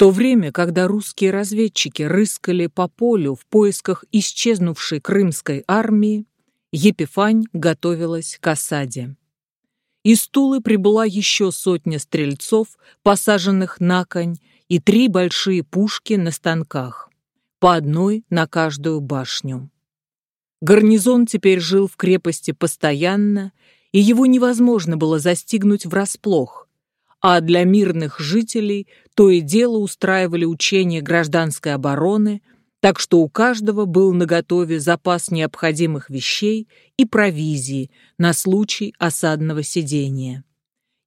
то время, когда русские разведчики рыскали по полю в поисках исчезнувшей крымской армии, Епифань готовилась к осаде. Из Тулы прибыла еще сотня стрельцов, посаженных на конь, и три большие пушки на станках, по одной на каждую башню. Гарнизон теперь жил в крепости постоянно, и его невозможно было застигнуть врасплох, а для мирных жителей то и дело устраивали учения гражданской обороны, так что у каждого был наготове запас необходимых вещей и провизии на случай осадного сидения.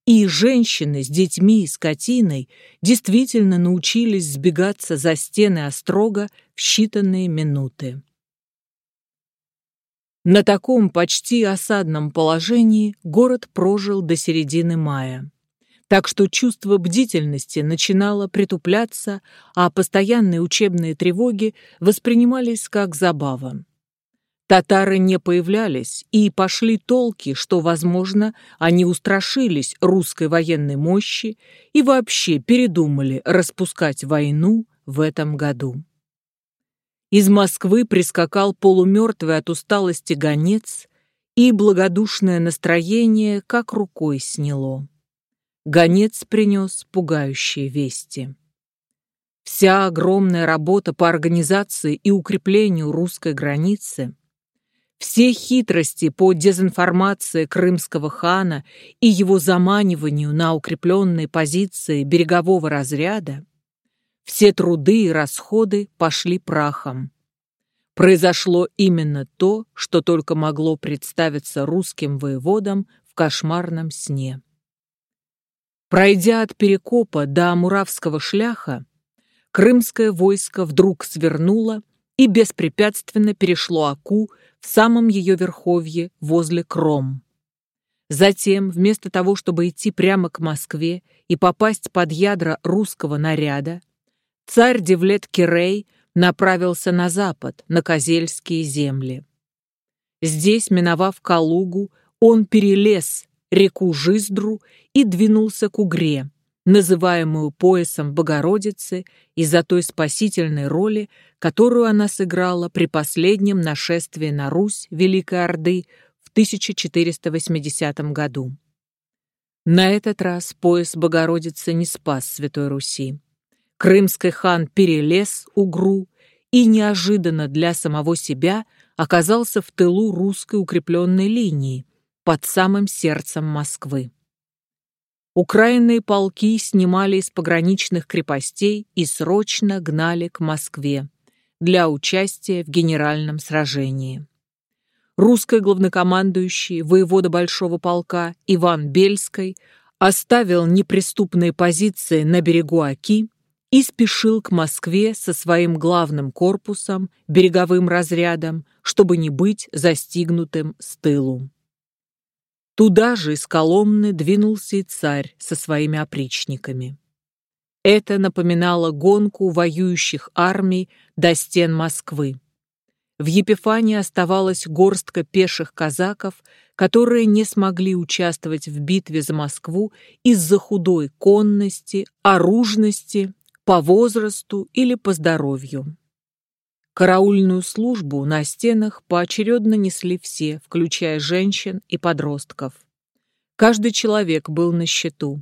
И женщины с детьми и скотиной действительно научились сбегаться за стены острога в считанные минуты. На таком почти осадном положении город прожил до середины мая так что чувство бдительности начинало притупляться, а постоянные учебные тревоги воспринимались как забава. Татары не появлялись, и пошли толки, что, возможно, они устрашились русской военной мощи и вообще передумали распускать войну в этом году. Из Москвы прискакал полумертвый от усталости гонец, и благодушное настроение как рукой сняло гонец принес пугающие вести. Вся огромная работа по организации и укреплению русской границы, все хитрости по дезинформации крымского хана и его заманиванию на укрепленные позиции берегового разряда, все труды и расходы пошли прахом. Произошло именно то, что только могло представиться русским воеводам в кошмарном сне. Пройдя от Перекопа до Муравского шляха, крымское войско вдруг свернуло и беспрепятственно перешло Аку в самом ее верховье возле Кром. Затем, вместо того, чтобы идти прямо к Москве и попасть под ядра русского наряда, царь Девлет Кирей направился на запад, на Козельские земли. Здесь, миновав Калугу, он перелез реку Жиздру и двинулся к Угре, называемую поясом Богородицы из-за той спасительной роли, которую она сыграла при последнем нашествии на Русь Великой Орды в 1480 году. На этот раз пояс Богородицы не спас Святой Руси. Крымский хан перелез Угру и неожиданно для самого себя оказался в тылу русской укрепленной линии, под самым сердцем Москвы. Украинные полки снимали из пограничных крепостей и срочно гнали к Москве для участия в генеральном сражении. Русский главнокомандующий, воевода Большого полка Иван Бельской оставил неприступные позиции на берегу Оки и спешил к Москве со своим главным корпусом, береговым разрядом, чтобы не быть застигнутым с тылу. Туда же из Коломны двинулся и царь со своими опричниками. Это напоминало гонку воюющих армий до стен Москвы. В Епифании оставалась горстка пеших казаков, которые не смогли участвовать в битве за Москву из-за худой конности, оружности, по возрасту или по здоровью. Караульную службу на стенах поочередно несли все, включая женщин и подростков. Каждый человек был на счету.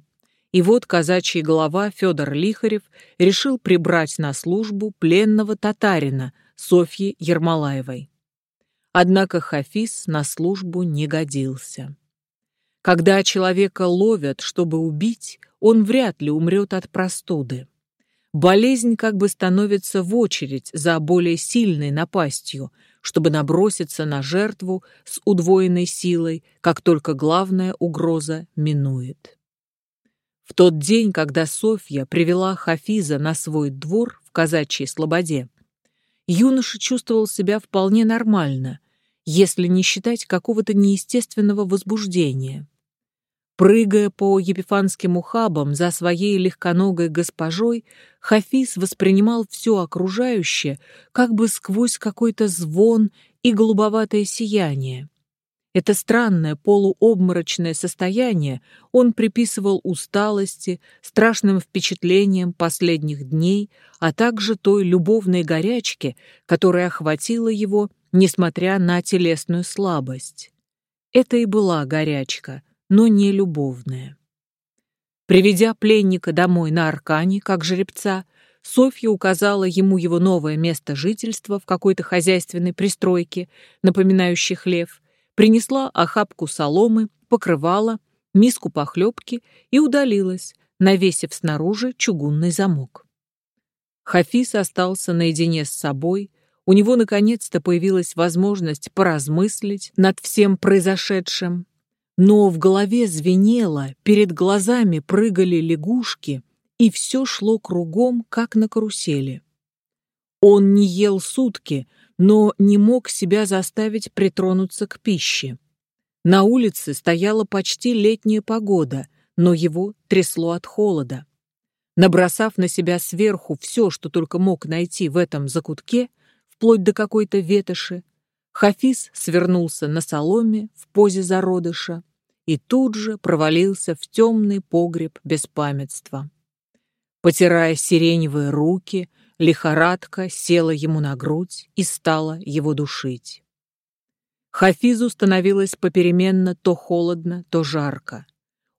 И вот казачий глава Федор Лихарев решил прибрать на службу пленного татарина Софьи Ермолаевой. Однако Хафиз на службу не годился. Когда человека ловят, чтобы убить, он вряд ли умрет от простуды болезнь как бы становится в очередь за более сильной напастью, чтобы наброситься на жертву с удвоенной силой, как только главная угроза минует. В тот день, когда Софья привела Хафиза на свой двор в казачьей слободе, юноша чувствовал себя вполне нормально, если не считать какого-то неестественного возбуждения. Прыгая по епифанским ухабам за своей легконогой госпожой, Хафиз воспринимал все окружающее как бы сквозь какой-то звон и голубоватое сияние. Это странное полуобморочное состояние он приписывал усталости, страшным впечатлениям последних дней, а также той любовной горячке, которая охватила его, несмотря на телесную слабость. Это и была горячка, но не любовная. Приведя пленника домой на Аркане, как жеребца, Софья указала ему его новое место жительства в какой-то хозяйственной пристройке, напоминающей хлев, принесла охапку соломы, покрывала, миску похлебки и удалилась, навесив снаружи чугунный замок. Хафиз остался наедине с собой, у него наконец-то появилась возможность поразмыслить над всем произошедшим, но в голове звенело, перед глазами прыгали лягушки, и все шло кругом, как на карусели. Он не ел сутки, но не мог себя заставить притронуться к пище. На улице стояла почти летняя погода, но его трясло от холода. Набросав на себя сверху все, что только мог найти в этом закутке, вплоть до какой-то ветоши, Хафиз свернулся на соломе в позе зародыша и тут же провалился в темный погреб беспамятства. Потирая сиреневые руки, лихорадка села ему на грудь и стала его душить. Хафизу становилось попеременно то холодно, то жарко.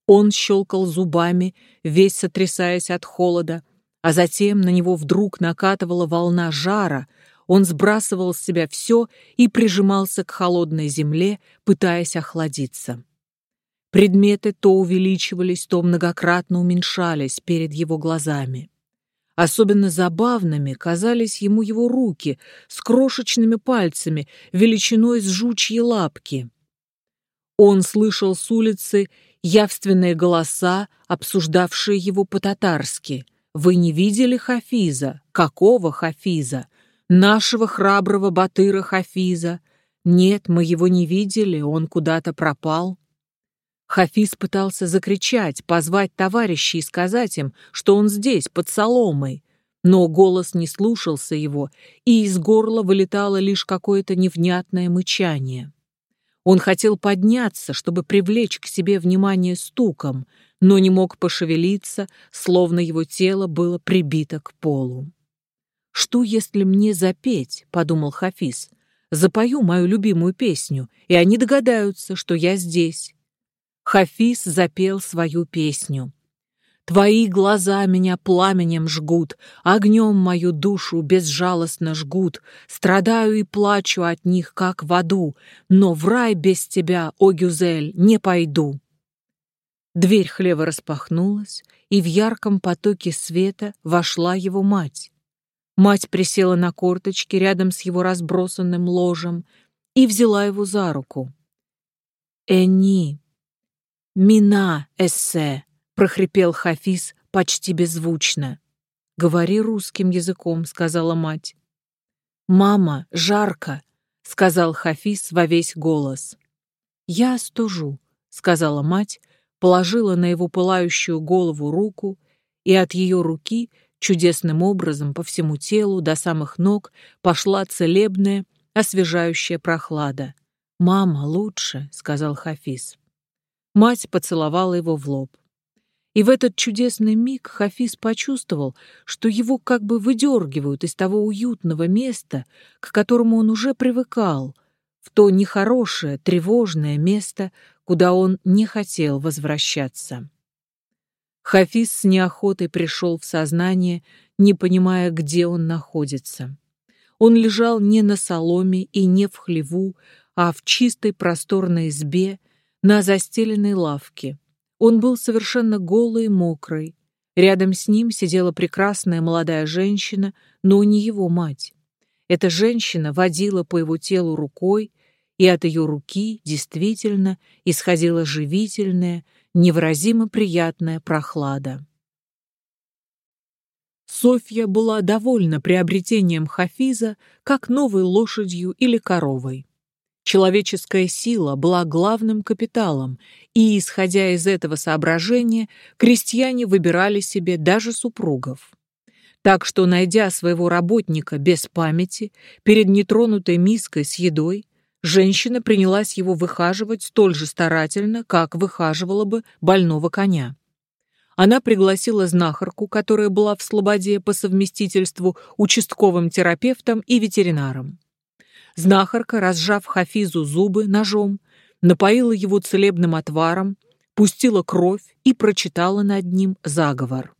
Он щелкал зубами, весь сотрясаясь от холода, а затем на него вдруг накатывала волна жара, он сбрасывал с себя все и прижимался к холодной земле, пытаясь охладиться. Предметы то увеличивались, то многократно уменьшались перед его глазами. Особенно забавными казались ему его руки с крошечными пальцами, величиной с жучьи лапки. Он слышал с улицы явственные голоса, обсуждавшие его по-татарски. «Вы не видели Хафиза? Какого Хафиза? Нашего храброго батыра Хафиза? Нет, мы его не видели, он куда-то пропал». Хафиз пытался закричать, позвать товарищей и сказать им, что он здесь, под соломой. Но голос не слушался его, и из горла вылетало лишь какое-то невнятное мычание. Он хотел подняться, чтобы привлечь к себе внимание стуком, но не мог пошевелиться, словно его тело было прибито к полу. «Что, если мне запеть?» — подумал Хафиз. «Запою мою любимую песню, и они догадаются, что я здесь». Хафиз запел свою песню. Твои глаза меня пламенем жгут, огнем мою душу безжалостно жгут, страдаю и плачу от них, как в аду, но в рай без тебя, о Гюзель, не пойду. Дверь хлева распахнулась, и в ярком потоке света вошла его мать. Мать присела на корточки рядом с его разбросанным ложем и взяла его за руку. «Энни, «Мина, эссе!» — прохрипел Хафиз почти беззвучно. «Говори русским языком», — сказала мать. «Мама, жарко!» — сказал Хафиз во весь голос. «Я стужу», — сказала мать, положила на его пылающую голову руку, и от ее руки чудесным образом по всему телу до самых ног пошла целебная, освежающая прохлада. «Мама, лучше», — сказал Хафиз. Мать поцеловала его в лоб. И в этот чудесный миг Хафиз почувствовал, что его как бы выдергивают из того уютного места, к которому он уже привыкал, в то нехорошее, тревожное место, куда он не хотел возвращаться. Хафиз с неохотой пришел в сознание, не понимая, где он находится. Он лежал не на соломе и не в хлеву, а в чистой просторной избе, на застеленной лавке. Он был совершенно голый и мокрый. Рядом с ним сидела прекрасная молодая женщина, но не его мать. Эта женщина водила по его телу рукой, и от ее руки действительно исходила живительная, невыразимо приятная прохлада. Софья была довольна приобретением Хафиза как новой лошадью или коровой. Человеческая сила была главным капиталом, и, исходя из этого соображения, крестьяне выбирали себе даже супругов. Так что, найдя своего работника без памяти, перед нетронутой миской с едой, Женщина принялась его выхаживать столь же старательно, как выхаживала бы больного коня. Она пригласила знахарку, которая была в Слободе по совместительству участковым терапевтом и ветеринаром. Знахарка, разжав Хафизу зубы ножом, напоила его целебным отваром, пустила кровь и прочитала над ним заговор.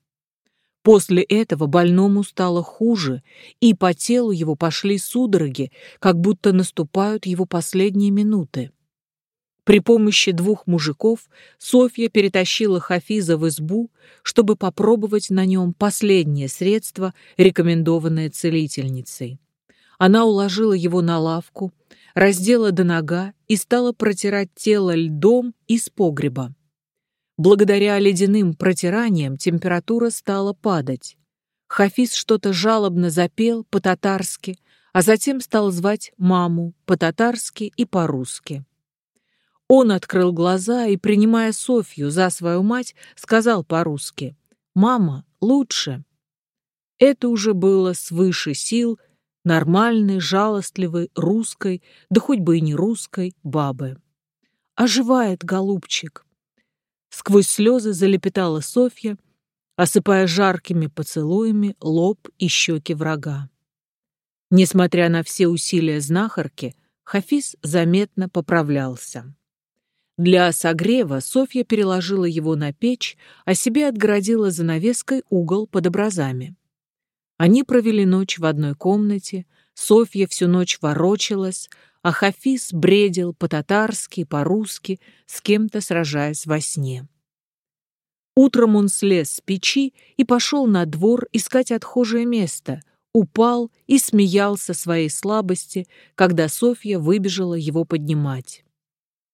После этого больному стало хуже, и по телу его пошли судороги, как будто наступают его последние минуты. При помощи двух мужиков Софья перетащила Хафиза в избу, чтобы попробовать на нем последнее средство, рекомендованное целительницей. Она уложила его на лавку, раздела до нога и стала протирать тело льдом из погреба. Благодаря ледяным протираниям температура стала падать. Хафиз что-то жалобно запел по-татарски, а затем стал звать маму по-татарски и по-русски. Он открыл глаза и, принимая Софью за свою мать, сказал по-русски «Мама, лучше». Это уже было свыше сил нормальной, жалостливой, русской, да хоть бы и не русской, бабы. «Оживает, голубчик!» Сквозь слезы залепетала Софья, осыпая жаркими поцелуями лоб и щеки врага. Несмотря на все усилия знахарки, Хафиз заметно поправлялся. Для согрева Софья переложила его на печь, а себе отгородила занавеской угол под образами. Они провели ночь в одной комнате, Софья всю ночь ворочалась, а Хафиз бредил по-татарски, по-русски, с кем-то сражаясь во сне. Утром он слез с печи и пошел на двор искать отхожее место, упал и смеялся своей слабости, когда Софья выбежала его поднимать.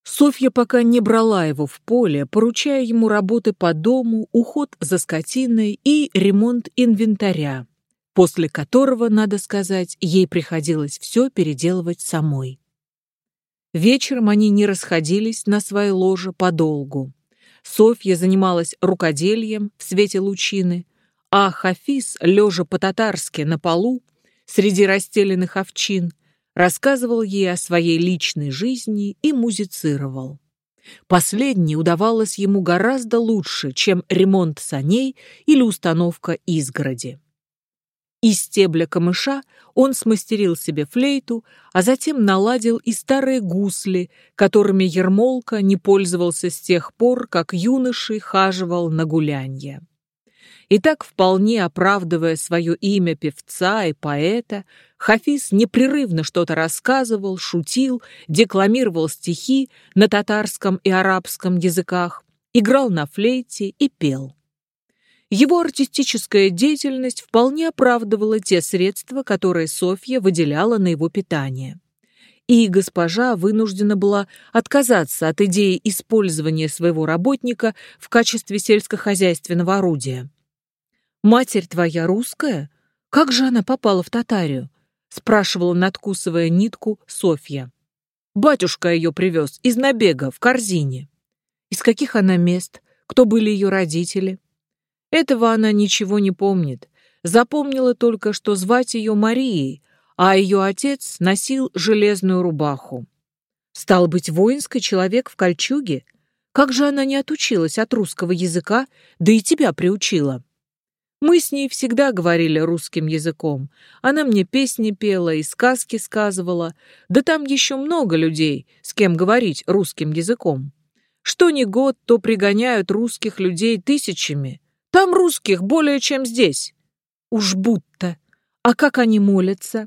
Софья пока не брала его в поле, поручая ему работы по дому, уход за скотиной и ремонт инвентаря, после которого, надо сказать, ей приходилось все переделывать самой. Вечером они не расходились на свои ложе подолгу. Софья занималась рукоделием в свете лучины, а Хафиз, лежа по-татарски на полу, среди расстеленных овчин, рассказывал ей о своей личной жизни и музицировал. Последнее удавалось ему гораздо лучше, чем ремонт саней или установка изгороди. Из стебля камыша он смастерил себе флейту, а затем наладил и старые гусли, которыми Ермолка не пользовался с тех пор, как юношей хаживал на гулянье. И так, вполне оправдывая свое имя певца и поэта, Хафиз непрерывно что-то рассказывал, шутил, декламировал стихи на татарском и арабском языках, играл на флейте и пел. Его артистическая деятельность вполне оправдывала те средства, которые Софья выделяла на его питание. И госпожа вынуждена была отказаться от идеи использования своего работника в качестве сельскохозяйственного орудия. «Матерь твоя русская? Как же она попала в Татарию?» — спрашивала, надкусывая нитку, Софья. «Батюшка ее привез из набега в корзине». «Из каких она мест? Кто были ее родители?» Этого она ничего не помнит. Запомнила только, что звать ее Марией, а ее отец носил железную рубаху. Стал быть, воинский человек в кольчуге? Как же она не отучилась от русского языка, да и тебя приучила?» Мы с ней всегда говорили русским языком. Она мне песни пела и сказки сказывала. Да там еще много людей, с кем говорить русским языком. Что ни год, то пригоняют русских людей тысячами. Там русских более, чем здесь. Уж будто. А как они молятся?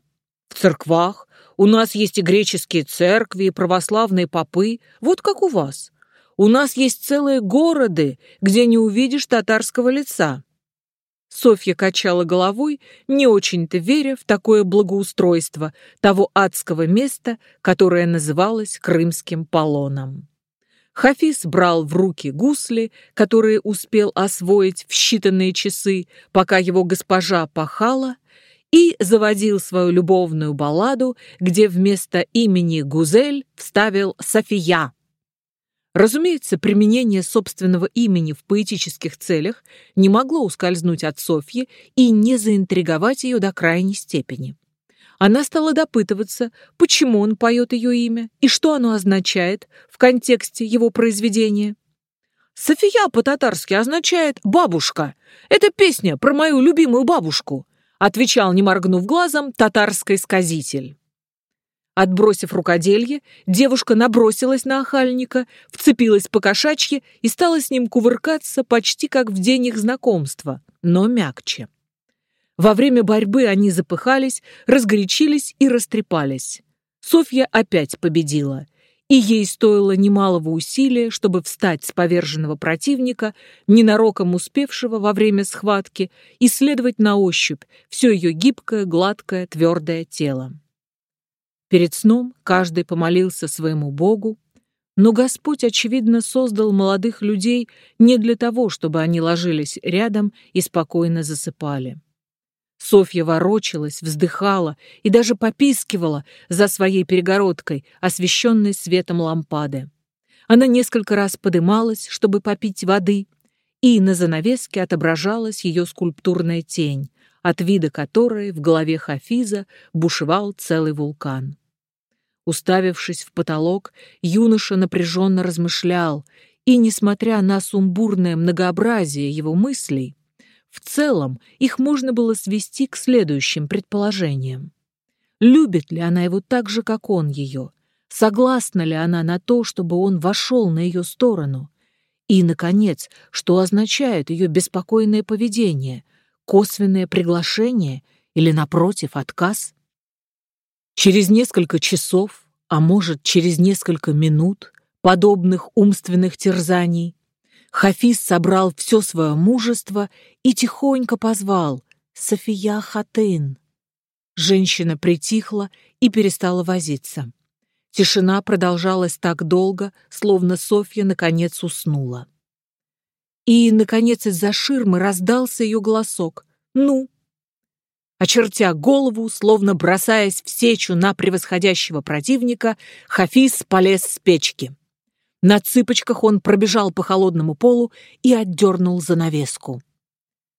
В церквах. У нас есть и греческие церкви, и православные попы. Вот как у вас. У нас есть целые города, где не увидишь татарского лица. Софья качала головой, не очень-то веря в такое благоустройство того адского места, которое называлось Крымским полоном. Хафиз брал в руки гусли, которые успел освоить в считанные часы, пока его госпожа пахала, и заводил свою любовную балладу, где вместо имени Гузель вставил София. Разумеется, применение собственного имени в поэтических целях не могло ускользнуть от Софьи и не заинтриговать ее до крайней степени. Она стала допытываться, почему он поет ее имя и что оно означает в контексте его произведения. «София по-татарски означает «бабушка». Это песня про мою любимую бабушку», отвечал, не моргнув глазом, татарский сказитель. Отбросив рукоделье, девушка набросилась на охальника, вцепилась по кошачьи и стала с ним кувыркаться почти как в день их знакомства, но мягче. Во время борьбы они запыхались, разгорячились и растрепались. Софья опять победила, и ей стоило немалого усилия, чтобы встать с поверженного противника, ненароком успевшего во время схватки, исследовать на ощупь все ее гибкое, гладкое, твердое тело. Перед сном каждый помолился своему Богу, но Господь, очевидно, создал молодых людей не для того, чтобы они ложились рядом и спокойно засыпали. Софья ворочалась, вздыхала и даже попискивала за своей перегородкой, освещенной светом лампады. Она несколько раз подымалась, чтобы попить воды, и на занавеске отображалась ее скульптурная тень, от вида которой в голове Хафиза бушевал целый вулкан. Уставившись в потолок, юноша напряженно размышлял, и, несмотря на сумбурное многообразие его мыслей, в целом их можно было свести к следующим предположениям. Любит ли она его так же, как он ее? Согласна ли она на то, чтобы он вошел на ее сторону? И, наконец, что означает ее беспокойное поведение? Косвенное приглашение или, напротив, отказ? Через несколько часов, а может, через несколько минут, подобных умственных терзаний, Хафиз собрал все свое мужество и тихонько позвал «София Хатын». Женщина притихла и перестала возиться. Тишина продолжалась так долго, словно Софья наконец уснула. И, наконец, из-за ширмы раздался ее голосок. «Ну?» Очертя голову, словно бросаясь в сечу на превосходящего противника, Хафиз полез с печки. На цыпочках он пробежал по холодному полу и отдернул занавеску.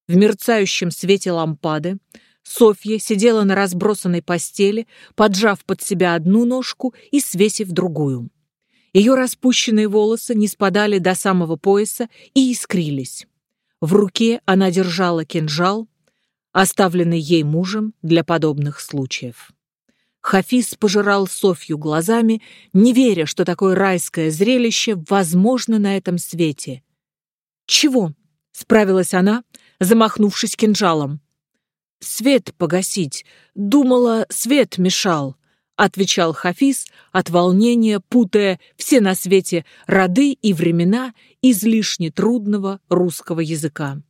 В мерцающем свете лампады Софья сидела на разбросанной постели, поджав под себя одну ножку и свесив другую. Ее распущенные волосы не спадали до самого пояса и искрились. В руке она держала кинжал, оставленный ей мужем для подобных случаев. Хафиз пожирал Софью глазами, не веря, что такое райское зрелище возможно на этом свете. «Чего?» — справилась она, замахнувшись кинжалом. «Свет погасить. Думала, свет мешал», — отвечал Хафиз от волнения, путая все на свете роды и времена излишне трудного русского языка.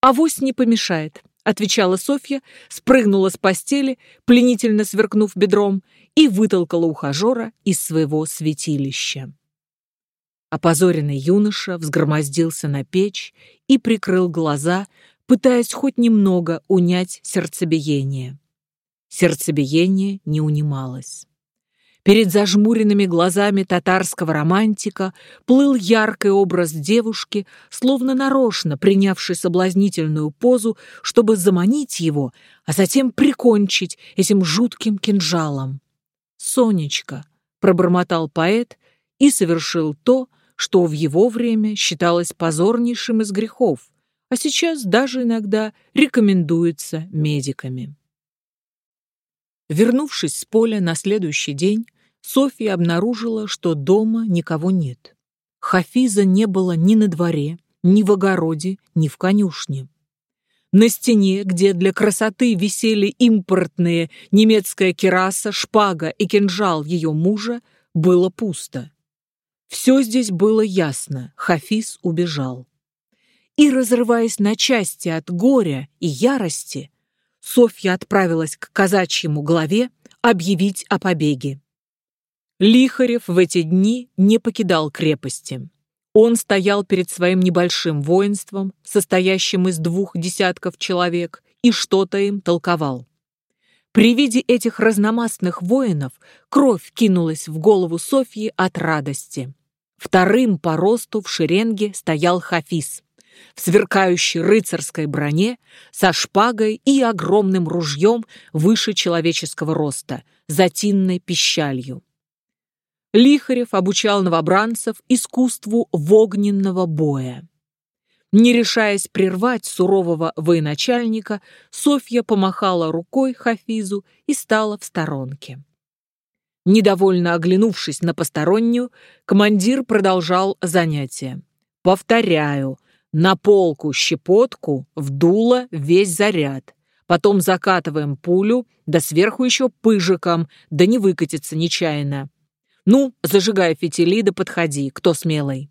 «Авось не помешает отвечала Софья, спрыгнула с постели, пленительно сверкнув бедром, и вытолкала ухажера из своего святилища. Опозоренный юноша взгромоздился на печь и прикрыл глаза, пытаясь хоть немного унять сердцебиение. Сердцебиение не унималось. Перед зажмуренными глазами татарского романтика плыл яркий образ девушки, словно нарочно принявшей соблазнительную позу, чтобы заманить его, а затем прикончить этим жутким кинжалом. «Сонечка», — пробормотал поэт и совершил то, что в его время считалось позорнейшим из грехов, а сейчас даже иногда рекомендуется медиками. Вернувшись с поля на следующий день, Софья обнаружила, что дома никого нет. Хафиза не было ни на дворе, ни в огороде, ни в конюшне. На стене, где для красоты висели импортные немецкая кераса, шпага и кинжал ее мужа, было пусто. Все здесь было ясно, Хафиз убежал. И, разрываясь на части от горя и ярости, Софья отправилась к казачьему главе объявить о побеге. Лихарев в эти дни не покидал крепости. Он стоял перед своим небольшим воинством, состоящим из двух десятков человек, и что-то им толковал. При виде этих разномастных воинов кровь кинулась в голову Софьи от радости. Вторым по росту в шеренге стоял Хафиз. в сверкающей рыцарской броне, со шпагой и огромным ружьем выше человеческого роста, затинной пищалью. Лихарев обучал новобранцев искусству вогненного боя. Не решаясь прервать сурового военачальника, Софья помахала рукой Хафизу и стала в сторонке. Недовольно оглянувшись на постороннюю, командир продолжал занятие. «Повторяю, на полку щепотку, в дуло весь заряд. Потом закатываем пулю, да сверху еще пыжиком, да не выкатится нечаянно. Ну, зажигай фитили да подходи, кто смелый».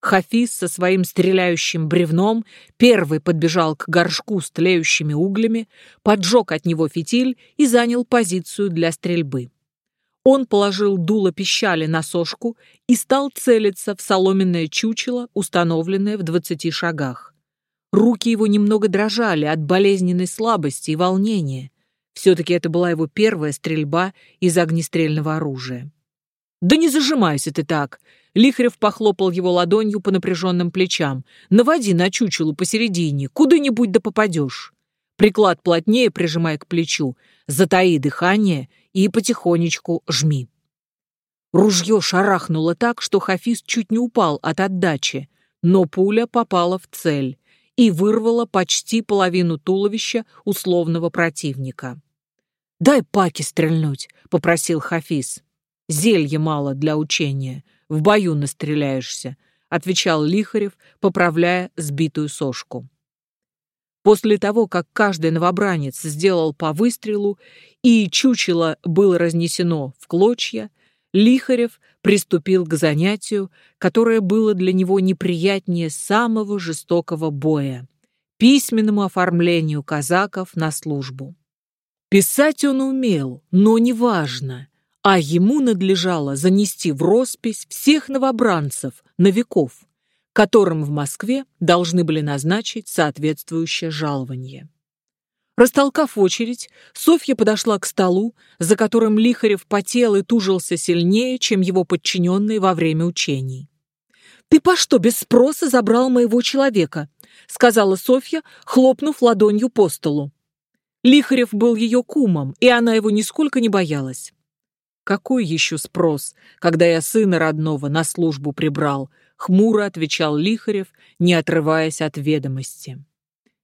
Хафиз со своим стреляющим бревном первый подбежал к горшку с тлеющими углями, поджег от него фитиль и занял позицию для стрельбы. Он положил дуло пищали на сошку и стал целиться в соломенное чучело, установленное в двадцати шагах. Руки его немного дрожали от болезненной слабости и волнения. Все-таки это была его первая стрельба из огнестрельного оружия. «Да не зажимайся ты так!» Лихарев похлопал его ладонью по напряженным плечам. «Наводи на чучелу посередине, куда-нибудь да попадешь. Приклад плотнее прижимай к плечу, затаи дыхание и потихонечку жми». Ружье шарахнуло так, что Хафиз чуть не упал от отдачи, но пуля попала в цель и вырвала почти половину туловища условного противника. «Дай паки стрельнуть», — попросил Хафиз. Зелья мало для учения. В бою настреляешься», — отвечал Лихарев, поправляя сбитую сошку. После того, как каждый новобранец сделал по выстрелу и чучело было разнесено в клочья, Лихарев приступил к занятию, которое было для него неприятнее самого жестокого боя — письменному оформлению казаков на службу. Писать он умел, но неважно а ему надлежало занести в роспись всех новобранцев, новиков, которым в Москве должны были назначить соответствующее жалование. Растолкав очередь, Софья подошла к столу, за которым Лихарев потел и тужился сильнее, чем его подчиненные во время учений. «Ты по что без спроса забрал моего человека?» — сказала Софья, хлопнув ладонью по столу. Лихарев был ее кумом, и она его нисколько не боялась. «Какой еще спрос, когда я сына родного на службу прибрал?» — хмуро отвечал Лихарев, не отрываясь от ведомости.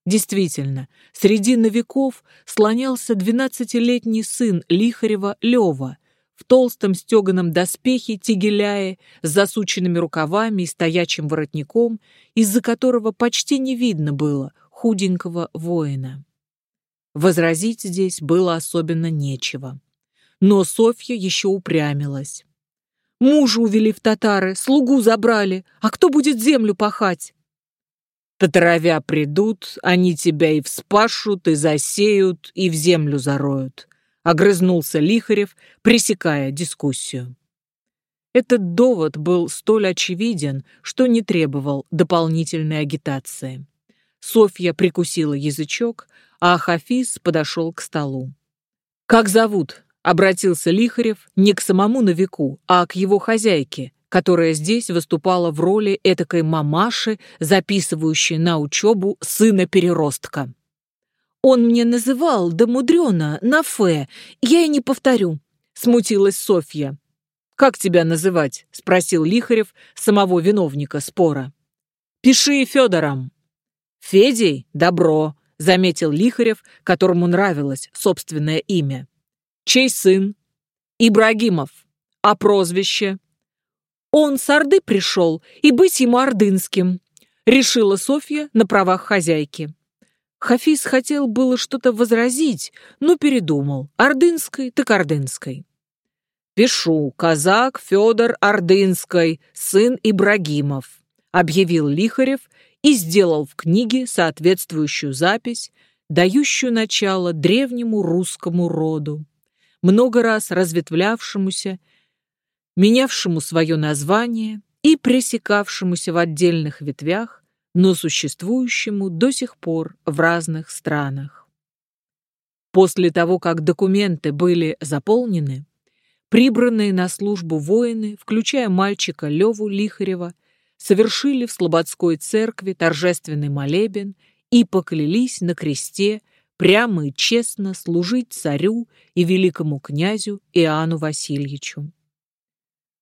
Действительно, среди новиков слонялся двенадцатилетний сын Лихарева Лева в толстом стеганом доспехе тигеляе с засученными рукавами и стоячим воротником, из-за которого почти не видно было худенького воина. Возразить здесь было особенно нечего. Но Софья еще упрямилась. Мужа увели в татары, слугу забрали. А кто будет землю пахать? Татаровя придут, они тебя и вспашут, и засеют, и в землю зароют. Огрызнулся Лихарев, пресекая дискуссию. Этот довод был столь очевиден, что не требовал дополнительной агитации. Софья прикусила язычок, а Хафиз подошел к столу. «Как зовут?» Обратился Лихарев не к самому новику, а к его хозяйке, которая здесь выступала в роли этакой мамаши, записывающей на учебу сына-переростка. «Он мне называл, да мудрено, на фе, я и не повторю», — смутилась Софья. «Как тебя называть?» — спросил Лихарев самого виновника спора. «Пиши Федором». «Федей? Добро», — заметил Лихарев, которому нравилось собственное имя. Чей сын? Ибрагимов. А прозвище? Он с Орды пришел, и быть ему ордынским, решила Софья на правах хозяйки. Хафиз хотел было что-то возразить, но передумал. Ордынской так Ордынской. «Пишу, казак Федор Ордынской, сын Ибрагимов», объявил Лихарев и сделал в книге соответствующую запись, дающую начало древнему русскому роду много раз разветвлявшемуся, менявшему свое название и пресекавшемуся в отдельных ветвях, но существующему до сих пор в разных странах. После того, как документы были заполнены, прибранные на службу воины, включая мальчика Леву Лихарева, совершили в Слободской церкви торжественный молебен и поклялись на кресте прямо и честно служить царю и великому князю Иоанну Васильевичу.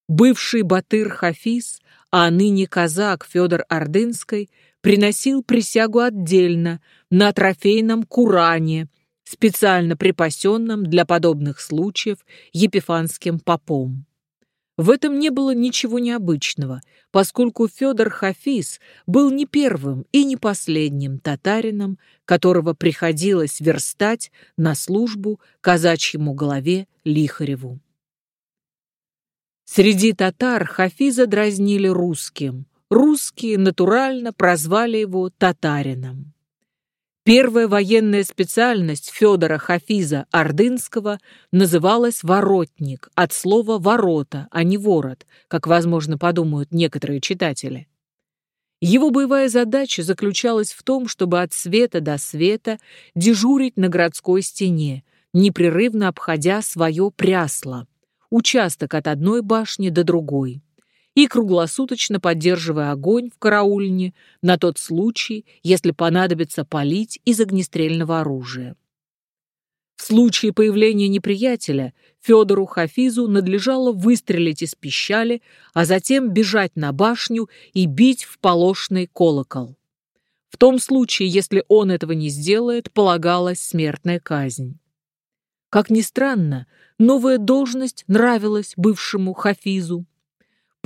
Бывший батыр Хафиз, а ныне казак Федор Ордынский, приносил присягу отдельно на трофейном Куране, специально припасенном для подобных случаев епифанским попом. В этом не было ничего необычного, поскольку Федор Хафиз был не первым и не последним татарином, которого приходилось верстать на службу казачьему голове Лихареву. Среди татар Хафиза дразнили русским. Русские натурально прозвали его татарином. Первая военная специальность Федора Хафиза Ордынского называлась «воротник» от слова «ворота», а не «ворот», как, возможно, подумают некоторые читатели. Его боевая задача заключалась в том, чтобы от света до света дежурить на городской стене, непрерывно обходя свое прясло, участок от одной башни до другой и круглосуточно поддерживая огонь в караульне на тот случай, если понадобится палить из огнестрельного оружия. В случае появления неприятеля Федору Хафизу надлежало выстрелить из пищали, а затем бежать на башню и бить в полошный колокол. В том случае, если он этого не сделает, полагалась смертная казнь. Как ни странно, новая должность нравилась бывшему Хафизу.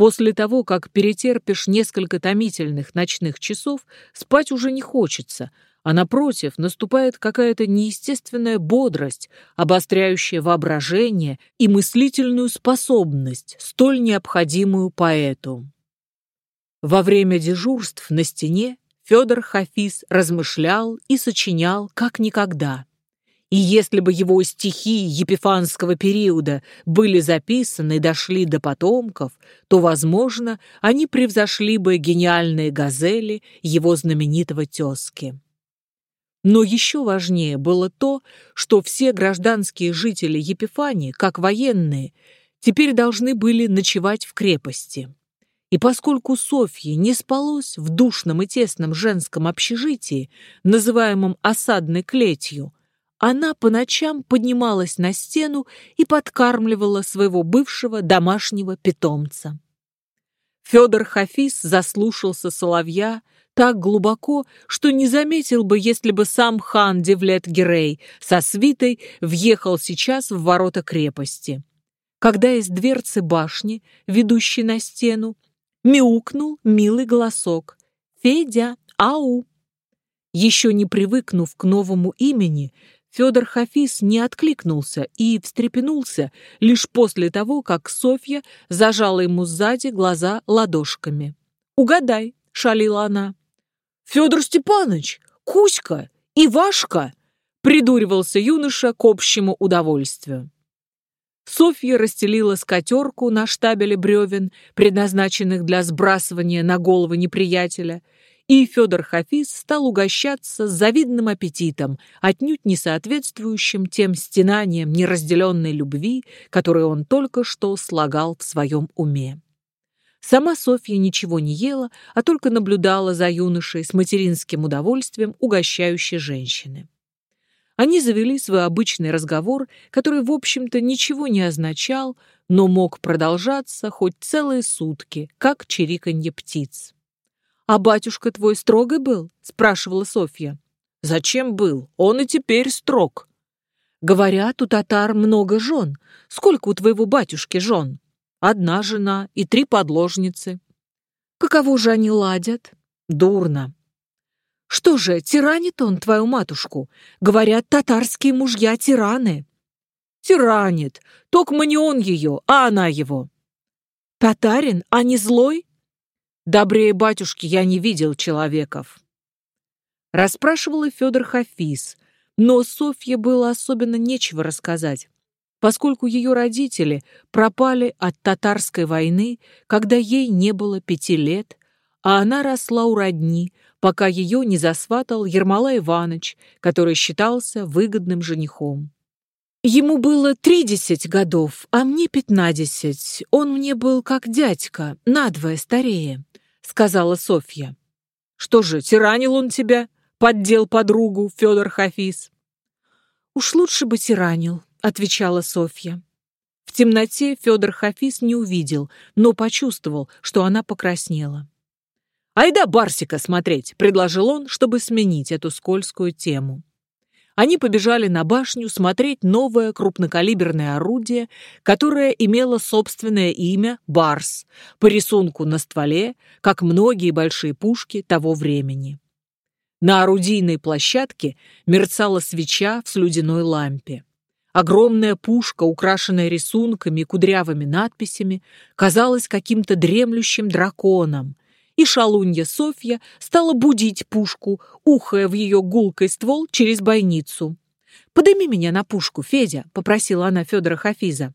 После того, как перетерпишь несколько томительных ночных часов, спать уже не хочется, а напротив наступает какая-то неестественная бодрость, обостряющая воображение и мыслительную способность, столь необходимую поэту. Во время дежурств на стене Федор Хафиз размышлял и сочинял как никогда. И если бы его стихи епифанского периода были записаны и дошли до потомков, то, возможно, они превзошли бы гениальные газели его знаменитого тезки. Но еще важнее было то, что все гражданские жители Епифании, как военные, теперь должны были ночевать в крепости. И поскольку Софье не спалось в душном и тесном женском общежитии, называемом осадной клетью, она по ночам поднималась на стену и подкармливала своего бывшего домашнего питомца. Федор Хафиз заслушался соловья так глубоко, что не заметил бы, если бы сам хан Девлет Герей со свитой въехал сейчас в ворота крепости. Когда из дверцы башни, ведущей на стену, мяукнул милый голосок «Федя, ау!». Еще не привыкнув к новому имени, Федор Хафиз не откликнулся и встрепенулся лишь после того, как Софья зажала ему сзади глаза ладошками. «Угадай», — шалила она. «Федор Степанович! Кузька! Ивашка!» — придуривался юноша к общему удовольствию. Софья расстелила скатерку на штабеле бревен, предназначенных для сбрасывания на головы неприятеля, и Федор Хафиз стал угощаться с завидным аппетитом, отнюдь не соответствующим тем стенаниям неразделенной любви, которые он только что слагал в своем уме. Сама Софья ничего не ела, а только наблюдала за юношей с материнским удовольствием угощающей женщины. Они завели свой обычный разговор, который, в общем-то, ничего не означал, но мог продолжаться хоть целые сутки, как чириканье птиц. «А батюшка твой строгой был?» — спрашивала Софья. «Зачем был? Он и теперь строг». «Говорят, у татар много жен. Сколько у твоего батюшки жен?» «Одна жена и три подложницы». «Каково же они ладят?» «Дурно». «Что же, тиранит он твою матушку? Говорят, татарские мужья тираны». «Тиранит. Только не он ее, а она его». «Татарин, а не злой?» Добрее батюшки я не видел человеков. Расспрашивал и Федор Хафиз, но Софье было особенно нечего рассказать, поскольку ее родители пропали от татарской войны, когда ей не было пяти лет, а она росла у родни, пока ее не засватал Ермолай Иванович, который считался выгодным женихом. Ему было тридесять годов, а мне пятнадесять. Он мне был как дядька, надвое старее сказала Софья. «Что же, тиранил он тебя?» — поддел подругу Федор Хафиз. «Уж лучше бы тиранил», — отвечала Софья. В темноте Федор Хафиз не увидел, но почувствовал, что она покраснела. «Айда Барсика смотреть», — предложил он, чтобы сменить эту скользкую тему. Они побежали на башню смотреть новое крупнокалиберное орудие, которое имело собственное имя «Барс» по рисунку на стволе, как многие большие пушки того времени. На орудийной площадке мерцала свеча в слюдяной лампе. Огромная пушка, украшенная рисунками и кудрявыми надписями, казалась каким-то дремлющим драконом, и шалунья Софья стала будить пушку, ухая в ее гулкой ствол через бойницу. «Подыми меня на пушку, Федя», — попросила она Федора Хафиза.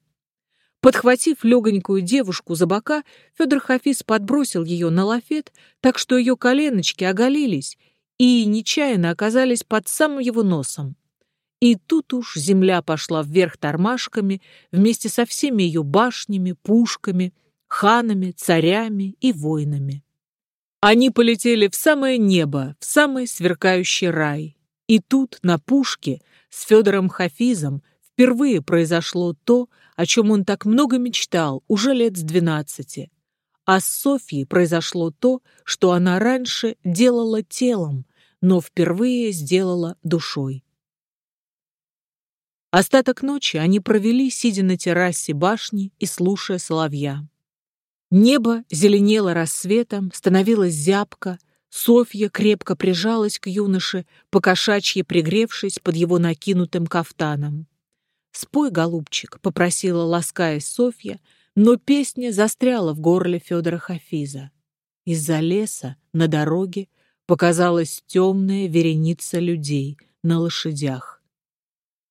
Подхватив легонькую девушку за бока, Федор Хафиз подбросил ее на лафет, так что ее коленочки оголились и нечаянно оказались под самым его носом. И тут уж земля пошла вверх тормашками вместе со всеми ее башнями, пушками, ханами, царями и воинами. Они полетели в самое небо, в самый сверкающий рай. И тут, на пушке, с Федором Хафизом, впервые произошло то, о чем он так много мечтал уже лет с двенадцати. А с Софьей произошло то, что она раньше делала телом, но впервые сделала душой. Остаток ночи они провели, сидя на террасе башни и слушая соловья. Небо зеленело рассветом, становилось зябко. Софья крепко прижалась к юноше, покошачьи пригревшись под его накинутым кафтаном. «Спой, голубчик», — попросила, ласкаясь Софья, но песня застряла в горле Федора Хафиза. Из-за леса на дороге показалась темная вереница людей на лошадях.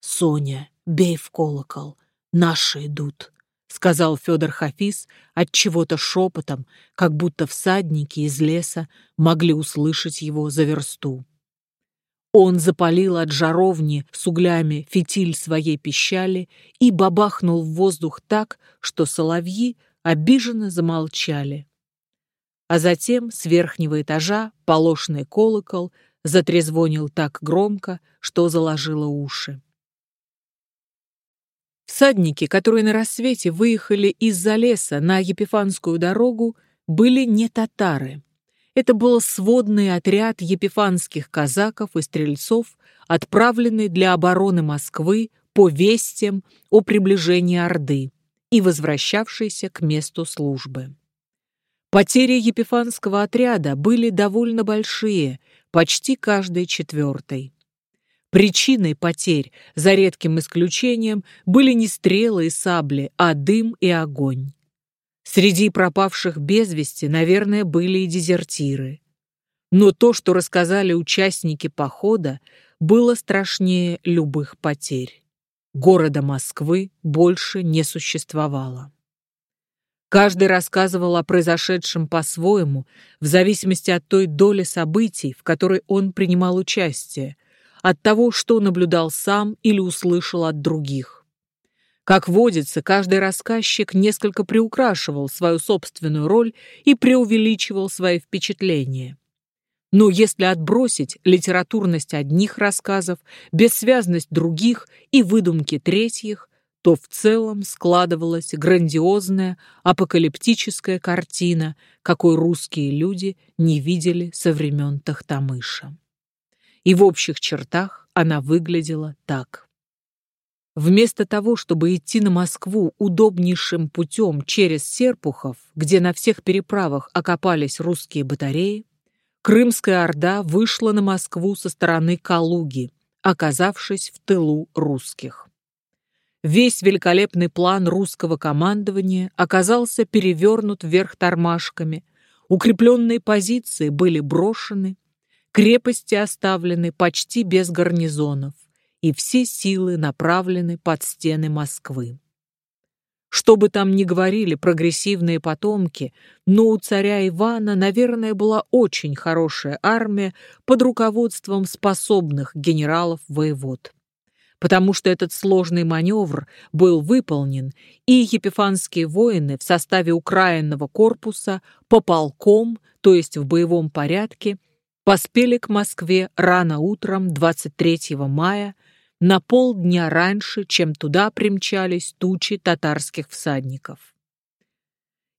«Соня, бей в колокол, наши идут», сказал Федор Хафиз от чего-то шепотом, как будто всадники из леса могли услышать его за версту. Он запалил от жаровни с углями фитиль своей пищали и бабахнул в воздух так, что соловьи обиженно замолчали. А затем с верхнего этажа полошный колокол затрезвонил так громко, что заложило уши. Всадники, которые на рассвете выехали из-за леса на Епифанскую дорогу, были не татары. Это был сводный отряд епифанских казаков и стрельцов, отправленный для обороны Москвы по вестям о приближении Орды и возвращавшийся к месту службы. Потери епифанского отряда были довольно большие, почти каждый четвертый. Причиной потерь, за редким исключением, были не стрелы и сабли, а дым и огонь. Среди пропавших без вести, наверное, были и дезертиры. Но то, что рассказали участники похода, было страшнее любых потерь. Города Москвы больше не существовало. Каждый рассказывал о произошедшем по-своему, в зависимости от той доли событий, в которой он принимал участие, от того, что наблюдал сам или услышал от других. Как водится, каждый рассказчик несколько приукрашивал свою собственную роль и преувеличивал свои впечатления. Но если отбросить литературность одних рассказов, бессвязность других и выдумки третьих, то в целом складывалась грандиозная апокалиптическая картина, какой русские люди не видели со времен Тахтамыша и в общих чертах она выглядела так. Вместо того, чтобы идти на Москву удобнейшим путем через Серпухов, где на всех переправах окопались русские батареи, Крымская Орда вышла на Москву со стороны Калуги, оказавшись в тылу русских. Весь великолепный план русского командования оказался перевернут вверх тормашками, укрепленные позиции были брошены, Крепости оставлены почти без гарнизонов, и все силы направлены под стены Москвы. Что бы там ни говорили прогрессивные потомки, но у царя Ивана, наверное, была очень хорошая армия под руководством способных генералов-воевод. потому что этот сложный маневр был выполнен, и епифанские воины в составе украинного корпуса по полком, то есть в боевом порядке, поспели к Москве рано утром 23 мая на полдня раньше, чем туда примчались тучи татарских всадников.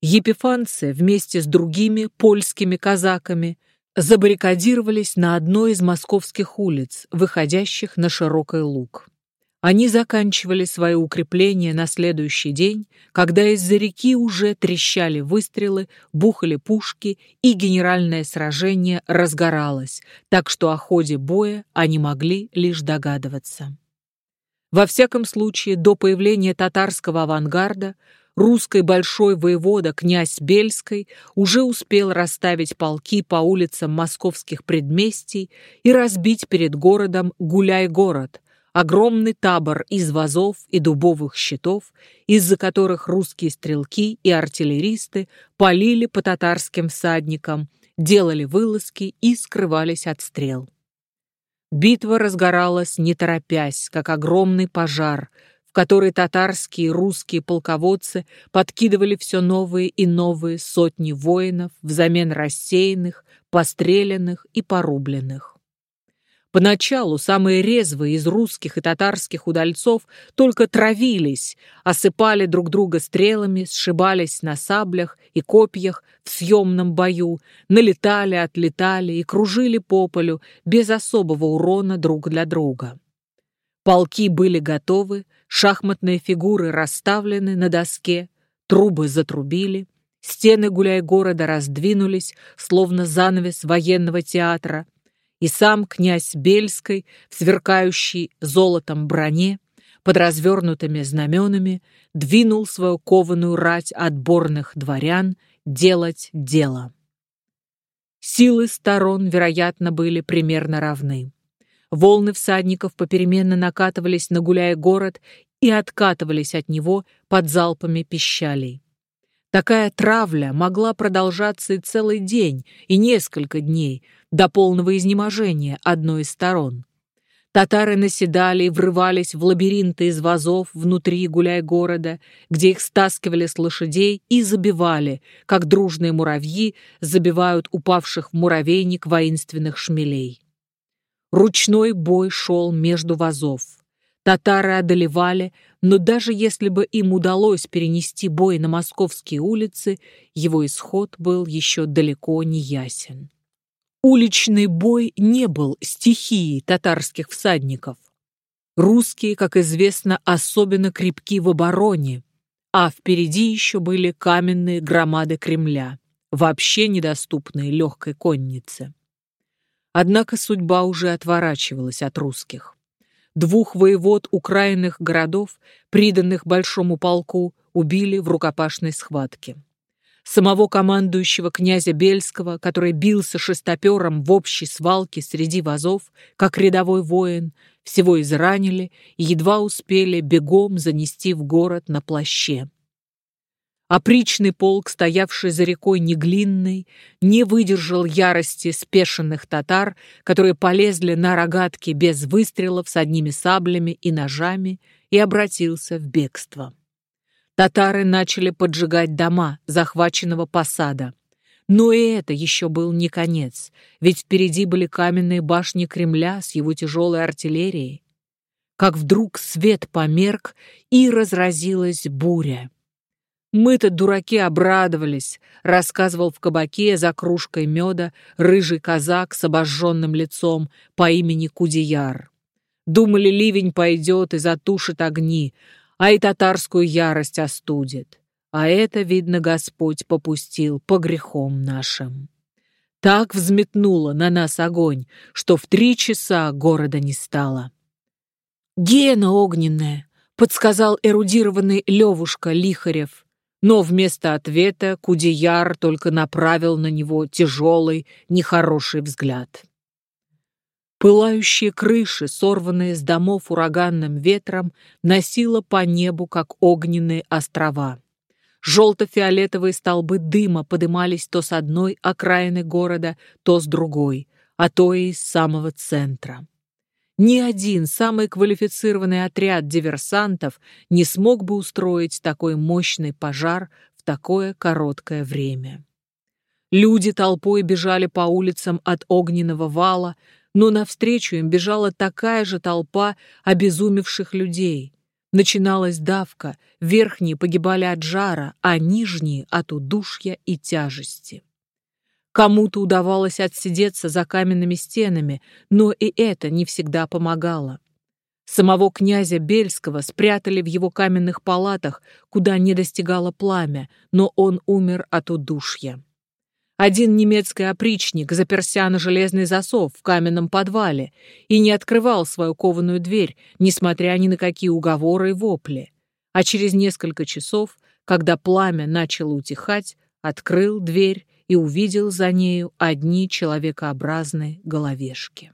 Епифанцы вместе с другими польскими казаками забаррикадировались на одной из московских улиц, выходящих на широкий луг. Они заканчивали свои укрепления на следующий день, когда из-за реки уже трещали выстрелы, бухали пушки, и генеральное сражение разгоралось, так что о ходе боя они могли лишь догадываться. Во всяком случае, до появления татарского авангарда русский большой воевода князь Бельской уже успел расставить полки по улицам московских предместий и разбить перед городом Гуляй-город, огромный табор из вазов и дубовых щитов, из-за которых русские стрелки и артиллеристы полили по татарским всадникам, делали вылазки и скрывались от стрел. Битва разгоралась не торопясь, как огромный пожар, в который татарские и русские полководцы подкидывали все новые и новые сотни воинов взамен рассеянных, постреленных и порубленных. Поначалу самые резвые из русских и татарских удальцов только травились, осыпали друг друга стрелами, сшибались на саблях и копьях в съемном бою, налетали, отлетали и кружили по полю без особого урона друг для друга. Полки были готовы, шахматные фигуры расставлены на доске, трубы затрубили, стены гуляй-города раздвинулись, словно занавес военного театра, и сам князь Бельской в сверкающей золотом броне под развернутыми знаменами двинул свою кованую рать отборных дворян делать дело. Силы сторон, вероятно, были примерно равны. Волны всадников попеременно накатывались на гуляя город и откатывались от него под залпами пищалей. Такая травля могла продолжаться и целый день, и несколько дней, до полного изнеможения одной из сторон. Татары наседали и врывались в лабиринты из вазов внутри гуляй-города, где их стаскивали с лошадей и забивали, как дружные муравьи забивают упавших в муравейник воинственных шмелей. Ручной бой шел между вазов. Татары одолевали, но даже если бы им удалось перенести бой на московские улицы, его исход был еще далеко не ясен. Уличный бой не был стихией татарских всадников. Русские, как известно, особенно крепки в обороне, а впереди еще были каменные громады Кремля, вообще недоступные легкой коннице. Однако судьба уже отворачивалась от русских двух воевод украинных городов, приданных большому полку, убили в рукопашной схватке. Самого командующего князя Бельского, который бился шестопером в общей свалке среди вазов, как рядовой воин, всего изранили и едва успели бегом занести в город на плаще. Опричный полк, стоявший за рекой Неглинной, не выдержал ярости спешенных татар, которые полезли на рогатки без выстрелов с одними саблями и ножами, и обратился в бегство. Татары начали поджигать дома захваченного посада. Но и это еще был не конец, ведь впереди были каменные башни Кремля с его тяжелой артиллерией. Как вдруг свет померк, и разразилась буря. Мы-то, дураки, обрадовались, рассказывал в кабаке за кружкой меда рыжий казак с обожженным лицом по имени Кудияр. Думали, ливень пойдет и затушит огни, а и татарскую ярость остудит. А это, видно, Господь попустил по грехом нашим. Так взметнуло на нас огонь, что в три часа города не стало. «Гена огненная!» — подсказал эрудированный Левушка Лихарев — но вместо ответа Кудияр только направил на него тяжелый, нехороший взгляд. Пылающие крыши, сорванные с домов ураганным ветром, носило по небу, как огненные острова. Желто-фиолетовые столбы дыма подымались то с одной окраины города, то с другой, а то и из самого центра. Ни один самый квалифицированный отряд диверсантов не смог бы устроить такой мощный пожар в такое короткое время. Люди толпой бежали по улицам от огненного вала, но навстречу им бежала такая же толпа обезумевших людей. Начиналась давка, верхние погибали от жара, а нижние — от удушья и тяжести. Кому-то удавалось отсидеться за каменными стенами, но и это не всегда помогало. Самого князя Бельского спрятали в его каменных палатах, куда не достигало пламя, но он умер от удушья. Один немецкий опричник заперся на железный засов в каменном подвале и не открывал свою кованую дверь, несмотря ни на какие уговоры и вопли. А через несколько часов, когда пламя начало утихать, открыл дверь и увидел за нею одни человекообразные головешки.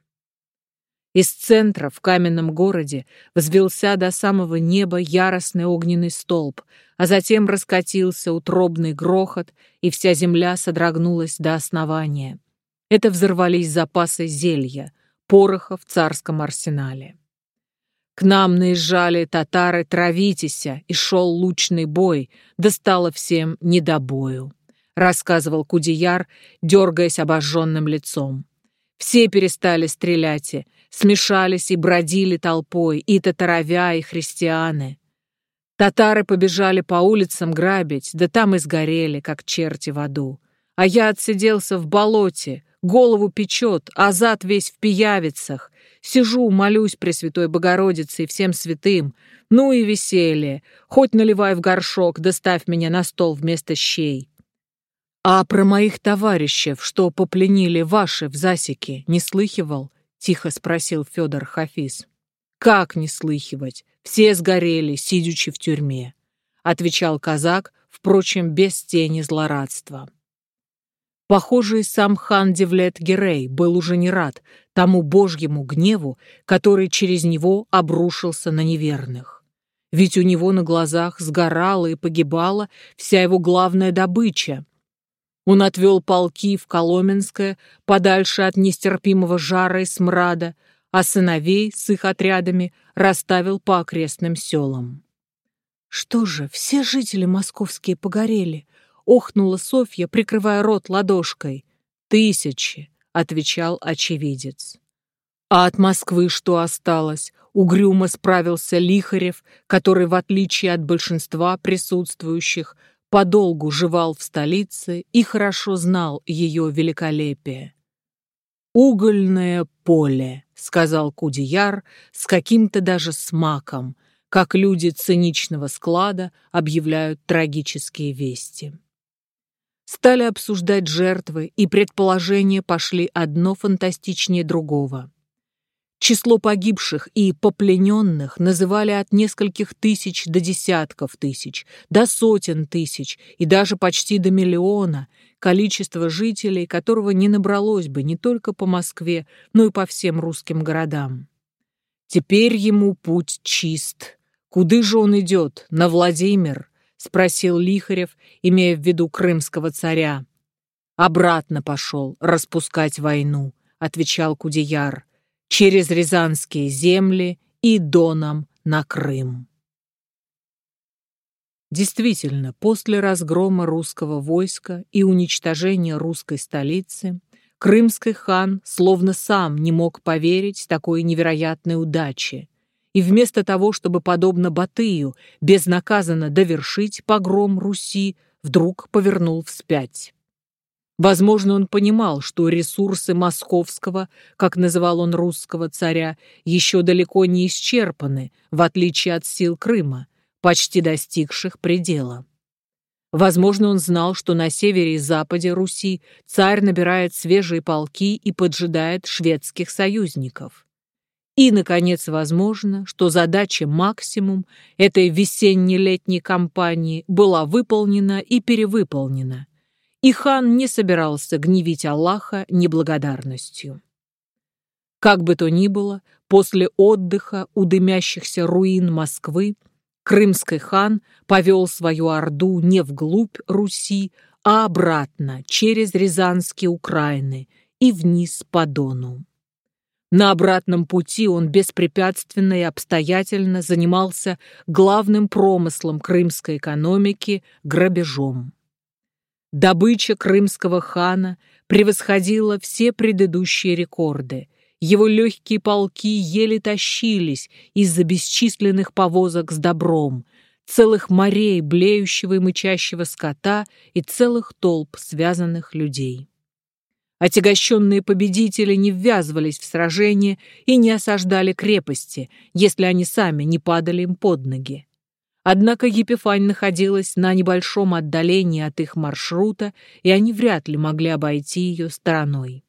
Из центра в каменном городе взвелся до самого неба яростный огненный столб, а затем раскатился утробный грохот, и вся земля содрогнулась до основания. Это взорвались запасы зелья, пороха в царском арсенале. К нам наезжали татары «Травитеся», и шел лучный бой, да стало всем не до бою, рассказывал Кудияр, дергаясь обожженным лицом. Все перестали стрелять, смешались и бродили толпой, и татаровя, и христианы. Татары побежали по улицам грабить, да там и сгорели, как черти в аду. А я отсиделся в болоте, голову печет, а зад весь в пиявицах. Сижу, молюсь Пресвятой Богородице и всем святым. Ну и веселье. Хоть наливай в горшок, доставь меня на стол вместо щей. А про моих товарищей, что попленили ваши в засеке, не слыхивал? Тихо спросил Федор Хафиз. Как не слыхивать? Все сгорели, сидячи в тюрьме, отвечал казак, впрочем, без тени злорадства. Похоже, и сам хан Девлет Герей был уже не рад тому божьему гневу, который через него обрушился на неверных. Ведь у него на глазах сгорала и погибала вся его главная добыча, он отвел полки в Коломенское, подальше от нестерпимого жара и смрада, а сыновей с их отрядами расставил по окрестным селам. «Что же, все жители московские погорели?» — охнула Софья, прикрывая рот ладошкой. «Тысячи», — отвечал очевидец. «А от Москвы что осталось?» — угрюмо справился Лихарев, который, в отличие от большинства присутствующих, подолгу жевал в столице и хорошо знал ее великолепие. «Угольное поле», — сказал Кудияр с каким-то даже смаком, как люди циничного склада объявляют трагические вести. Стали обсуждать жертвы, и предположения пошли одно фантастичнее другого. Число погибших и поплененных называли от нескольких тысяч до десятков тысяч, до сотен тысяч и даже почти до миллиона, количество жителей, которого не набралось бы не только по Москве, но и по всем русским городам. Теперь ему путь чист. Куды же он идет? На Владимир? Спросил Лихарев, имея в виду крымского царя. Обратно пошел распускать войну, отвечал Кудеяр через Рязанские земли и Доном на Крым. Действительно, после разгрома русского войска и уничтожения русской столицы, крымский хан словно сам не мог поверить такой невероятной удаче, и вместо того, чтобы, подобно Батыю, безнаказанно довершить погром Руси, вдруг повернул вспять. Возможно, он понимал, что ресурсы московского, как называл он русского царя, еще далеко не исчерпаны, в отличие от сил Крыма, почти достигших предела. Возможно, он знал, что на севере и западе Руси царь набирает свежие полки и поджидает шведских союзников. И, наконец, возможно, что задача максимум этой весенне-летней кампании была выполнена и перевыполнена – и хан не собирался гневить Аллаха неблагодарностью. Как бы то ни было, после отдыха у дымящихся руин Москвы крымский хан повел свою орду не вглубь Руси, а обратно через Рязанские Украины и вниз по Дону. На обратном пути он беспрепятственно и обстоятельно занимался главным промыслом крымской экономики – грабежом. Добыча крымского хана превосходила все предыдущие рекорды. Его легкие полки еле тащились из-за бесчисленных повозок с добром, целых морей блеющего и мычащего скота и целых толп связанных людей. Отягощенные победители не ввязывались в сражение и не осаждали крепости, если они сами не падали им под ноги. Однако Епифань находилась на небольшом отдалении от их маршрута, и они вряд ли могли обойти ее стороной.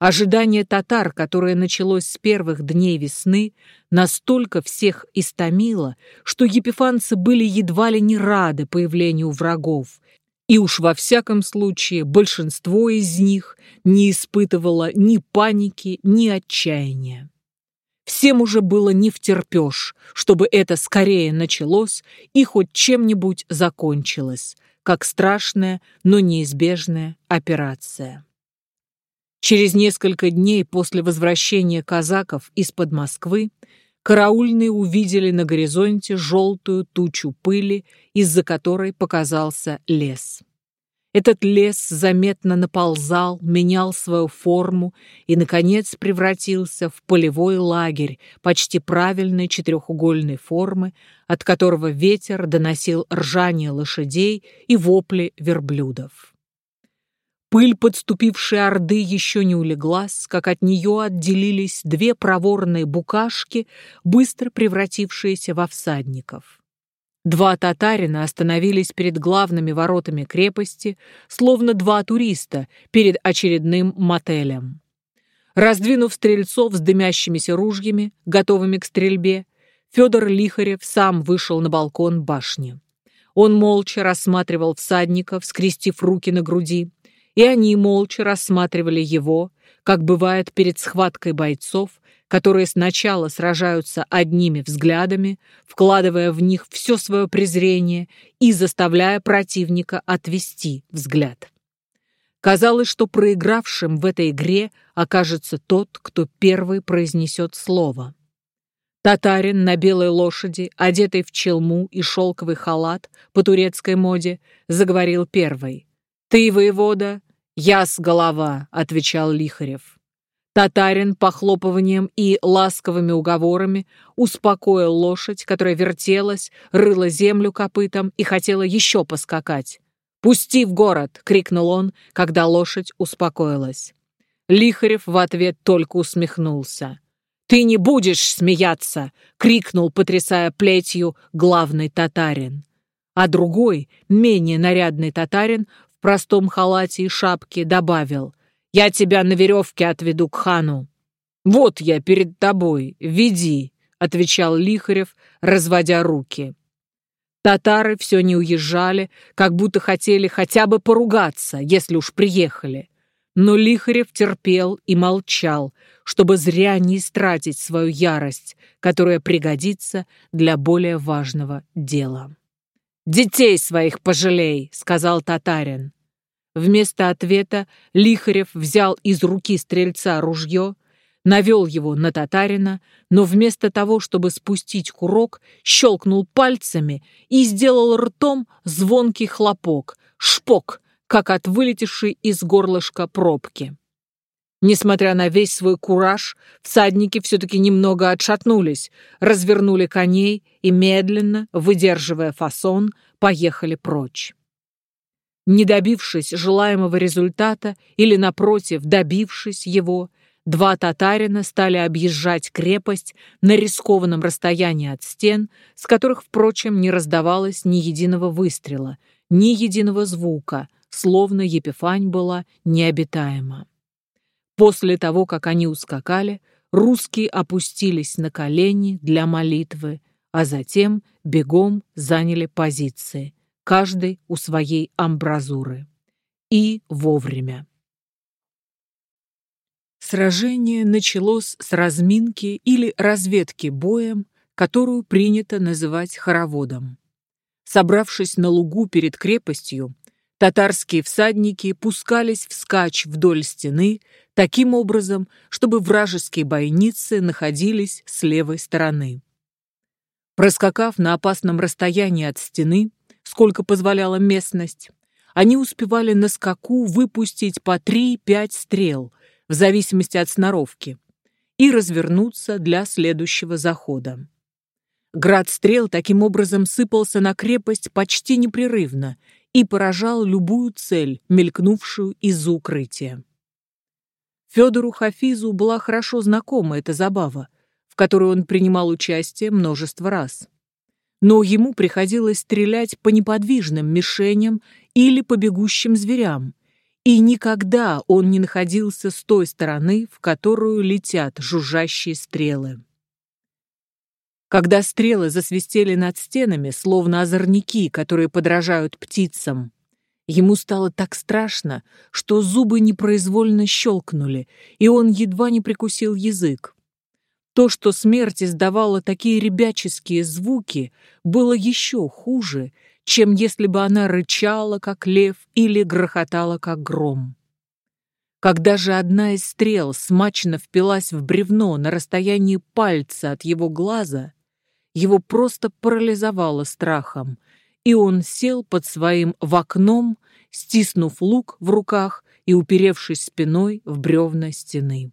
Ожидание татар, которое началось с первых дней весны, настолько всех истомило, что епифанцы были едва ли не рады появлению врагов, и уж во всяком случае большинство из них не испытывало ни паники, ни отчаяния. Всем уже было не втерпешь, чтобы это скорее началось и хоть чем-нибудь закончилось, как страшная, но неизбежная операция. Через несколько дней после возвращения казаков из-под Москвы караульные увидели на горизонте желтую тучу пыли, из-за которой показался лес. Этот лес заметно наползал, менял свою форму и, наконец, превратился в полевой лагерь почти правильной четырехугольной формы, от которого ветер доносил ржание лошадей и вопли верблюдов. Пыль подступившей орды еще не улеглась, как от нее отделились две проворные букашки, быстро превратившиеся во всадников. Два татарина остановились перед главными воротами крепости, словно два туриста перед очередным мотелем. Раздвинув стрельцов с дымящимися ружьями, готовыми к стрельбе, Федор Лихарев сам вышел на балкон башни. Он молча рассматривал всадников, скрестив руки на груди, и они молча рассматривали его, как бывает перед схваткой бойцов, которые сначала сражаются одними взглядами, вкладывая в них все свое презрение и заставляя противника отвести взгляд. Казалось, что проигравшим в этой игре окажется тот, кто первый произнесет слово. Татарин на белой лошади, одетый в челму и шелковый халат по турецкой моде, заговорил первый. «Ты, воевода?» «Я с голова», — отвечал Лихарев. Татарин похлопыванием и ласковыми уговорами успокоил лошадь, которая вертелась, рыла землю копытом и хотела еще поскакать. «Пусти в город!» — крикнул он, когда лошадь успокоилась. Лихарев в ответ только усмехнулся. «Ты не будешь смеяться!» — крикнул, потрясая плетью, главный татарин. А другой, менее нарядный татарин в простом халате и шапке добавил — я тебя на веревке отведу к хану. Вот я перед тобой, веди, отвечал Лихарев, разводя руки. Татары все не уезжали, как будто хотели хотя бы поругаться, если уж приехали. Но Лихарев терпел и молчал, чтобы зря не истратить свою ярость, которая пригодится для более важного дела. «Детей своих пожалей», — сказал татарин. Вместо ответа Лихарев взял из руки стрельца ружье, навел его на татарина, но вместо того, чтобы спустить курок, щелкнул пальцами и сделал ртом звонкий хлопок, шпок, как от вылетевшей из горлышка пробки. Несмотря на весь свой кураж, всадники все-таки немного отшатнулись, развернули коней и медленно, выдерживая фасон, поехали прочь. Не добившись желаемого результата или, напротив, добившись его, два татарина стали объезжать крепость на рискованном расстоянии от стен, с которых, впрочем, не раздавалось ни единого выстрела, ни единого звука, словно Епифань была необитаема. После того, как они ускакали, русские опустились на колени для молитвы, а затем бегом заняли позиции – каждый у своей амбразуры. И вовремя. Сражение началось с разминки или разведки боем, которую принято называть хороводом. Собравшись на лугу перед крепостью, Татарские всадники пускались вскачь вдоль стены, таким образом, чтобы вражеские бойницы находились с левой стороны. Проскакав на опасном расстоянии от стены, сколько позволяла местность, они успевали на скаку выпустить по 3-5 стрел, в зависимости от сноровки, и развернуться для следующего захода. Град стрел таким образом сыпался на крепость почти непрерывно и поражал любую цель, мелькнувшую из укрытия. Федору Хафизу была хорошо знакома эта забава, в которой он принимал участие множество раз. Но ему приходилось стрелять по неподвижным мишеням или по бегущим зверям, и никогда он не находился с той стороны, в которую летят жужжащие стрелы. Когда стрелы засвистели над стенами, словно озорники, которые подражают птицам, ему стало так страшно, что зубы непроизвольно щелкнули, и он едва не прикусил язык. То, что смерть издавала такие ребяческие звуки, было еще хуже, чем если бы она рычала, как лев, или грохотала, как гром. Когда же одна из стрел смачно впилась в бревно на расстоянии пальца от его глаза, его просто парализовало страхом, и он сел под своим в окном, стиснув лук в руках и уперевшись спиной в бревна стены.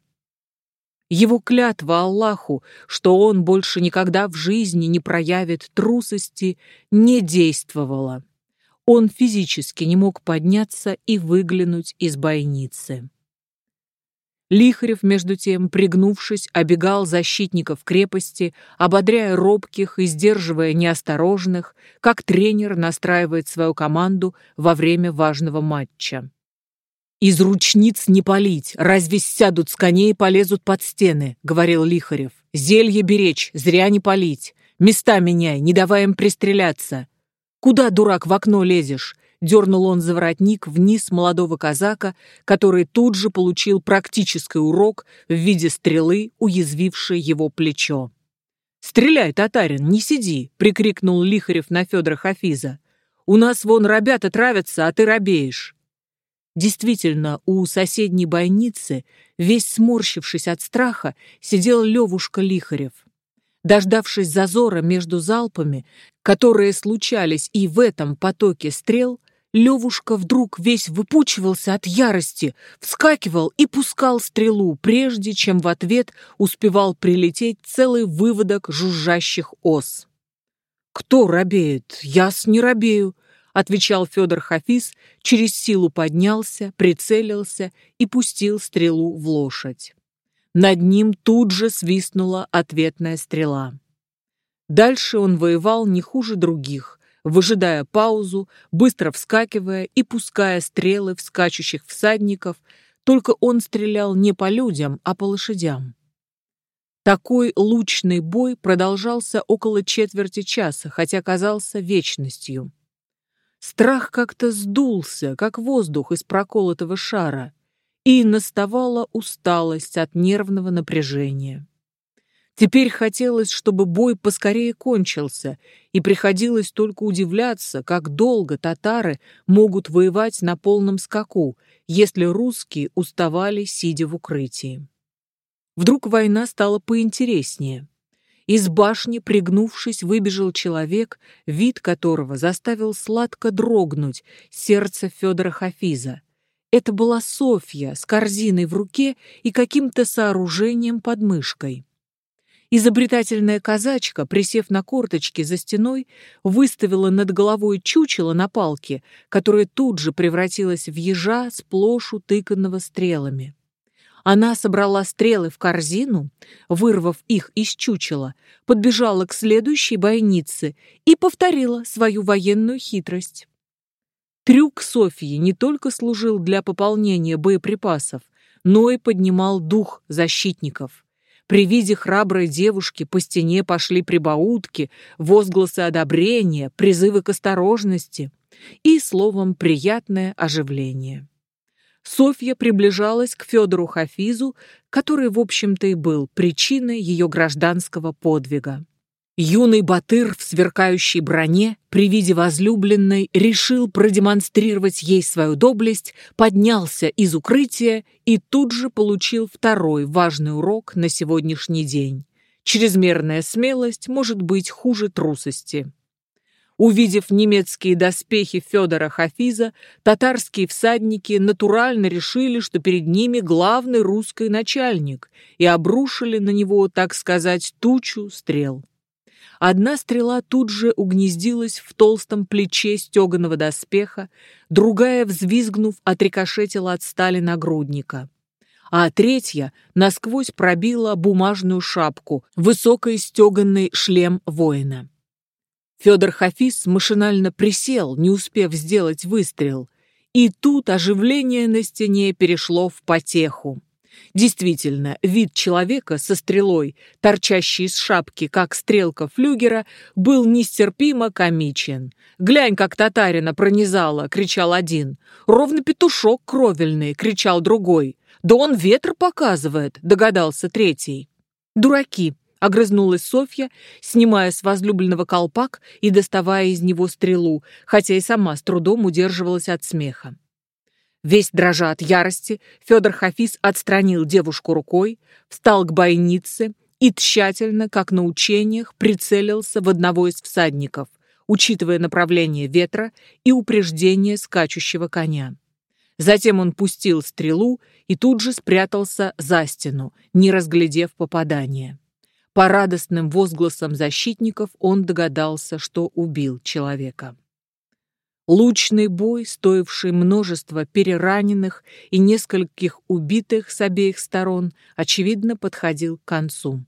Его клятва Аллаху, что он больше никогда в жизни не проявит трусости, не действовала. Он физически не мог подняться и выглянуть из бойницы. Лихарев, между тем, пригнувшись, обегал защитников крепости, ободряя робких и сдерживая неосторожных, как тренер настраивает свою команду во время важного матча. «Из ручниц не палить, разве сядут с коней и полезут под стены», — говорил Лихарев. «Зелье беречь, зря не палить. Места меняй, не давай им пристреляться. Куда, дурак, в окно лезешь?» Дернул он за воротник вниз молодого казака, который тут же получил практический урок в виде стрелы, уязвившей его плечо. «Стреляй, татарин, не сиди!» — прикрикнул Лихарев на Федора Хафиза. «У нас вон ребята травятся, а ты робеешь!» Действительно, у соседней бойницы, весь сморщившись от страха, сидел Левушка Лихарев. Дождавшись зазора между залпами, которые случались и в этом потоке стрел, Левушка вдруг весь выпучивался от ярости, вскакивал и пускал стрелу, прежде чем в ответ успевал прилететь целый выводок жужжащих ос. «Кто робеет? Яс не робею», — отвечал Федор Хафиз, через силу поднялся, прицелился и пустил стрелу в лошадь. Над ним тут же свистнула ответная стрела. Дальше он воевал не хуже других, выжидая паузу, быстро вскакивая и пуская стрелы в скачущих всадников, только он стрелял не по людям, а по лошадям. Такой лучный бой продолжался около четверти часа, хотя казался вечностью. Страх как-то сдулся, как воздух из проколотого шара, и наставала усталость от нервного напряжения. Теперь хотелось, чтобы бой поскорее кончился, и приходилось только удивляться, как долго татары могут воевать на полном скаку, если русские уставали, сидя в укрытии. Вдруг война стала поинтереснее. Из башни, пригнувшись, выбежал человек, вид которого заставил сладко дрогнуть сердце Федора Хафиза. Это была Софья с корзиной в руке и каким-то сооружением под мышкой. Изобретательная казачка, присев на корточки за стеной, выставила над головой чучело на палке, которое тут же превратилось в ежа сплошь утыканного стрелами. Она собрала стрелы в корзину, вырвав их из чучела, подбежала к следующей бойнице и повторила свою военную хитрость. Трюк Софьи не только служил для пополнения боеприпасов, но и поднимал дух защитников. При виде храброй девушки по стене пошли прибаутки, возгласы одобрения, призывы к осторожности и, словом, приятное оживление. Софья приближалась к Федору Хафизу, который, в общем-то, и был причиной ее гражданского подвига. Юный батыр в сверкающей броне при виде возлюбленной решил продемонстрировать ей свою доблесть, поднялся из укрытия и тут же получил второй важный урок на сегодняшний день. Чрезмерная смелость может быть хуже трусости. Увидев немецкие доспехи Федора Хафиза, татарские всадники натурально решили, что перед ними главный русский начальник, и обрушили на него, так сказать, тучу стрел. Одна стрела тут же угнездилась в толстом плече стеганого доспеха, другая, взвизгнув, отрикошетила от стали нагрудника. А третья насквозь пробила бумажную шапку, высокий стеганный шлем воина. Федор Хафиз машинально присел, не успев сделать выстрел, и тут оживление на стене перешло в потеху. Действительно, вид человека со стрелой, торчащей из шапки, как стрелка флюгера, был нестерпимо комичен. «Глянь, как татарина пронизала!» — кричал один. «Ровно петушок кровельный!» — кричал другой. «Да он ветер показывает!» — догадался третий. «Дураки!» — огрызнулась Софья, снимая с возлюбленного колпак и доставая из него стрелу, хотя и сама с трудом удерживалась от смеха. Весь дрожа от ярости, Федор Хафиз отстранил девушку рукой, встал к бойнице и тщательно, как на учениях, прицелился в одного из всадников, учитывая направление ветра и упреждение скачущего коня. Затем он пустил стрелу и тут же спрятался за стену, не разглядев попадания. По радостным возгласам защитников он догадался, что убил человека. Лучный бой, стоивший множество перераненных и нескольких убитых с обеих сторон, очевидно, подходил к концу.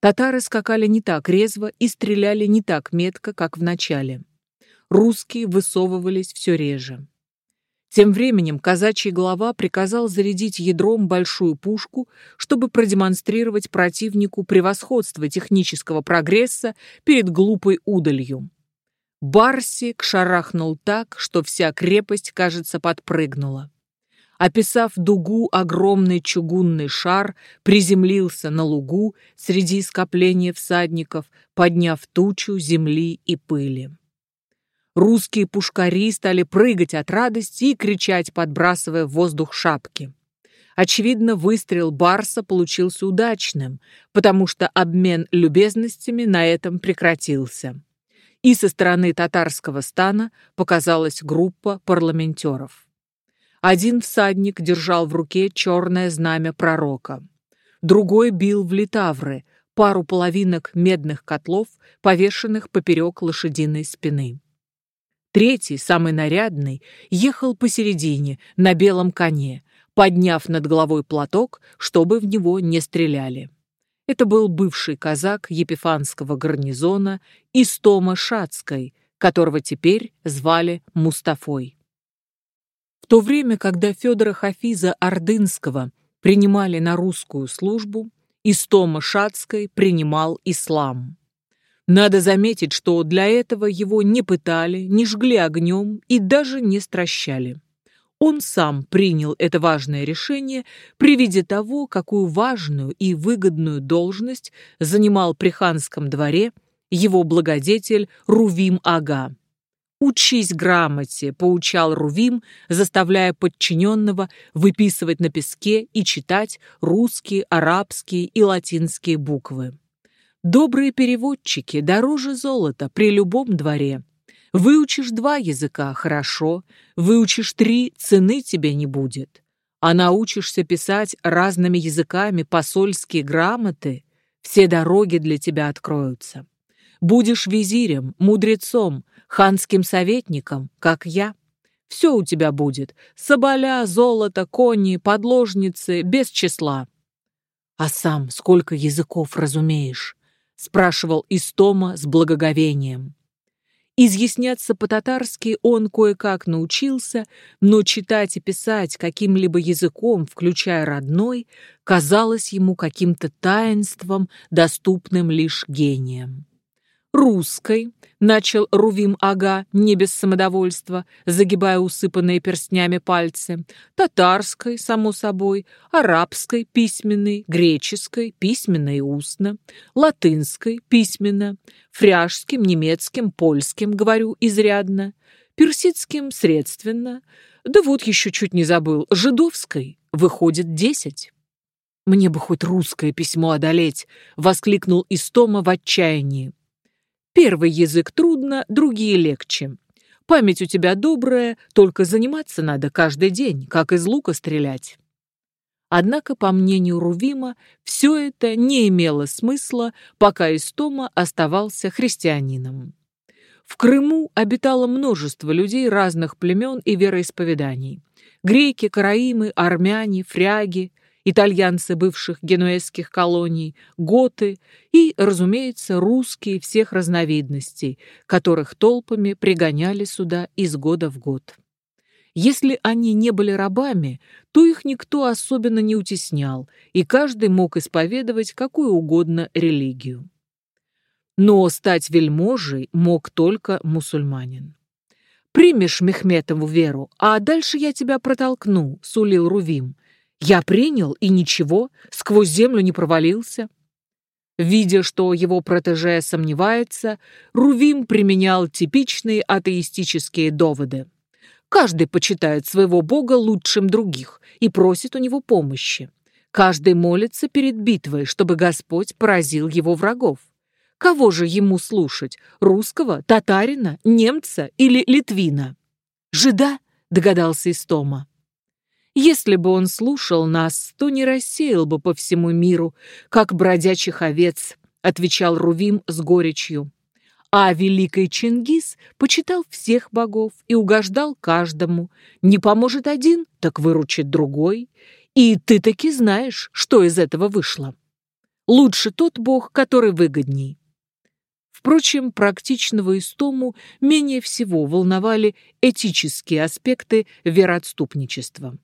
Татары скакали не так резво и стреляли не так метко, как в начале. Русские высовывались все реже. Тем временем казачий глава приказал зарядить ядром большую пушку, чтобы продемонстрировать противнику превосходство технического прогресса перед глупой удалью. Барсик шарахнул так, что вся крепость, кажется, подпрыгнула. Описав дугу, огромный чугунный шар приземлился на лугу среди скопления всадников, подняв тучу земли и пыли. Русские пушкари стали прыгать от радости и кричать, подбрасывая в воздух шапки. Очевидно, выстрел Барса получился удачным, потому что обмен любезностями на этом прекратился и со стороны татарского стана показалась группа парламентеров. Один всадник держал в руке черное знамя пророка, другой бил в литавры, пару половинок медных котлов, повешенных поперек лошадиной спины. Третий, самый нарядный, ехал посередине, на белом коне, подняв над головой платок, чтобы в него не стреляли. Это был бывший казак Епифанского гарнизона Истома Шацкой, которого теперь звали Мустафой. В то время, когда Федора Хафиза Ордынского принимали на русскую службу, Истома Шацкой принимал ислам. Надо заметить, что для этого его не пытали, не жгли огнем и даже не стращали. Он сам принял это важное решение при виде того, какую важную и выгодную должность занимал при ханском дворе его благодетель Рувим-ага. «Учись грамоте», — поучал Рувим, заставляя подчиненного выписывать на песке и читать русские, арабские и латинские буквы. Добрые переводчики дороже золота при любом дворе. Выучишь два языка – хорошо, выучишь три – цены тебе не будет. А научишься писать разными языками посольские грамоты – все дороги для тебя откроются. Будешь визирем, мудрецом, ханским советником, как я. Все у тебя будет – соболя, золото, кони, подложницы, без числа. А сам сколько языков разумеешь? Спрашивал Истома с благоговением. Изъясняться по-татарски он кое-как научился, но читать и писать каким-либо языком, включая родной, казалось ему каким-то таинством, доступным лишь гением. Русской, начал Рувим Ага, не без самодовольства, загибая усыпанные перстнями пальцы, татарской, само собой, арабской, письменной, греческой, письменно и устно, латынской, письменно, фряжским, немецким, польским, говорю изрядно, персидским, средственно, да вот еще чуть не забыл, жидовской, выходит десять. «Мне бы хоть русское письмо одолеть!» — воскликнул Истома в отчаянии. Первый язык трудно, другие легче. Память у тебя добрая, только заниматься надо каждый день, как из лука стрелять. Однако, по мнению Рувима, все это не имело смысла, пока Истома оставался христианином. В Крыму обитало множество людей разных племен и вероисповеданий. Греки, караимы, армяне, фряги – итальянцы бывших генуэзских колоний, готы и, разумеется, русские всех разновидностей, которых толпами пригоняли сюда из года в год. Если они не были рабами, то их никто особенно не утеснял, и каждый мог исповедовать какую угодно религию. Но стать вельможей мог только мусульманин. «Примешь Мехметову веру, а дальше я тебя протолкну», — сулил Рувим, я принял, и ничего, сквозь землю не провалился. Видя, что его протеже сомневается, Рувим применял типичные атеистические доводы. Каждый почитает своего бога лучшим других и просит у него помощи. Каждый молится перед битвой, чтобы Господь поразил его врагов. Кого же ему слушать? Русского, татарина, немца или литвина? «Жида?» — догадался Истома. Если бы он слушал нас, то не рассеял бы по всему миру, как бродячих овец, отвечал Рувим с горечью. А великий Чингис почитал всех богов и угождал каждому. Не поможет один, так выручит другой. И ты таки знаешь, что из этого вышло. Лучше тот бог, который выгодней. Впрочем, практичного истому менее всего волновали этические аспекты вероотступничества.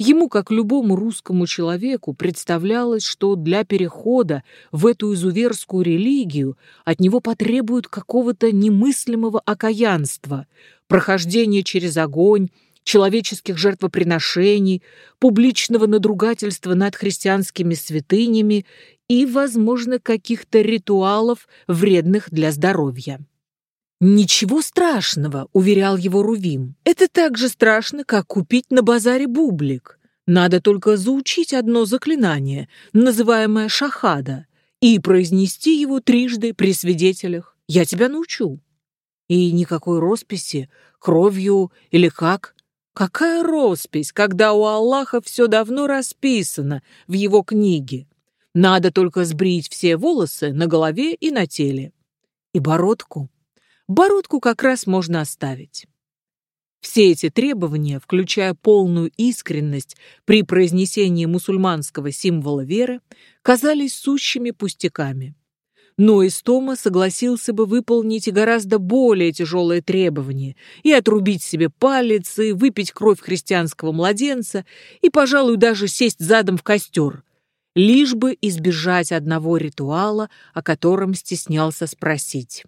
Ему, как любому русскому человеку, представлялось, что для перехода в эту изуверскую религию от него потребуют какого-то немыслимого окаянства, прохождения через огонь, человеческих жертвоприношений, публичного надругательства над христианскими святынями и, возможно, каких-то ритуалов, вредных для здоровья. «Ничего страшного», — уверял его Рувим. «Это так же страшно, как купить на базаре бублик. Надо только заучить одно заклинание, называемое шахада, и произнести его трижды при свидетелях. Я тебя научу». И никакой росписи, кровью или как. Какая роспись, когда у Аллаха все давно расписано в его книге? Надо только сбрить все волосы на голове и на теле. И бородку. Бородку как раз можно оставить. Все эти требования, включая полную искренность при произнесении мусульманского символа веры, казались сущими пустяками. Но Истома согласился бы выполнить гораздо более тяжелые требования и отрубить себе палец, и выпить кровь христианского младенца, и, пожалуй, даже сесть задом в костер, лишь бы избежать одного ритуала, о котором стеснялся спросить.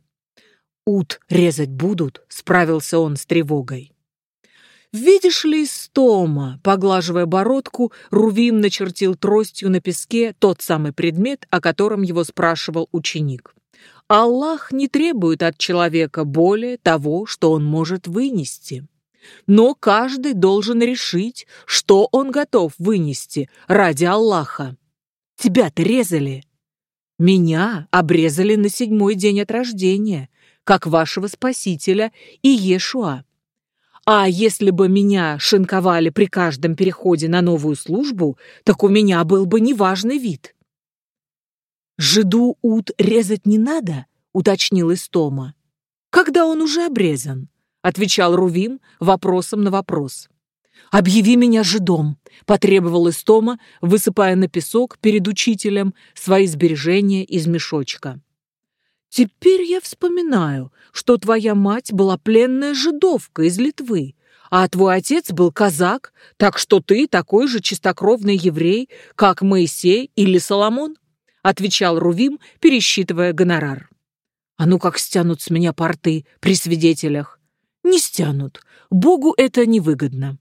«Ут резать будут?» — справился он с тревогой. «Видишь ли, Стома?» — поглаживая бородку, Рувим начертил тростью на песке тот самый предмет, о котором его спрашивал ученик. «Аллах не требует от человека более того, что он может вынести. Но каждый должен решить, что он готов вынести ради Аллаха. Тебя-то резали. Меня обрезали на седьмой день от рождения, как вашего Спасителя и Иешуа. А если бы меня шинковали при каждом переходе на новую службу, так у меня был бы неважный вид. «Жиду ут резать не надо?» — уточнил Истома. «Когда он уже обрезан?» — отвечал Рувим вопросом на вопрос. «Объяви меня жидом», — потребовал Истома, высыпая на песок перед учителем свои сбережения из мешочка. Теперь я вспоминаю, что твоя мать была пленная жидовка из Литвы, а твой отец был казак, так что ты такой же чистокровный еврей, как Моисей или Соломон, отвечал Рувим, пересчитывая гонорар. А ну как стянут с меня порты при свидетелях? Не стянут. Богу это невыгодно.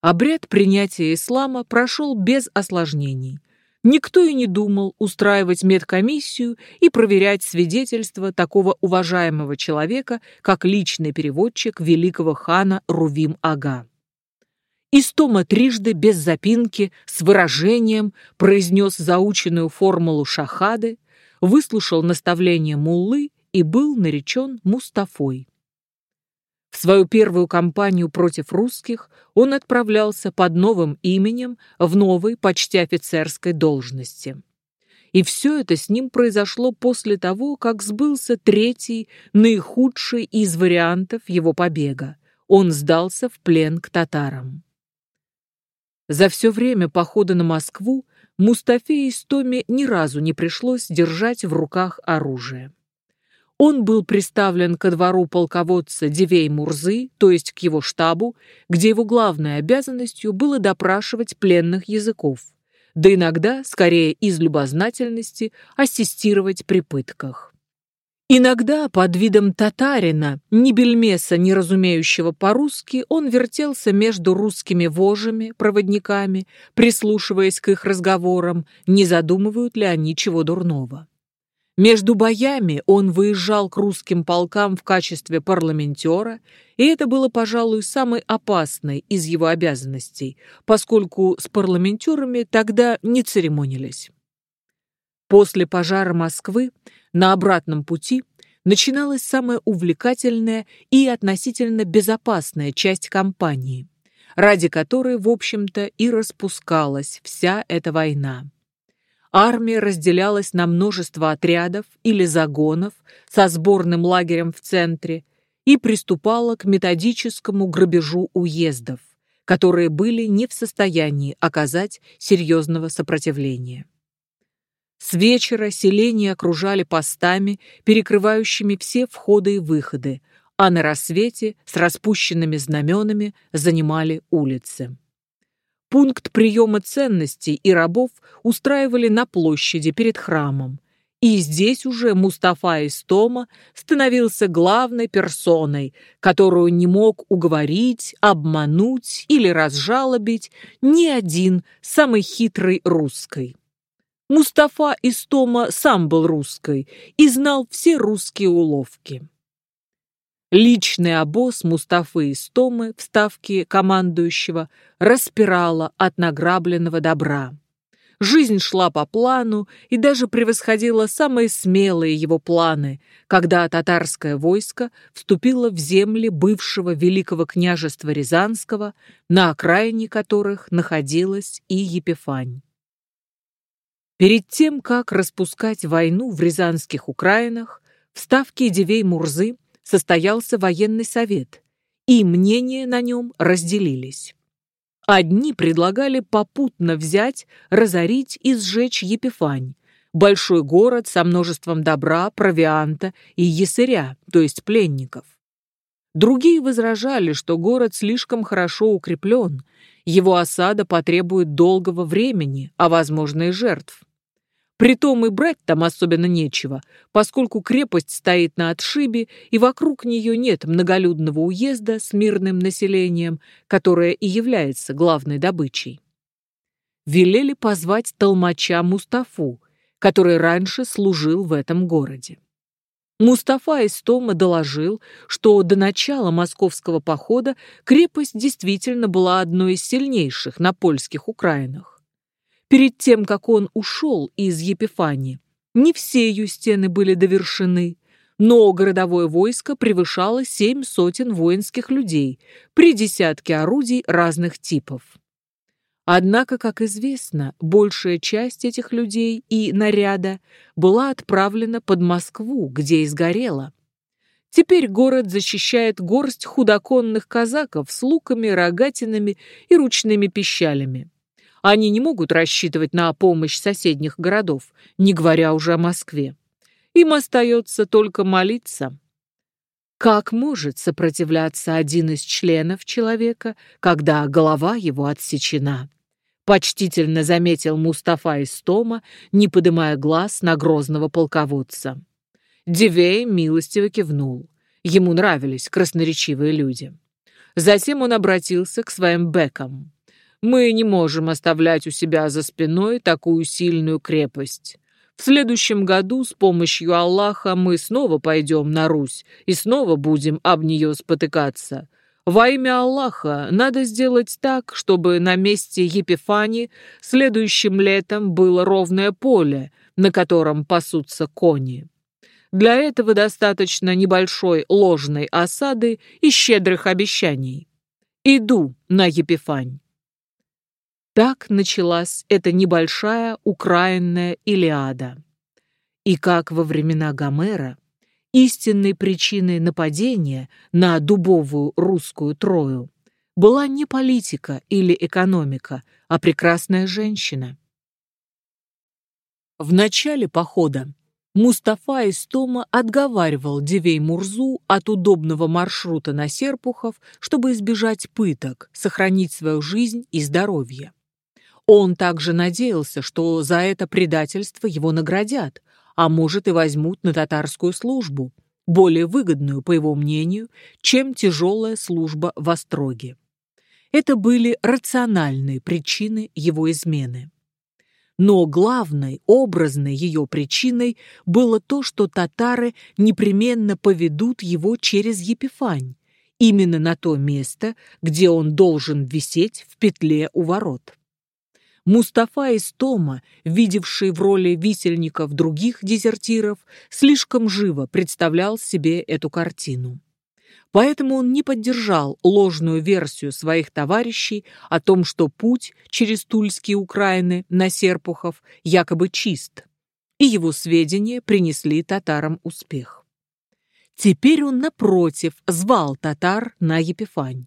Обряд принятия ислама прошел без осложнений. Никто и не думал устраивать медкомиссию и проверять свидетельства такого уважаемого человека, как личный переводчик великого хана Рувим-ага. Истома трижды без запинки, с выражением, произнес заученную формулу шахады, выслушал наставление муллы и был наречен Мустафой. В свою первую кампанию против русских он отправлялся под новым именем в новой, почти офицерской должности. И все это с ним произошло после того, как сбылся третий, наихудший из вариантов его побега. Он сдался в плен к татарам. За все время похода на Москву Мустафе Истоме ни разу не пришлось держать в руках оружие. Он был приставлен ко двору полководца Дивей Мурзы, то есть к его штабу, где его главной обязанностью было допрашивать пленных языков, да иногда, скорее из любознательности, ассистировать при пытках. Иногда под видом татарина, ни бельмеса, не разумеющего по-русски, он вертелся между русскими вожами, проводниками, прислушиваясь к их разговорам, не задумывают ли они чего дурного. Между боями он выезжал к русским полкам в качестве парламентера, и это было, пожалуй, самой опасной из его обязанностей, поскольку с парламентерами тогда не церемонились. После пожара Москвы на обратном пути начиналась самая увлекательная и относительно безопасная часть кампании, ради которой, в общем-то, и распускалась вся эта война. Армия разделялась на множество отрядов или загонов со сборным лагерем в центре и приступала к методическому грабежу уездов, которые были не в состоянии оказать серьезного сопротивления. С вечера селение окружали постами, перекрывающими все входы и выходы, а на рассвете с распущенными знаменами занимали улицы. Пункт приема ценностей и рабов устраивали на площади перед храмом. И здесь уже Мустафа Истома становился главной персоной, которую не мог уговорить, обмануть или разжалобить ни один самый хитрый русский. Мустафа Истома сам был русской и знал все русские уловки. Личный обоз Мустафы Истомы в ставке командующего распирала от награбленного добра. Жизнь шла по плану и даже превосходила самые смелые его планы, когда татарское войско вступило в земли бывшего Великого княжества Рязанского, на окраине которых находилась и Епифань. Перед тем, как распускать войну в Рязанских Украинах, в ставке Дивей Мурзы состоялся военный совет, и мнения на нем разделились. Одни предлагали попутно взять, разорить и сжечь Епифань, большой город со множеством добра, провианта и ясыря, то есть пленников. Другие возражали, что город слишком хорошо укреплен, его осада потребует долгого времени, а возможно и жертв. Притом и брать там особенно нечего, поскольку крепость стоит на отшибе, и вокруг нее нет многолюдного уезда с мирным населением, которое и является главной добычей. Велели позвать толмача Мустафу, который раньше служил в этом городе. Мустафа из Тома доложил, что до начала московского похода крепость действительно была одной из сильнейших на польских Украинах. Перед тем, как он ушел из Епифани, не все ее стены были довершены, но городовое войско превышало семь сотен воинских людей при десятке орудий разных типов. Однако, как известно, большая часть этих людей и наряда была отправлена под Москву, где и сгорела. Теперь город защищает горсть худоконных казаков с луками, рогатинами и ручными пищалями. Они не могут рассчитывать на помощь соседних городов, не говоря уже о Москве. Им остается только молиться. Как может сопротивляться один из членов человека, когда голова его отсечена? Почтительно заметил Мустафа из Тома, не поднимая глаз на грозного полководца. Дивей милостиво кивнул. Ему нравились красноречивые люди. Затем он обратился к своим бекам. «Мы не можем оставлять у себя за спиной такую сильную крепость. В следующем году с помощью Аллаха мы снова пойдем на Русь и снова будем об нее спотыкаться. Во имя Аллаха надо сделать так, чтобы на месте Епифани следующим летом было ровное поле, на котором пасутся кони. Для этого достаточно небольшой ложной осады и щедрых обещаний. Иду на Епифань. Так началась эта небольшая украинная Илиада. И как во времена Гомера, истинной причиной нападения на дубовую русскую Трою была не политика или экономика, а прекрасная женщина. В начале похода Мустафа Истома отговаривал Дивей Мурзу от удобного маршрута на Серпухов, чтобы избежать пыток, сохранить свою жизнь и здоровье. Он также надеялся, что за это предательство его наградят, а может и возьмут на татарскую службу, более выгодную, по его мнению, чем тяжелая служба в Остроге. Это были рациональные причины его измены. Но главной, образной ее причиной было то, что татары непременно поведут его через Епифань, именно на то место, где он должен висеть в петле у ворот. Мустафа из Тома, видевший в роли висельников других дезертиров, слишком живо представлял себе эту картину. Поэтому он не поддержал ложную версию своих товарищей о том, что путь через Тульские Украины на Серпухов якобы чист, и его сведения принесли татарам успех. Теперь он, напротив, звал татар на Епифань.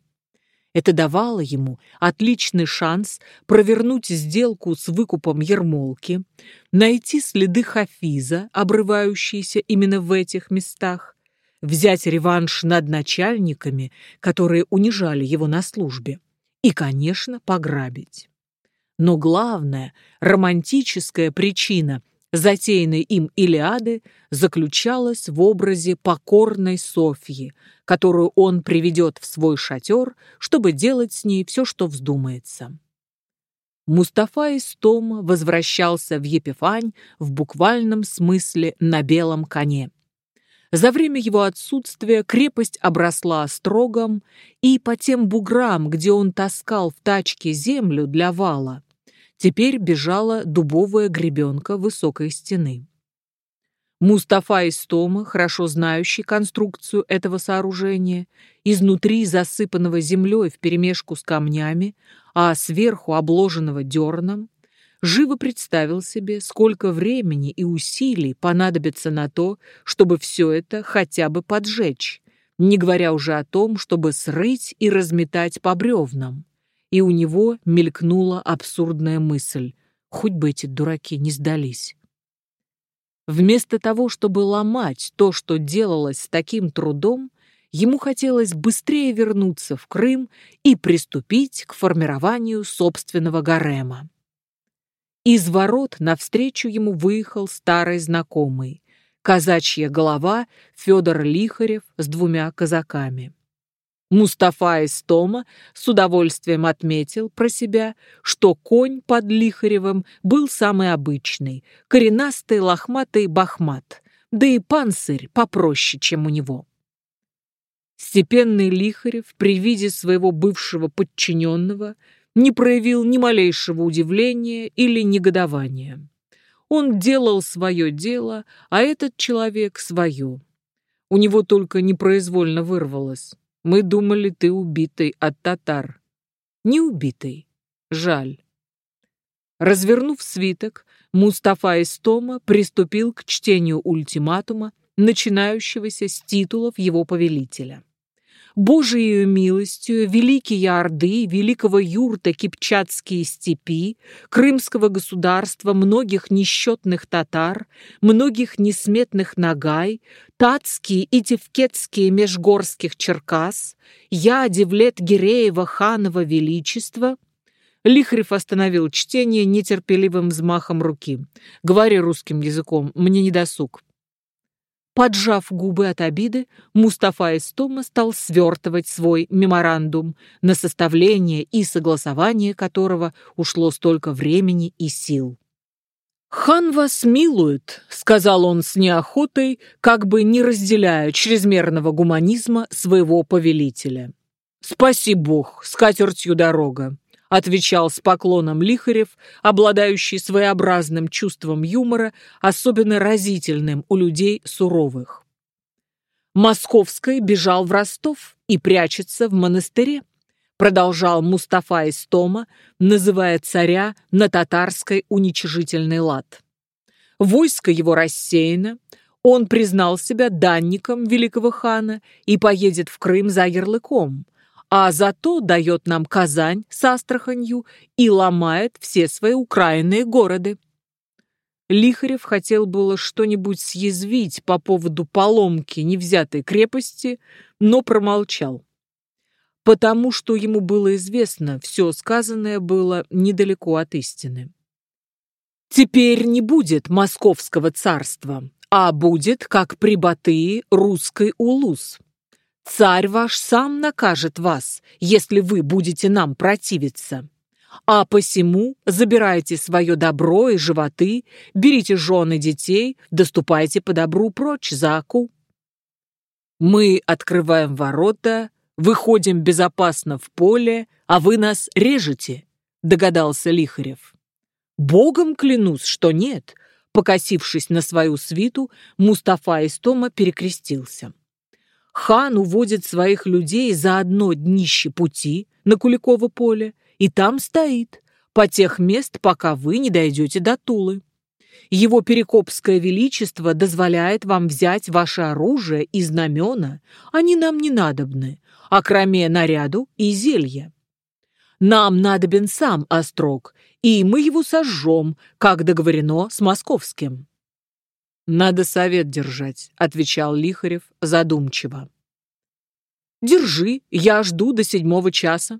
Это давало ему отличный шанс провернуть сделку с выкупом Ермолки, найти следы Хафиза, обрывающиеся именно в этих местах, взять реванш над начальниками, которые унижали его на службе, и, конечно, пограбить. Но главная, романтическая причина затеянной им Илиады заключалась в образе покорной Софьи, которую он приведет в свой шатер, чтобы делать с ней все, что вздумается. Мустафа из Тома возвращался в Епифань в буквальном смысле на белом коне. За время его отсутствия крепость обросла строгом, и по тем буграм, где он таскал в тачке землю для вала, теперь бежала дубовая гребенка высокой стены. Мустафа из Тома, хорошо знающий конструкцию этого сооружения, изнутри засыпанного землей вперемешку с камнями, а сверху обложенного дерном, живо представил себе, сколько времени и усилий понадобится на то, чтобы все это хотя бы поджечь, не говоря уже о том, чтобы срыть и разметать по бревнам. И у него мелькнула абсурдная мысль, хоть бы эти дураки не сдались. Вместо того, чтобы ломать то, что делалось с таким трудом, ему хотелось быстрее вернуться в Крым и приступить к формированию собственного гарема. Из ворот навстречу ему выехал старый знакомый, казачья голова Федор Лихарев с двумя казаками. Мустафа из Тома с удовольствием отметил про себя, что конь под Лихаревым был самый обычный, коренастый лохматый бахмат, да и панцирь попроще, чем у него. Степенный Лихарев при виде своего бывшего подчиненного не проявил ни малейшего удивления или негодования. Он делал свое дело, а этот человек свое. У него только непроизвольно вырвалось. Мы думали, ты убитый от татар. Не убитый. Жаль. Развернув свиток, Мустафа Истома приступил к чтению ультиматума, начинающегося с титулов его повелителя. Божией милостью великие Орды, великого юрта Кипчатские степи, Крымского государства, многих несчетных татар, многих несметных нагай, татские и тевкетские межгорских черкас, я, Девлет Гиреева ханова величества, Лихарев остановил чтение нетерпеливым взмахом руки. «Говори русским языком, мне не досуг». Поджав губы от обиды, Мустафа Истома стал свертывать свой меморандум, на составление и согласование которого ушло столько времени и сил. «Хан вас милует», — сказал он с неохотой, как бы не разделяя чрезмерного гуманизма своего повелителя. «Спаси Бог, с катертью дорога отвечал с поклоном Лихарев, обладающий своеобразным чувством юмора, особенно разительным у людей суровых. Московский бежал в Ростов и прячется в монастыре, продолжал Мустафа из Тома, называя царя на татарской уничижительный лад. Войско его рассеяно, он признал себя данником великого хана и поедет в Крым за ярлыком, а зато дает нам Казань с Астраханью и ломает все свои украинные города. Лихарев хотел было что-нибудь съязвить по поводу поломки невзятой крепости, но промолчал. Потому что ему было известно, все сказанное было недалеко от истины. Теперь не будет московского царства, а будет, как при Батыя, русской улус. Царь ваш сам накажет вас, если вы будете нам противиться. А посему забирайте свое добро и животы, берите жены детей, доступайте по добру прочь за оку. Мы открываем ворота, выходим безопасно в поле, а вы нас режете, догадался Лихарев. Богом клянусь, что нет, покосившись на свою свиту, Мустафа Истома перекрестился. Хан уводит своих людей за одно днище пути на Куликово поле и там стоит, по тех мест, пока вы не дойдете до Тулы. Его Перекопское Величество дозволяет вам взять ваше оружие и знамена, они нам не надобны, а кроме наряду и зелья. Нам надобен сам острог, и мы его сожжем, как договорено с московским. «Надо совет держать», — отвечал Лихарев задумчиво. «Держи, я жду до седьмого часа».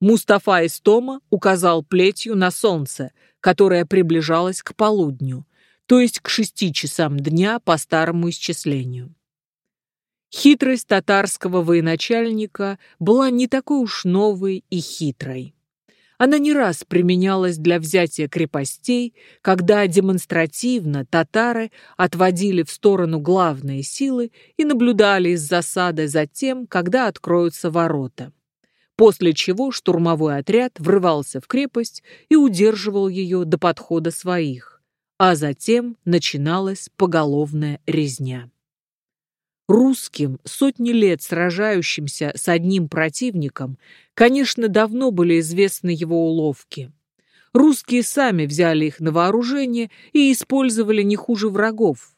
Мустафа из Тома указал плетью на солнце, которое приближалось к полудню, то есть к шести часам дня по старому исчислению. Хитрость татарского военачальника была не такой уж новой и хитрой. Она не раз применялась для взятия крепостей, когда демонстративно татары отводили в сторону главные силы и наблюдали из засады за тем, когда откроются ворота. После чего штурмовой отряд врывался в крепость и удерживал ее до подхода своих, а затем начиналась поголовная резня. Русским, сотни лет сражающимся с одним противником, конечно, давно были известны его уловки. Русские сами взяли их на вооружение и использовали не хуже врагов.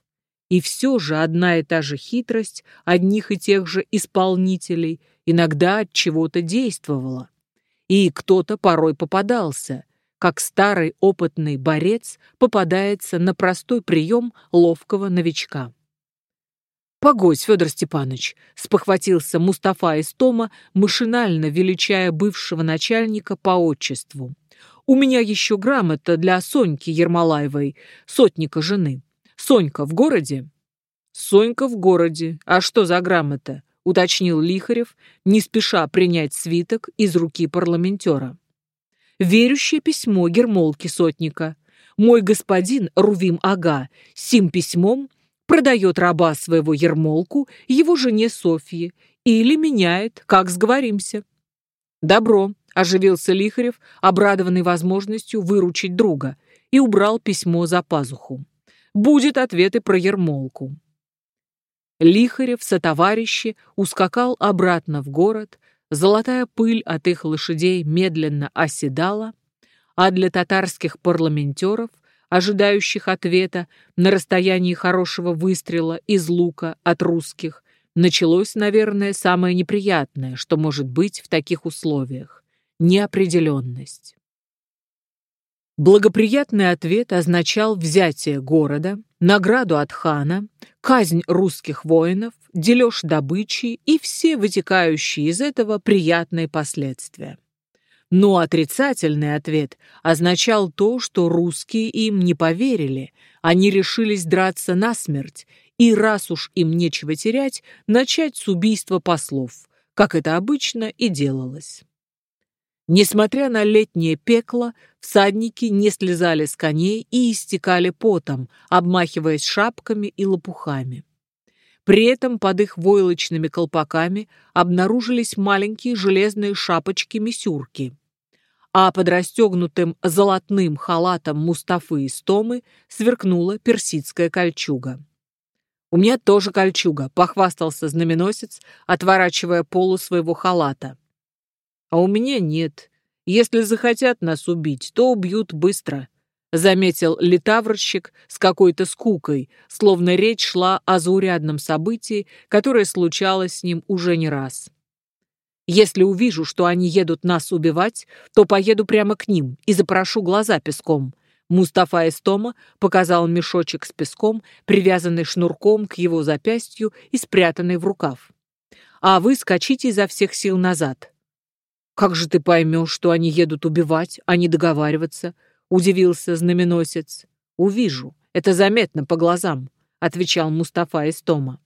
И все же одна и та же хитрость одних и тех же исполнителей иногда от чего-то действовала. И кто-то порой попадался, как старый опытный борец попадается на простой прием ловкого новичка. «Погодь, Федор Степанович!» — спохватился Мустафа из Тома, машинально величая бывшего начальника по отчеству. «У меня еще грамота для Соньки Ермолаевой, сотника жены. Сонька в городе?» «Сонька в городе. А что за грамота?» — уточнил Лихарев, не спеша принять свиток из руки парламентера. «Верющее письмо Гермолки сотника. Мой господин Рувим Ага сим письмом продает раба своего Ермолку его жене Софье или меняет, как сговоримся. Добро, оживился Лихарев, обрадованный возможностью выручить друга, и убрал письмо за пазуху. Будет ответы про Ермолку. Лихарев со товарищи ускакал обратно в город, золотая пыль от их лошадей медленно оседала, а для татарских парламентеров ожидающих ответа на расстоянии хорошего выстрела из лука от русских, началось, наверное, самое неприятное, что может быть в таких условиях – неопределенность. Благоприятный ответ означал взятие города, награду от хана, казнь русских воинов, дележ добычи и все вытекающие из этого приятные последствия. Но отрицательный ответ означал то, что русские им не поверили, они решились драться насмерть и, раз уж им нечего терять, начать с убийства послов, как это обычно и делалось. Несмотря на летнее пекло, всадники не слезали с коней и истекали потом, обмахиваясь шапками и лопухами. При этом под их войлочными колпаками обнаружились маленькие железные шапочки-мисюрки, а под расстегнутым золотным халатом Мустафы и Стомы сверкнула персидская кольчуга. «У меня тоже кольчуга», — похвастался знаменосец, отворачивая полу своего халата. «А у меня нет. Если захотят нас убить, то убьют быстро», — заметил литаврщик с какой-то скукой, словно речь шла о заурядном событии, которое случалось с ним уже не раз. «Если увижу, что они едут нас убивать, то поеду прямо к ним и запрошу глаза песком», Мустафа Эстома показал мешочек с песком, привязанный шнурком к его запястью и спрятанный в рукав. «А вы скачите изо всех сил назад». «Как же ты поймешь, что они едут убивать, а не договариваться?» — удивился знаменосец. «Увижу. Это заметно по глазам», — отвечал Мустафа Эстома.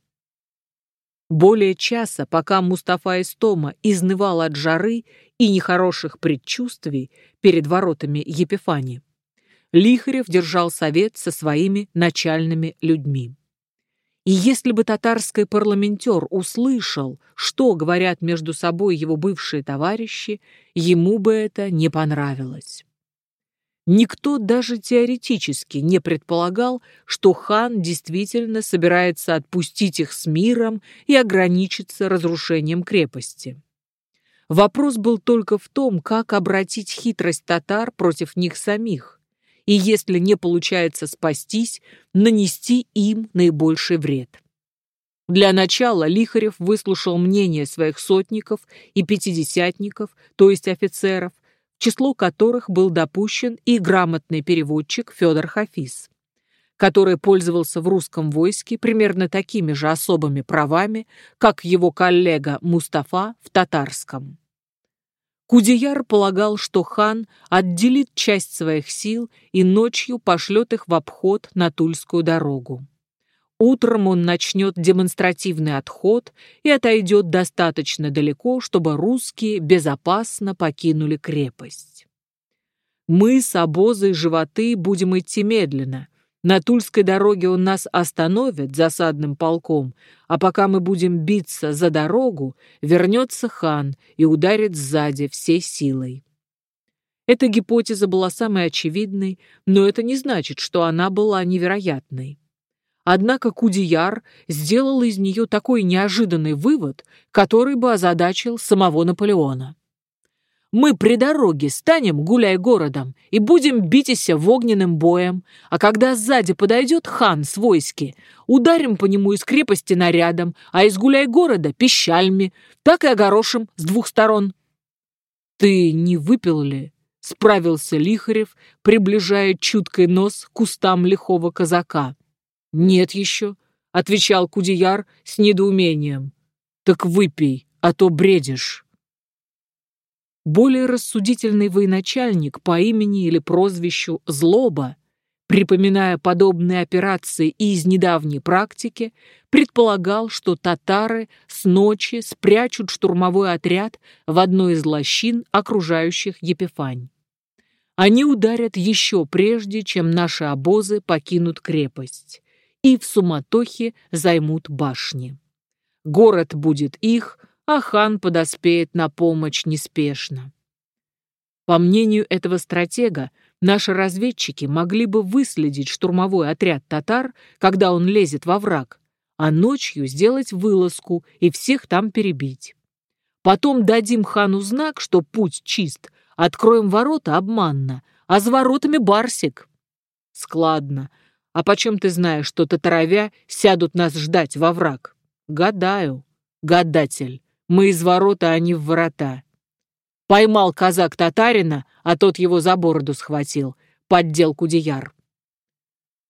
Более часа, пока Мустафа Эстома изнывал от жары и нехороших предчувствий перед воротами Епифани, Лихарев держал совет со своими начальными людьми. И если бы татарский парламентер услышал, что говорят между собой его бывшие товарищи, ему бы это не понравилось. Никто даже теоретически не предполагал, что хан действительно собирается отпустить их с миром и ограничиться разрушением крепости. Вопрос был только в том, как обратить хитрость татар против них самих и, если не получается спастись, нанести им наибольший вред. Для начала Лихарев выслушал мнение своих сотников и пятидесятников, то есть офицеров, в число которых был допущен и грамотный переводчик Федор Хафиз, который пользовался в русском войске примерно такими же особыми правами, как его коллега Мустафа в татарском. Кудеяр полагал, что хан отделит часть своих сил и ночью пошлет их в обход на Тульскую дорогу. Утром он начнет демонстративный отход и отойдет достаточно далеко, чтобы русские безопасно покинули крепость. Мы с обозой животы будем идти медленно, на Тульской дороге он нас остановит засадным полком, а пока мы будем биться за дорогу, вернется хан и ударит сзади всей силой. Эта гипотеза была самой очевидной, но это не значит, что она была невероятной. Однако Кудияр сделал из нее такой неожиданный вывод, который бы озадачил самого Наполеона. Мы при дороге станем, гуляй городом, и будем битися в огненным боем, а когда сзади подойдет хан с войски, ударим по нему из крепости нарядом, а из гуляй города — пищальми, так и огорошим с двух сторон». «Ты не выпил ли?» — справился Лихарев, приближая чуткий нос к кустам лихого казака. «Нет еще», — отвечал Кудияр с недоумением. «Так выпей, а то бредишь». Более рассудительный военачальник по имени или прозвищу Злоба, припоминая подобные операции и из недавней практики, предполагал, что татары с ночи спрячут штурмовой отряд в одной из лощин, окружающих Епифань. Они ударят еще прежде, чем наши обозы покинут крепость, и в суматохе займут башни. Город будет их, а хан подоспеет на помощь неспешно. По мнению этого стратега, наши разведчики могли бы выследить штурмовой отряд татар, когда он лезет во враг, а ночью сделать вылазку и всех там перебить. Потом дадим хану знак, что путь чист, откроем ворота обманно, а за воротами барсик. Складно. А почем ты знаешь, что татаровя сядут нас ждать во враг? Гадаю. Гадатель. Мы из ворота, а не в ворота. Поймал казак татарина, а тот его за бороду схватил. Поддел Кудеяр.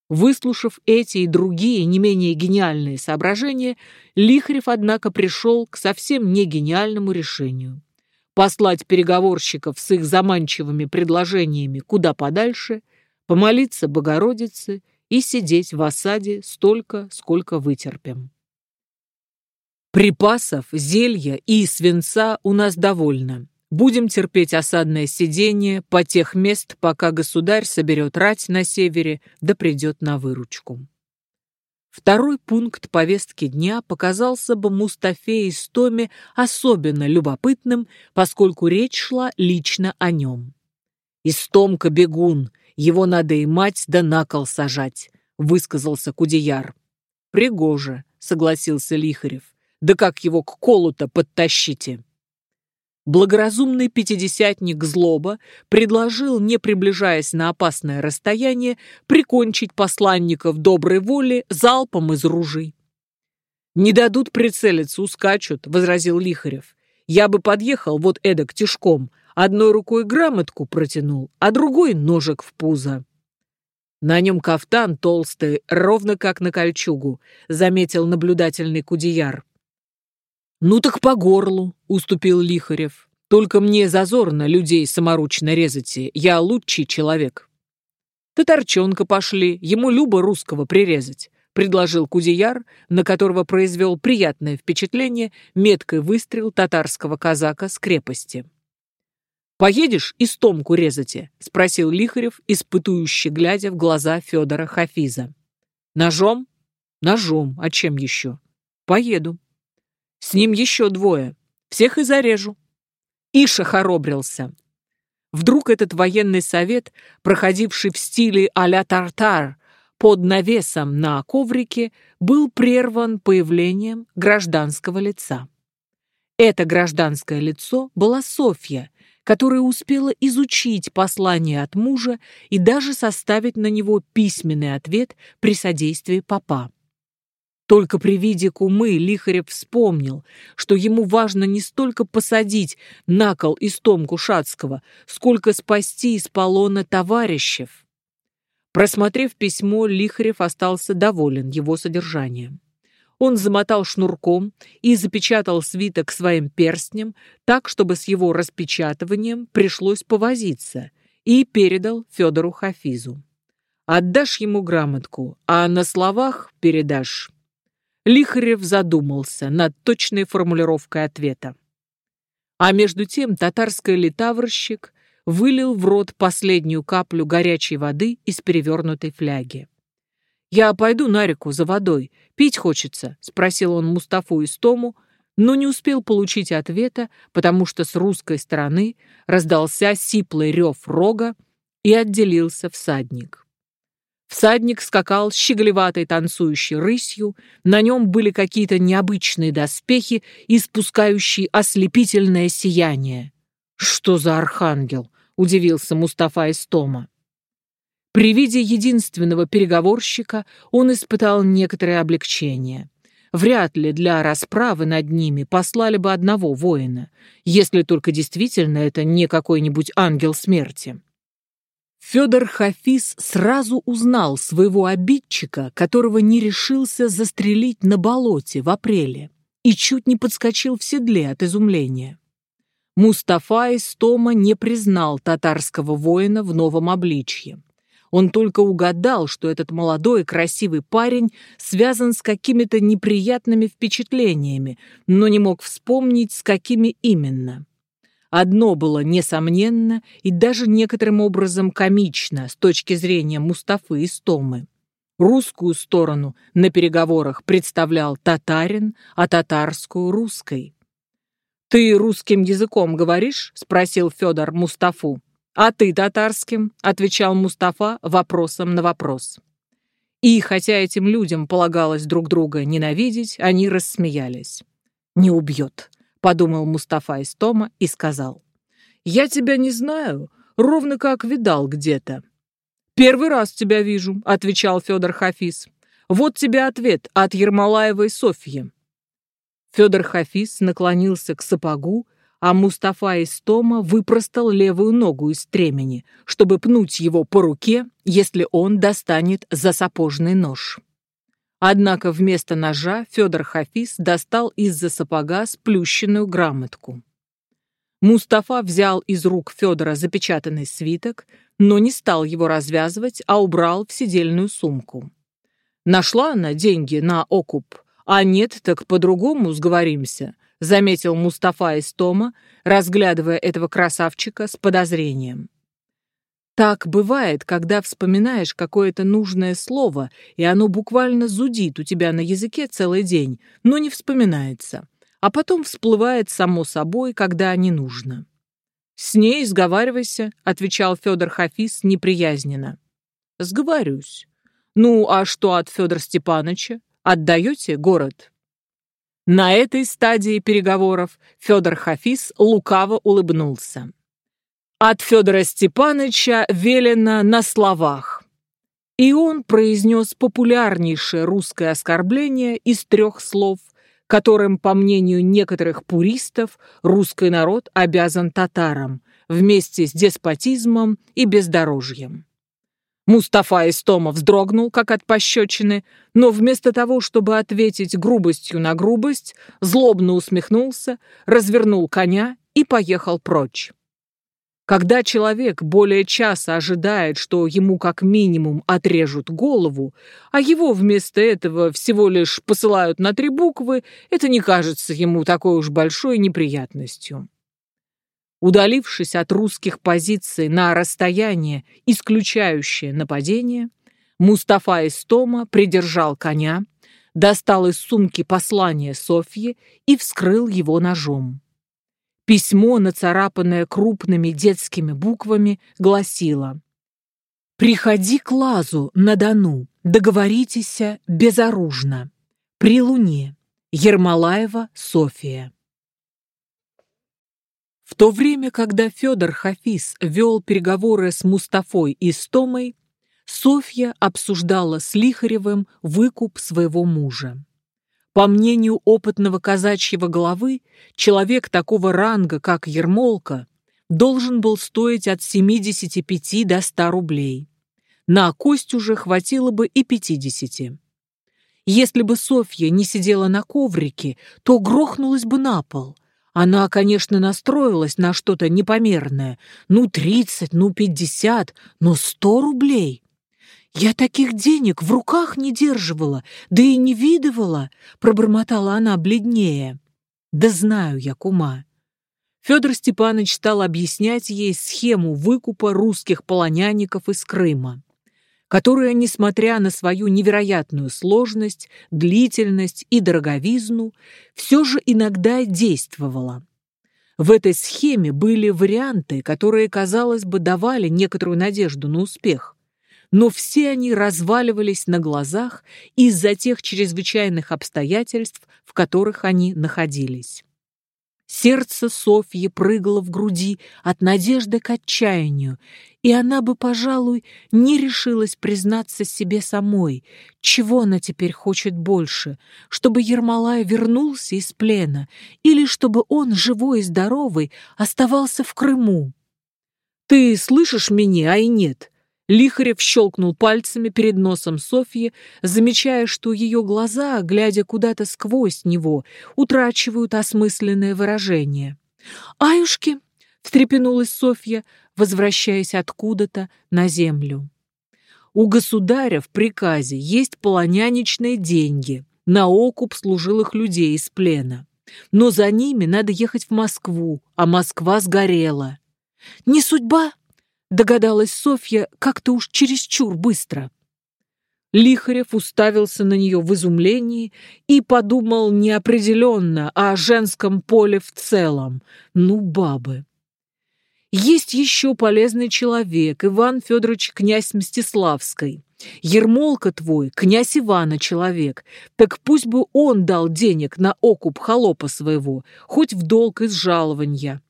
Выслушав эти и другие не менее гениальные соображения, Лихарев, однако, пришел к совсем не гениальному решению. Послать переговорщиков с их заманчивыми предложениями куда подальше, помолиться Богородице и сидеть в осаде столько, сколько вытерпим. Припасов, зелья и свинца у нас довольно. Будем терпеть осадное сидение по тех мест, пока государь соберет рать на севере да придет на выручку. Второй пункт повестки дня показался бы Мустафе Истоме особенно любопытным, поскольку речь шла лично о нем. «Истомка бегун, его надо и мать да на кол сажать», — высказался Кудеяр. «Пригоже», — согласился Лихарев. «Да как его к колу-то подтащите?» Благоразумный пятидесятник Злоба предложил, не приближаясь на опасное расстояние, прикончить посланников доброй воли залпом из ружей. «Не дадут прицелиться, ускачут», — возразил Лихарев. «Я бы подъехал вот эдак тишком, одной рукой грамотку протянул, а другой ножик в пузо». «На нем кафтан толстый, ровно как на кольчугу», — заметил наблюдательный кудеяр. «Ну так по горлу», — уступил Лихарев. «Только мне зазорно людей саморучно резать, я лучший человек». «Татарчонка пошли, ему любо русского прирезать», — предложил Кудеяр, на которого произвел приятное впечатление меткой выстрел татарского казака с крепости. «Поедешь и стомку резать?» — спросил Лихарев, испытующе глядя в глаза Федора Хафиза. «Ножом?» «Ножом. А чем еще?» «Поеду». С ним еще двое. Всех и зарежу. Иша хоробрился. Вдруг этот военный совет, проходивший в стиле а-ля тартар, под навесом на коврике, был прерван появлением гражданского лица. Это гражданское лицо была Софья, которая успела изучить послание от мужа и даже составить на него письменный ответ при содействии папа. Только при виде кумы Лихарев вспомнил, что ему важно не столько посадить на кол истомку Шацкого, сколько спасти из полона товарищев. Просмотрев письмо, Лихарев остался доволен его содержанием. Он замотал шнурком и запечатал свиток своим перстнем так, чтобы с его распечатыванием пришлось повозиться, и передал Федору Хафизу. «Отдашь ему грамотку, а на словах передашь». Лихарев задумался над точной формулировкой ответа. А между тем татарский литаврщик вылил в рот последнюю каплю горячей воды из перевернутой фляги. «Я пойду на реку за водой. Пить хочется?» — спросил он Мустафу Истому, но не успел получить ответа, потому что с русской стороны раздался сиплый рев рога и отделился всадник. Всадник скакал щеголеватой танцующей рысью, на нем были какие-то необычные доспехи, испускающие ослепительное сияние. «Что за архангел?» — удивился Мустафа Истома. При виде единственного переговорщика он испытал некоторое облегчение. Вряд ли для расправы над ними послали бы одного воина, если только действительно это не какой-нибудь ангел смерти. Федор Хафиз сразу узнал своего обидчика, которого не решился застрелить на болоте в апреле, и чуть не подскочил в седле от изумления. Мустафа из Тома не признал татарского воина в новом обличье. Он только угадал, что этот молодой красивый парень связан с какими-то неприятными впечатлениями, но не мог вспомнить, с какими именно. Одно было несомненно и даже некоторым образом комично с точки зрения Мустафы и Стомы. Русскую сторону на переговорах представлял татарин, а татарскую — русской. «Ты русским языком говоришь?» — спросил Федор Мустафу. «А ты татарским?» — отвечал Мустафа вопросом на вопрос. И хотя этим людям полагалось друг друга ненавидеть, они рассмеялись. «Не убьет», — подумал Мустафа из Тома и сказал. «Я тебя не знаю, ровно как видал где-то». «Первый раз тебя вижу», — отвечал Федор Хафиз. «Вот тебе ответ от Ермолаевой Софьи». Федор Хафиз наклонился к сапогу, а Мустафа из Тома выпростал левую ногу из стремени, чтобы пнуть его по руке, если он достанет за сапожный нож. Однако вместо ножа Федор Хафиз достал из-за сапога сплющенную грамотку. Мустафа взял из рук Федора запечатанный свиток, но не стал его развязывать, а убрал в сидельную сумку. Нашла она деньги на окуп, а нет, так по-другому сговоримся, заметил Мустафа из Тома, разглядывая этого красавчика с подозрением. Так бывает, когда вспоминаешь какое-то нужное слово, и оно буквально зудит у тебя на языке целый день, но не вспоминается а потом всплывает само собой, когда не нужно. «С ней сговаривайся», — отвечал Федор Хафиз неприязненно. «Сговорюсь. Ну, а что от Федора Степановича? Отдаете город?» На этой стадии переговоров Федор Хафиз лукаво улыбнулся. От Федора Степановича велено на словах. И он произнес популярнейшее русское оскорбление из трех слов — которым, по мнению некоторых пуристов, русский народ обязан татарам, вместе с деспотизмом и бездорожьем. Мустафа Истома вздрогнул, как от пощечины, но вместо того, чтобы ответить грубостью на грубость, злобно усмехнулся, развернул коня и поехал прочь. Когда человек более часа ожидает, что ему как минимум отрежут голову, а его вместо этого всего лишь посылают на три буквы, это не кажется ему такой уж большой неприятностью. Удалившись от русских позиций на расстояние, исключающее нападение, Мустафа Истома придержал коня, достал из сумки послание Софьи и вскрыл его ножом. Письмо, нацарапанное крупными детскими буквами, гласило «Приходи к Лазу на Дону, договоритесь безоружно. При луне. Ермолаева София». То время, когда Федор Хафиз вел переговоры с Мустафой и Стомой, Софья обсуждала с Лихаревым выкуп своего мужа. По мнению опытного казачьего главы, человек такого ранга, как Ермолка, должен был стоить от 75 до 100 рублей. На кость уже хватило бы и 50. Если бы Софья не сидела на коврике, то грохнулась бы на пол. Она, конечно, настроилась на что-то непомерное. Ну, 30, ну, 50, но 100 рублей. «Я таких денег в руках не держивала, да и не видывала», — пробормотала она бледнее. «Да знаю я, кума». Федор Степанович стал объяснять ей схему выкупа русских полонянников из Крыма, которая, несмотря на свою невероятную сложность, длительность и дороговизну, все же иногда действовала. В этой схеме были варианты, которые, казалось бы, давали некоторую надежду на успех но все они разваливались на глазах из-за тех чрезвычайных обстоятельств, в которых они находились. Сердце Софьи прыгало в груди от надежды к отчаянию, и она бы, пожалуй, не решилась признаться себе самой, чего она теперь хочет больше, чтобы Ермолай вернулся из плена или чтобы он, живой и здоровый, оставался в Крыму. «Ты слышишь меня, а и нет?» Лихарев щелкнул пальцами перед носом Софьи, замечая, что ее глаза, глядя куда-то сквозь него, утрачивают осмысленное выражение. «Аюшки!» — встрепенулась Софья, возвращаясь откуда-то на землю. «У государя в приказе есть полоняничные деньги на окуп служилых людей из плена. Но за ними надо ехать в Москву, а Москва сгорела». «Не судьба?» Догадалась Софья как-то уж чересчур быстро. Лихарев уставился на нее в изумлении и подумал неопределенно о женском поле в целом. Ну, бабы. Есть еще полезный человек, Иван Федорович князь Мстиславской. Ермолка твой, князь Ивана человек, так пусть бы он дал денег на окуп холопа своего, хоть в долг из жалования.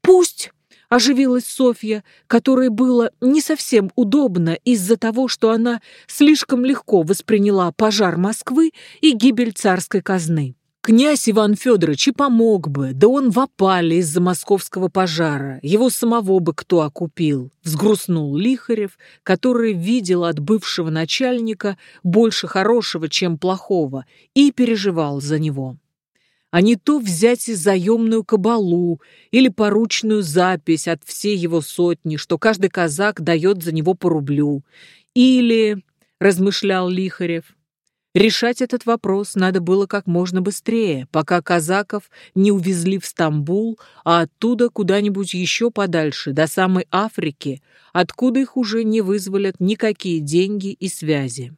Пусть, оживилась Софья, которой было не совсем удобно из-за того, что она слишком легко восприняла пожар Москвы и гибель царской казны. Князь Иван Федорович и помог бы, да он в опале из-за московского пожара, его самого бы кто окупил, взгрустнул Лихарев, который видел от бывшего начальника больше хорошего, чем плохого, и переживал за него. а не то взять и заемную кабалу или поручную запись от всей его сотни, что каждый казак дает за него по рублю. Или, размышлял Лихарев, решать этот вопрос надо было как можно быстрее, пока казаков не увезли в Стамбул, а оттуда куда-нибудь еще подальше, до самой Африки, откуда их уже не вызволят никакие деньги и связи.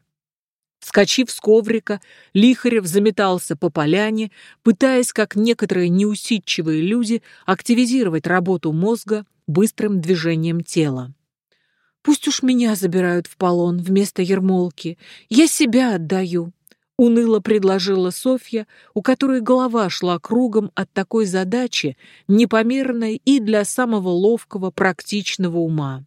Вскочив с коврика, Лихарев заметался по поляне, пытаясь, как некоторые неусидчивые люди, активизировать работу мозга быстрым движением тела. «Пусть уж меня забирают в полон вместо Ермолки. Я себя отдаю», — уныло предложила Софья, у которой голова шла кругом от такой задачи, непомерной и для самого ловкого, практичного ума.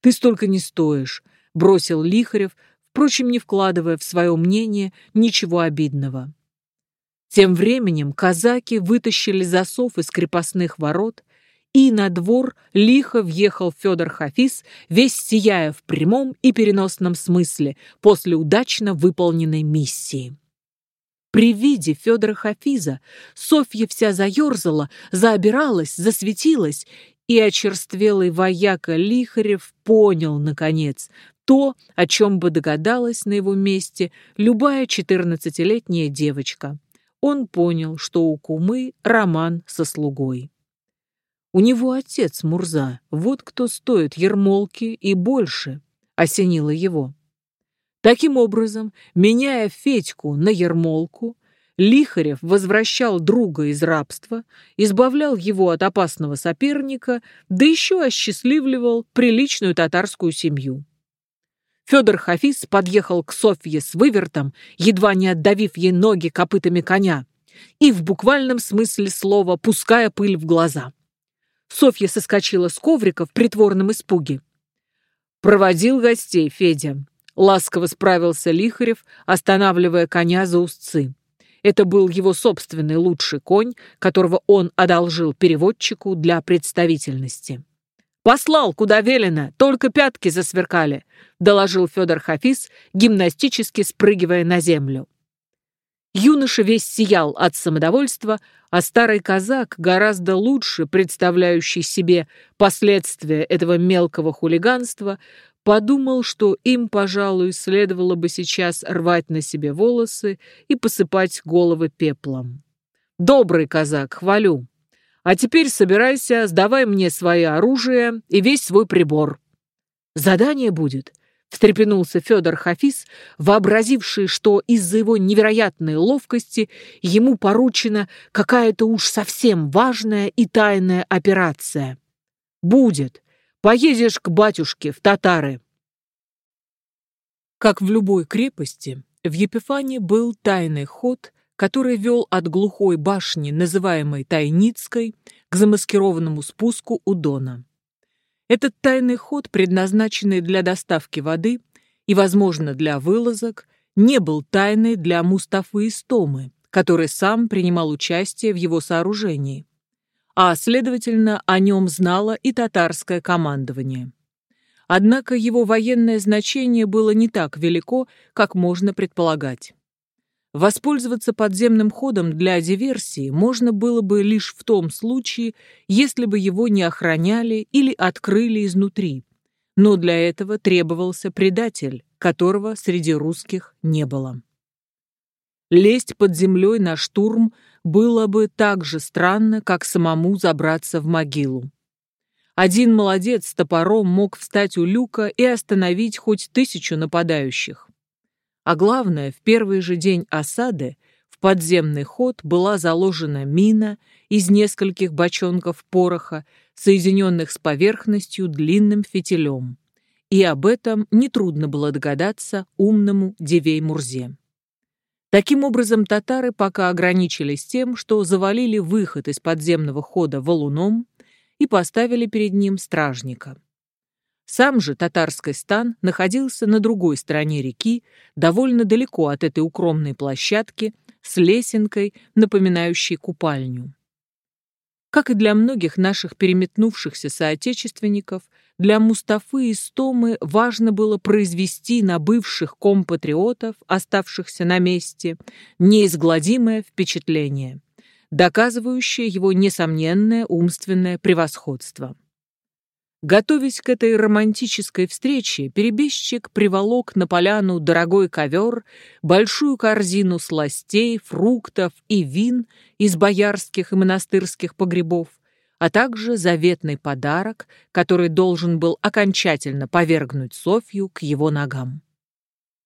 «Ты столько не стоишь», — бросил Лихарев, впрочем, не вкладывая в свое мнение ничего обидного. Тем временем казаки вытащили засов из крепостных ворот, и на двор лихо въехал Федор Хафиз, весь сияя в прямом и переносном смысле после удачно выполненной миссии. При виде Федора Хафиза Софья вся заерзала, заобиралась, засветилась, и очерствелый вояка Лихарев понял, наконец, то, о чем бы догадалась на его месте любая четырнадцатилетняя девочка. Он понял, что у кумы роман со слугой. У него отец Мурза, вот кто стоит ермолки и больше, осенило его. Таким образом, меняя Федьку на ермолку, Лихарев возвращал друга из рабства, избавлял его от опасного соперника, да еще осчастливливал приличную татарскую семью. Федор Хафиз подъехал к Софье с вывертом, едва не отдавив ей ноги копытами коня, и в буквальном смысле слова пуская пыль в глаза. Софья соскочила с коврика в притворном испуге. «Проводил гостей Федя», — ласково справился Лихарев, останавливая коня за узцы. Это был его собственный лучший конь, которого он одолжил переводчику для представительности. «Послал, куда велено, только пятки засверкали», — доложил Федор Хафиз, гимнастически спрыгивая на землю. Юноша весь сиял от самодовольства, а старый казак, гораздо лучше представляющий себе последствия этого мелкого хулиганства, подумал, что им, пожалуй, следовало бы сейчас рвать на себе волосы и посыпать головы пеплом. «Добрый казак, хвалю!» А теперь собирайся, сдавай мне свое оружие и весь свой прибор. Задание будет, встрепенулся Федор Хафиз, вообразивший, что из-за его невероятной ловкости ему поручена какая-то уж совсем важная и тайная операция. Будет. Поедешь к батюшке в татары. Как в любой крепости, в Епифане был тайный ход который вел от глухой башни, называемой Тайницкой, к замаскированному спуску у Дона. Этот тайный ход, предназначенный для доставки воды и, возможно, для вылазок, не был тайной для Мустафы Истомы, который сам принимал участие в его сооружении, а, следовательно, о нем знало и татарское командование. Однако его военное значение было не так велико, как можно предполагать. Воспользоваться подземным ходом для диверсии можно было бы лишь в том случае, если бы его не охраняли или открыли изнутри. Но для этого требовался предатель, которого среди русских не было. Лезть под землей на штурм было бы так же странно, как самому забраться в могилу. Один молодец с топором мог встать у люка и остановить хоть тысячу нападающих. А главное, в первый же день осады в подземный ход была заложена мина из нескольких бочонков пороха, соединенных с поверхностью длинным фитилем. И об этом нетрудно было догадаться умному Дивей Мурзе. Таким образом, татары пока ограничились тем, что завалили выход из подземного хода валуном и поставили перед ним стражника. Сам же татарский стан находился на другой стороне реки, довольно далеко от этой укромной площадки, с лесенкой, напоминающей купальню. Как и для многих наших переметнувшихся соотечественников, для Мустафы и Стомы важно было произвести на бывших компатриотов, оставшихся на месте, неизгладимое впечатление. доказывающее его несомненное умственное превосходство. Готовясь к этой романтической встрече, перебежчик приволок на поляну дорогой ковер, большую корзину сластей, фруктов и вин из боярских и монастырских погребов, а также заветный подарок, который должен был окончательно повергнуть Софью к его ногам.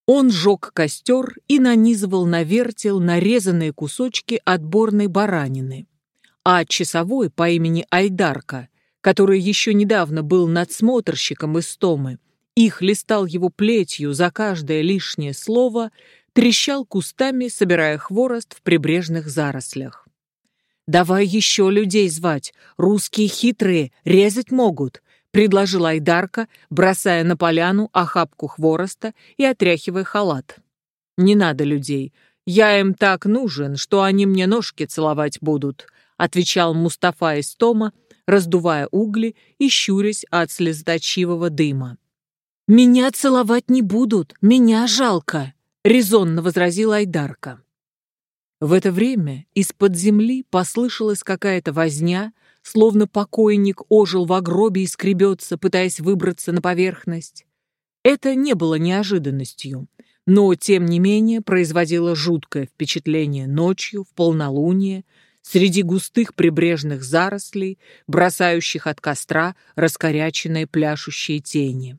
Он жег костер и нанизывал на вертел нарезанные кусочки отборной баранины, а часовой по имени Айдарка который еще недавно был надсмотрщиком из Томы, и хлестал его плетью за каждое лишнее слово, трещал кустами, собирая хворост в прибрежных зарослях. «Давай еще людей звать, русские хитрые, резать могут», предложила Айдарка, бросая на поляну охапку хвороста и отряхивая халат. «Не надо людей, я им так нужен, что они мне ножки целовать будут», отвечал Мустафа из Тома, раздувая угли и щурясь от слезоточивого дыма. «Меня целовать не будут, меня жалко», — резонно возразила Айдарка. В это время из-под земли послышалась какая-то возня, словно покойник ожил в гробе и скребется, пытаясь выбраться на поверхность. Это не было неожиданностью, но, тем не менее, производило жуткое впечатление ночью, в полнолуние, среди густых прибрежных зарослей, бросающих от костра раскоряченные пляшущие тени.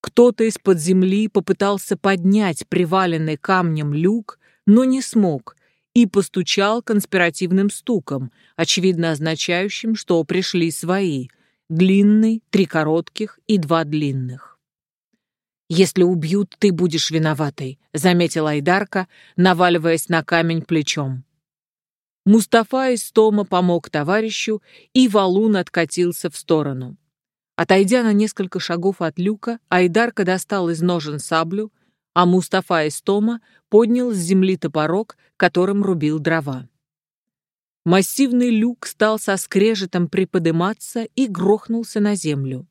Кто-то из-под земли попытался поднять приваленный камнем люк, но не смог, и постучал конспиративным стуком, очевидно означающим, что пришли свои, длинный, три коротких и два длинных. «Если убьют, ты будешь виноватой», — заметила Айдарка, наваливаясь на камень плечом. Мустафа из Тома помог товарищу, и валун откатился в сторону. Отойдя на несколько шагов от люка, Айдарка достал из ножен саблю, а Мустафа из Тома поднял с земли топорок, которым рубил дрова. Массивный люк стал со скрежетом приподыматься и грохнулся на землю.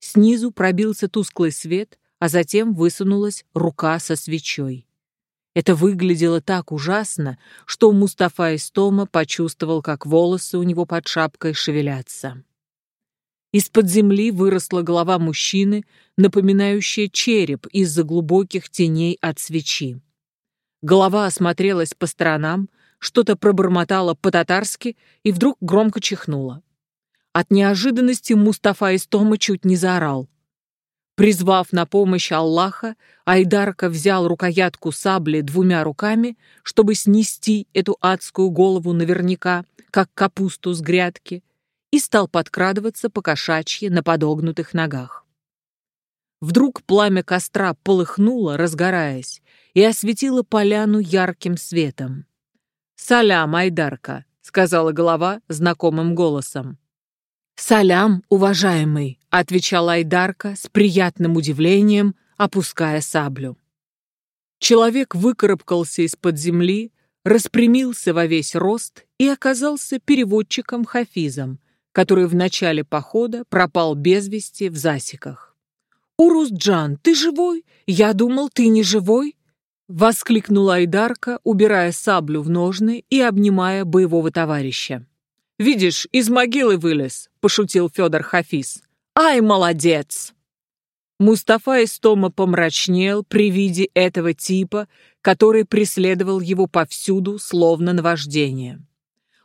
Снизу пробился тусклый свет, а затем высунулась рука со свечой. Это выглядело так ужасно, что Мустафа Истома почувствовал, как волосы у него под шапкой шевелятся. Из-под земли выросла голова мужчины, напоминающая череп из-за глубоких теней от свечи. Голова осмотрелась по сторонам, что-то пробормотала по-татарски и вдруг громко чихнула. От неожиданности Мустафа Истома чуть не заорал. Призвав на помощь Аллаха, Айдарка взял рукоятку сабли двумя руками, чтобы снести эту адскую голову наверняка, как капусту с грядки, и стал подкрадываться по кошачьи на подогнутых ногах. Вдруг пламя костра полыхнуло, разгораясь, и осветило поляну ярким светом. «Салям, Айдарка!» — сказала голова знакомым голосом. «Салям, уважаемый!» — отвечала Айдарка с приятным удивлением, опуская саблю. Человек выкарабкался из-под земли, распрямился во весь рост и оказался переводчиком Хафизом, который в начале похода пропал без вести в засеках. «Урус-Джан, ты живой? Я думал, ты не живой?» — воскликнула Айдарка, убирая саблю в ножны и обнимая боевого товарища. Видишь, из могилы вылез», — пошутил Федор Хафиз. «Ай, молодец!» Мустафа Истома помрачнел при виде этого типа, который преследовал его повсюду, словно наваждение.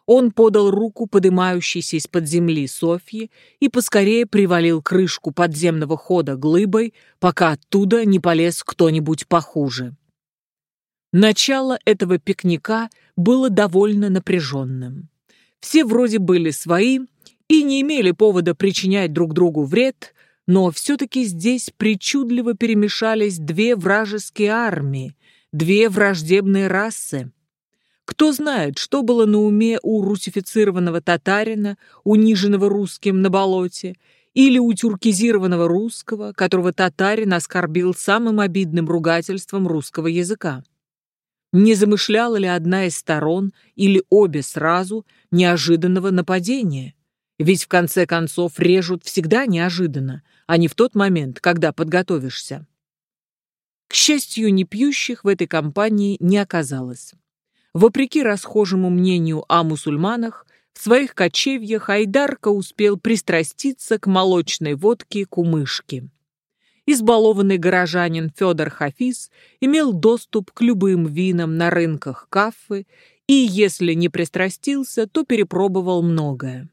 Он подал руку подымающейся из-под земли Софье и поскорее привалил крышку подземного хода глыбой, пока оттуда не полез кто-нибудь похуже. Начало этого пикника было довольно напряженным. Все вроде были свои и не имели повода причинять друг другу вред, но все-таки здесь причудливо перемешались две вражеские армии, две враждебные расы. Кто знает, что было на уме у русифицированного татарина, униженного русским на болоте, или у тюркизированного русского, которого татарин оскорбил самым обидным ругательством русского языка. Не замышляла ли одна из сторон или обе сразу неожиданного нападения? Ведь в конце концов режут всегда неожиданно, а не в тот момент, когда подготовишься. К счастью, не пьющих в этой компании не оказалось. Вопреки расхожему мнению о мусульманах, в своих кочевьях Айдарка успел пристраститься к молочной водке кумышки. Избалованный горожанин Федор Хафиз имел доступ к любым винам на рынках Каффы и, если не пристрастился, то перепробовал многое.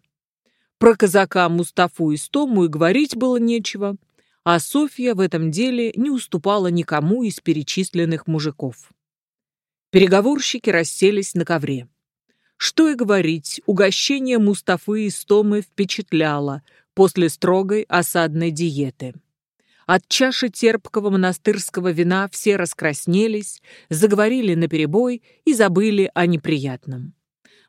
Про казака Мустафу и Стому и говорить было нечего, а Софья в этом деле не уступала никому из перечисленных мужиков. Переговорщики расселись на ковре. Что и говорить, угощение Мустафы и Стомы впечатляло после строгой осадной диеты. От чаши терпкого монастырского вина все раскраснелись, заговорили наперебой и забыли о неприятном.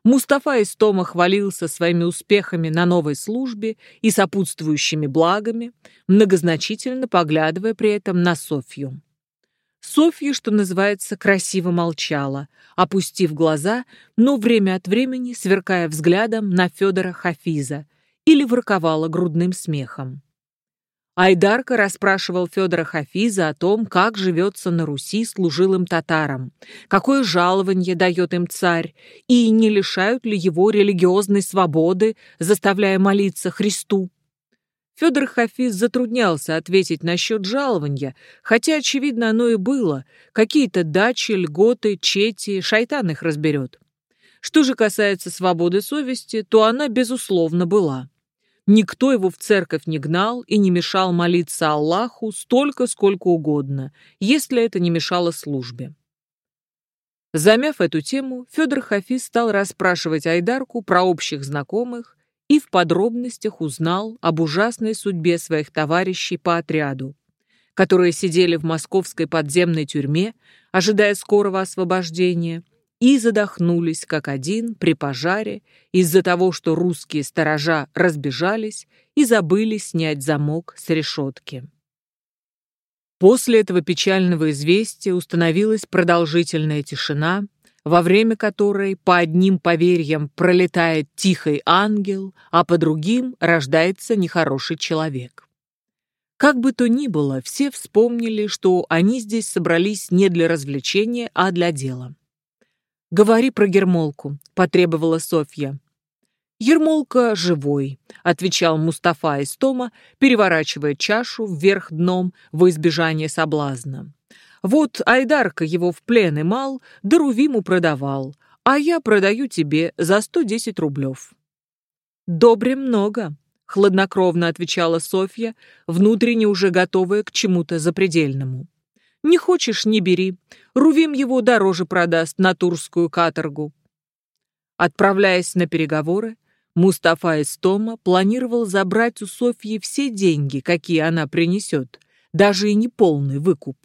Мустафа Истома хвалился своими успехами на новой службе и сопутствующими благами, многозначительно поглядывая при этом на Софью. Софья, что называется, красиво молчала, опустив глаза, но время от времени сверкая взглядом на Федора Хафиза или ворковала грудным смехом. Айдарка расспрашивал Федора Хафиза о том, как живется на Руси служилым татарам, какое жалование дает им царь, и не лишают ли его религиозной свободы, заставляя молиться Христу. Федор Хафиз затруднялся ответить насчет жалования, хотя, очевидно, оно и было. Какие-то дачи, льготы, чети, шайтан их разберет. Что же касается свободы совести, то она, безусловно, была. Никто его в церковь не гнал и не мешал молиться Аллаху столько, сколько угодно, если это не мешало службе. Замяв эту тему, Федор Хафиз стал расспрашивать Айдарку про общих знакомых и в подробностях узнал об ужасной судьбе своих товарищей по отряду, которые сидели в московской подземной тюрьме, ожидая скорого освобождения, и задохнулись как один при пожаре из-за того, что русские сторожа разбежались и забыли снять замок с решетки. После этого печального известия установилась продолжительная тишина, во время которой по одним поверьям пролетает тихий ангел, а по другим рождается нехороший человек. Как бы то ни было, все вспомнили, что они здесь собрались не для развлечения, а для дела. «Говори про Гермолку», — потребовала Софья. «Ермолка живой», — отвечал Мустафа из Тома, переворачивая чашу вверх дном во избежание соблазна. «Вот Айдарка его в плен имал, да Рувиму продавал, а я продаю тебе за сто десять рублев». «Добре много», — хладнокровно отвечала Софья, внутренне уже готовая к чему-то запредельному. Не хочешь — не бери. Рувим его дороже продаст на турскую каторгу. Отправляясь на переговоры, Мустафа из Тома планировал забрать у Софьи все деньги, какие она принесет, даже и не полный выкуп,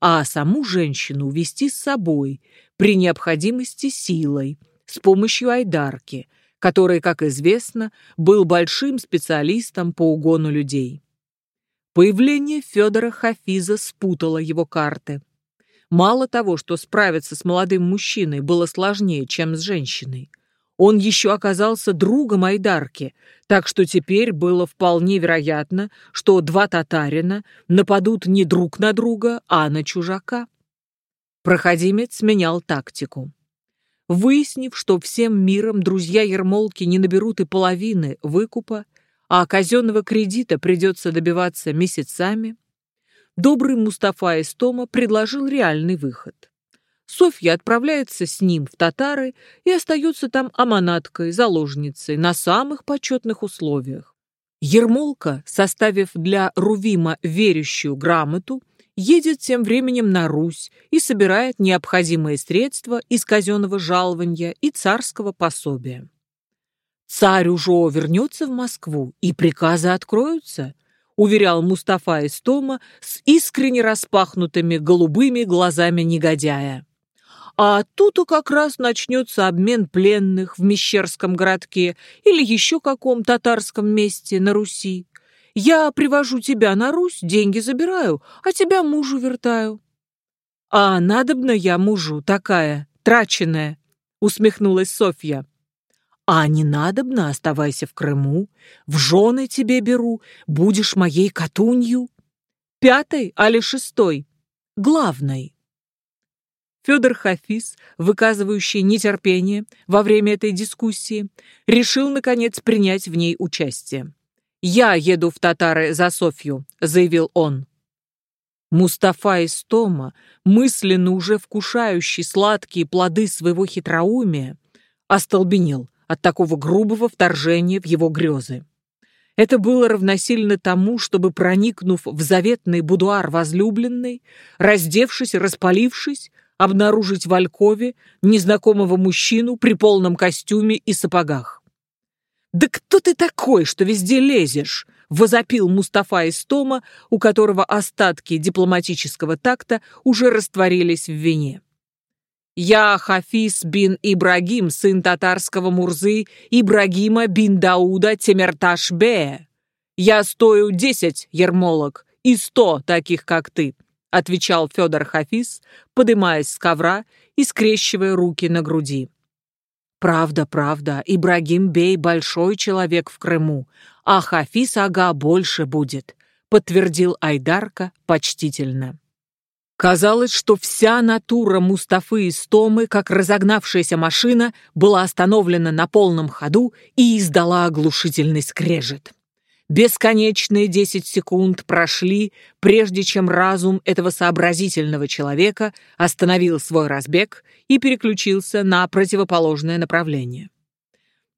а саму женщину увести с собой, при необходимости силой, с помощью Айдарки, который, как известно, был большим специалистом по угону людей. Появление Федора Хафиза спутало его карты. Мало того, что справиться с молодым мужчиной было сложнее, чем с женщиной, он еще оказался другом Айдарки, так что теперь было вполне вероятно, что два татарина нападут не друг на друга, а на чужака. Проходимец менял тактику. Выяснив, что всем миром друзья Ермолки не наберут и половины выкупа, а казенного кредита придется добиваться месяцами, добрый Мустафа из Тома предложил реальный выход. Софья отправляется с ним в Татары и остается там аманаткой, заложницей, на самых почетных условиях. Ермолка, составив для Рувима верящую грамоту, едет тем временем на Русь и собирает необходимые средства из казенного жалования и царского пособия. Царь уже вернется в Москву, и приказы откроются, уверял Мустафа Истома с искренне распахнутыми голубыми глазами негодяя. А тут как раз начнется обмен пленных в Мещерском городке или еще каком татарском месте на Руси. Я привожу тебя на Русь, деньги забираю, а тебя мужу вертаю. А надобно я мужу такая, траченная, усмехнулась Софья. А не надобно, оставайся в Крыму, в жены тебе беру, будешь моей катунью. Пятой, али шестой? Главной. Федор Хафиз, выказывающий нетерпение во время этой дискуссии, решил, наконец, принять в ней участие. «Я еду в Татары за Софью», — заявил он. Мустафа Истома, мысленно уже вкушающий сладкие плоды своего хитроумия, остолбенел от такого грубого вторжения в его грезы. Это было равносильно тому, чтобы, проникнув в заветный будуар возлюбленной, раздевшись, распалившись, обнаружить в Алькове незнакомого мужчину при полном костюме и сапогах. «Да кто ты такой, что везде лезешь?» возопил Мустафа Истома, у которого остатки дипломатического такта уже растворились в вине. «Я Хафиз бин Ибрагим, сын татарского Мурзы Ибрагима бин Дауда Темерташ-бе. Я стою десять, ермолог, и сто таких, как ты», отвечал Федор Хафиз, подымаясь с ковра и скрещивая руки на груди. Правда, правда, Ибрагим Бей большой человек в Крыму, а Хафиз Ага больше будет, подтвердил Айдарка почтительно. Казалось, что вся натура Мустафы и Стомы, как разогнавшаяся машина, была остановлена на полном ходу и издала оглушительный скрежет. Бесконечные десять секунд прошли, прежде чем разум этого сообразительного человека остановил свой разбег и переключился на противоположное направление.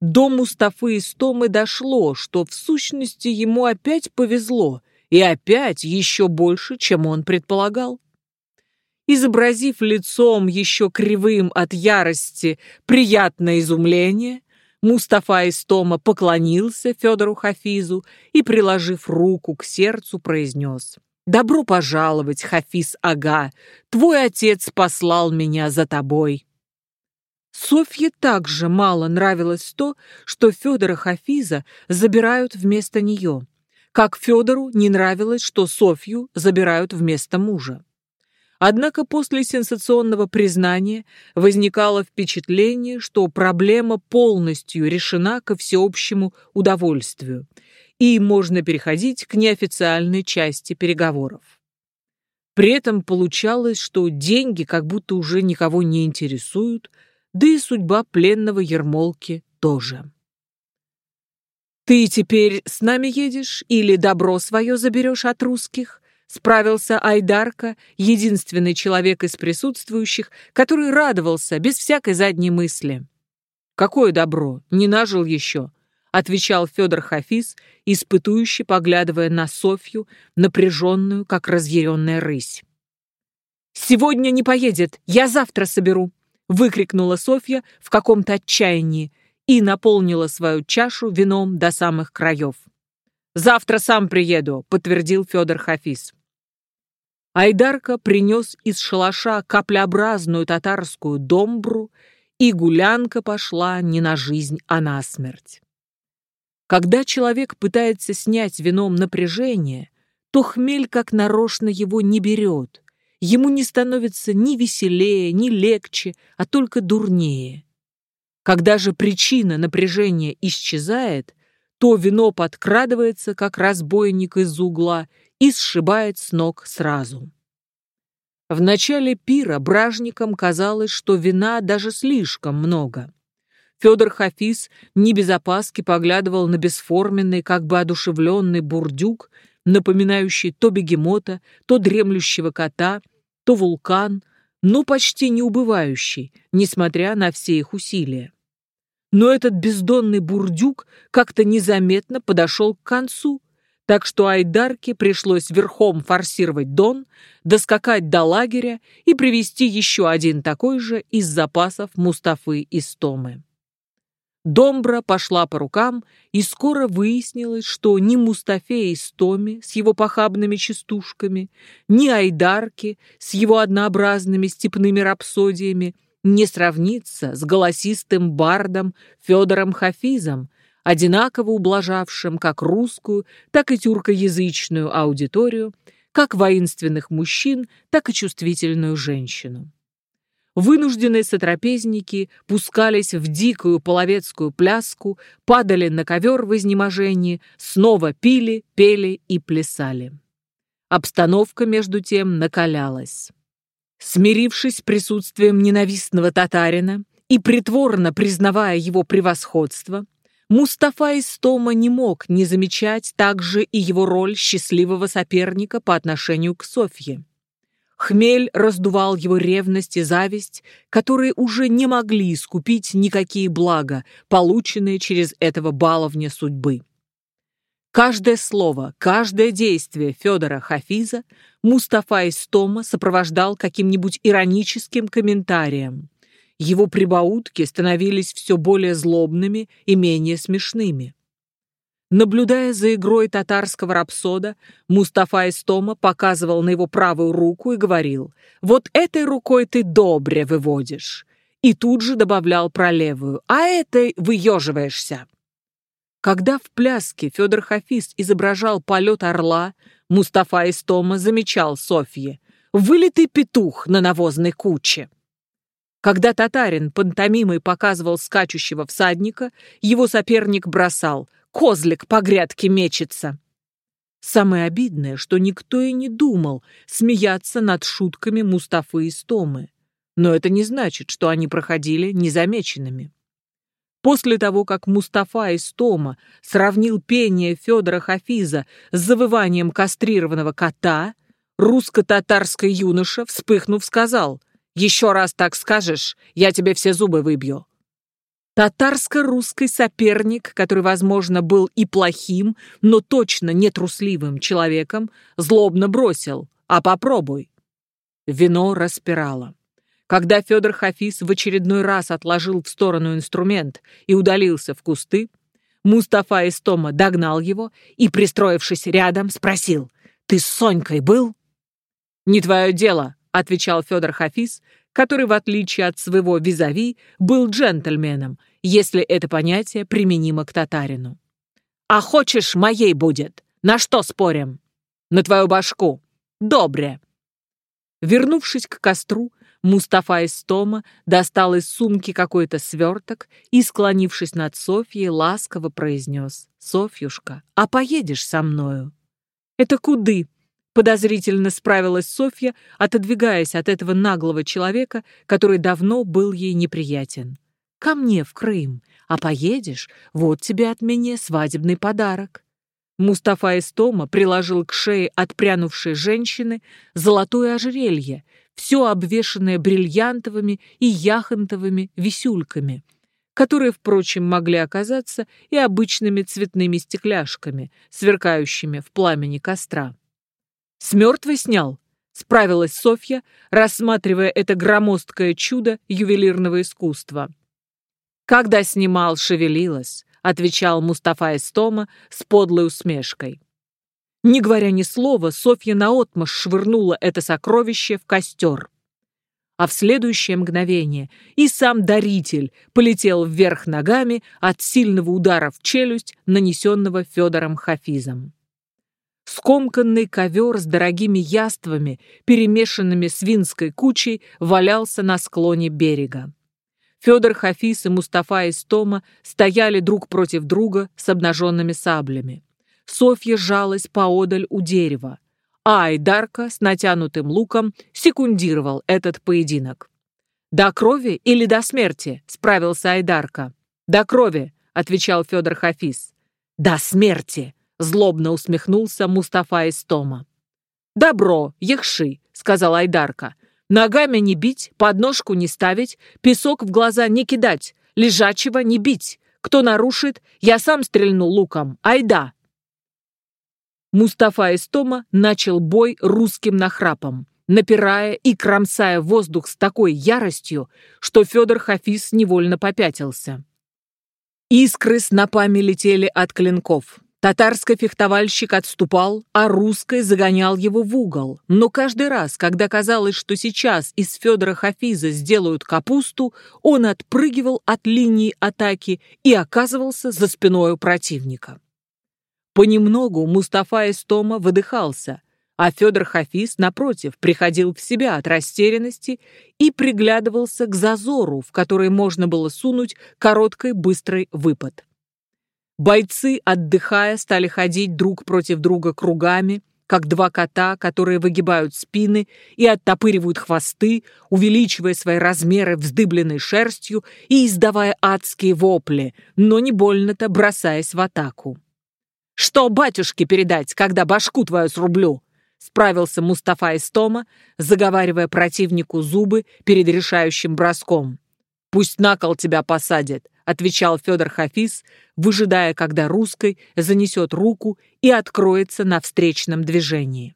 До Мустафы и Стомы дошло, что в сущности ему опять повезло, и опять еще больше, чем он предполагал. Изобразив лицом еще кривым от ярости приятное изумление, Мустафа Истома поклонился Федору Хафизу и, приложив руку к сердцу, произнес «Добро пожаловать, Хафиз Ага! Твой отец послал меня за тобой!» Софье также мало нравилось то, что Федора Хафиза забирают вместо нее, как Федору не нравилось, что Софью забирают вместо мужа. Однако после сенсационного признания возникало впечатление, что проблема полностью решена ко всеобщему удовольствию, и можно переходить к неофициальной части переговоров. При этом получалось, что деньги как будто уже никого не интересуют, да и судьба пленного Ермолки тоже. «Ты теперь с нами едешь или добро свое заберешь от русских?» Справился Айдарка, единственный человек из присутствующих, который радовался без всякой задней мысли. «Какое добро? Не нажил еще», — отвечал Федор Хафиз, испытующий, поглядывая на Софью, напряженную, как разъяренная рысь. «Сегодня не поедет, я завтра соберу», — выкрикнула Софья в каком-то отчаянии и наполнила свою чашу вином до самых краев. «Завтра сам приеду», — подтвердил Федор Хафиз. Айдарка принес из шалаша каплеобразную татарскую домбру, и гулянка пошла не на жизнь, а на смерть. Когда человек пытается снять вином напряжение, то хмель как нарочно его не берет, ему не становится ни веселее, ни легче, а только дурнее. Когда же причина напряжения исчезает, то вино подкрадывается, как разбойник из угла, и сшибает с ног сразу. В начале пира бражникам казалось, что вина даже слишком много. Федор Хафиз не без опаски поглядывал на бесформенный, как бы одушевленный бурдюк, напоминающий то бегемота, то дремлющего кота, то вулкан, но почти не убывающий, несмотря на все их усилия. Но этот бездонный бурдюк как-то незаметно подошел к концу, так что Айдарке пришлось верхом форсировать Дон, доскакать до лагеря и привезти еще один такой же из запасов Мустафы и Стомы. Домбра пошла по рукам, и скоро выяснилось, что ни Мустафе и Стоме с его похабными частушками, ни Айдарке с его однообразными степными рапсодиями не сравнится с голосистым бардом Федором Хафизом, одинаково ублажавшим как русскую, так и тюркоязычную аудиторию, как воинственных мужчин, так и чувствительную женщину. Вынужденные сотрапезники пускались в дикую половецкую пляску, падали на ковер в изнеможении, снова пили, пели и плясали. Обстановка, между тем, накалялась. Смирившись с присутствием ненавистного татарина и притворно признавая его превосходство, Мустафа Истома не мог не замечать также и его роль счастливого соперника по отношению к Софье. Хмель раздувал его ревность и зависть, которые уже не могли искупить никакие блага, полученные через этого баловня судьбы. Каждое слово, каждое действие Федора Хафиза Мустафа Истома сопровождал каким-нибудь ироническим комментарием. Его прибаутки становились все более злобными и менее смешными. Наблюдая за игрой татарского рапсода, Мустафа Истома показывал на его правую руку и говорил «Вот этой рукой ты добре выводишь». И тут же добавлял про левую «А этой выеживаешься». Когда в пляске Федор Хафиз изображал полет орла, Мустафа Истома замечал Софье «Вылитый петух на навозной куче». Когда татарин пантомимой показывал скачущего всадника, его соперник бросал Козлик по грядке мечется. Самое обидное, что никто и не думал смеяться над шутками Мустафы и Стомы. Но это не значит, что они проходили незамеченными. После того, как Мустафа и Стома сравнил пение Федора Хафиза с завыванием кастрированного кота, русско-татарский юноша, вспыхнув, сказал «Еще раз так скажешь, я тебе все зубы выбью». Татарско-русский соперник, который, возможно, был и плохим, но точно не трусливым человеком, злобно бросил «А попробуй». Вино распирало. Когда Федор Хафиз в очередной раз отложил в сторону инструмент и удалился в кусты, Мустафа Истома догнал его и, пристроившись рядом, спросил «Ты с Сонькой был?» «Не твое дело», — отвечал Федор Хафиз, который, в отличие от своего визави, был джентльменом, если это понятие применимо к татарину. «А хочешь, моей будет? На что спорим?» «На твою башку. Добре». Вернувшись к костру, Мустафа из Тома достал из сумки какой-то сверток и, склонившись над Софьей, ласково произнес «Софьюшка, а поедешь со мною?» «Это куды?» Подозрительно справилась Софья, отодвигаясь от этого наглого человека, который давно был ей неприятен. «Ко мне в Крым, а поедешь, вот тебе от меня свадебный подарок». Мустафа Истома приложил к шее отпрянувшей женщины золотое ожерелье, все обвешанное бриллиантовыми и яхонтовыми висюльками, которые, впрочем, могли оказаться и обычными цветными стекляшками, сверкающими в пламени костра. «С мертвой снял?» — справилась Софья, рассматривая это громоздкое чудо ювелирного искусства. «Когда снимал, шевелилась», — отвечал Мустафа Истома с подлой усмешкой. Не говоря ни слова, Софья наотмашь швырнула это сокровище в костер. А в следующее мгновение и сам даритель полетел вверх ногами от сильного удара в челюсть, нанесенного Федором Хафизом. Скомканный ковер с дорогими яствами, перемешанными с винской кучей, валялся на склоне берега. Федор Хафиз и Мустафа Истома стояли друг против друга с обнаженными саблями. Софья сжалась поодаль у дерева, а Айдарка с натянутым луком секундировал этот поединок. «До крови или до смерти?» — справился Айдарка. «До крови», — отвечал Федор Хафиз. «До смерти!» Злобно усмехнулся Мустафа Истома. «Добро, ехши», — сказал Айдарка. «Ногами не бить, подножку не ставить, песок в глаза не кидать, лежачего не бить. Кто нарушит, я сам стрельну луком. Айда!» Мустафа Истома начал бой русским нахрапом, напирая и кромсая воздух с такой яростью, что Федор Хафиз невольно попятился. Искры снопами летели от клинков. Татарский фехтовальщик отступал, а русский загонял его в угол. Но каждый раз, когда казалось, что сейчас из Федора Хафиза сделают капусту, он отпрыгивал от линии атаки и оказывался за спиной у противника. Понемногу Мустафа Истома выдыхался, а Федор Хафиз, напротив, приходил в себя от растерянности и приглядывался к зазору, в который можно было сунуть короткий быстрый выпад. Бойцы, отдыхая, стали ходить друг против друга кругами, как два кота, которые выгибают спины и оттопыривают хвосты, увеличивая свои размеры вздыбленной шерстью и издавая адские вопли, но не больно-то бросаясь в атаку. «Что батюшке передать, когда башку твою срублю?» справился Мустафа Истома, заговаривая противнику зубы перед решающим броском. «Пусть на кол тебя посадят», — отвечал Федор Хафиз, выжидая, когда русской занесет руку и откроется на встречном движении.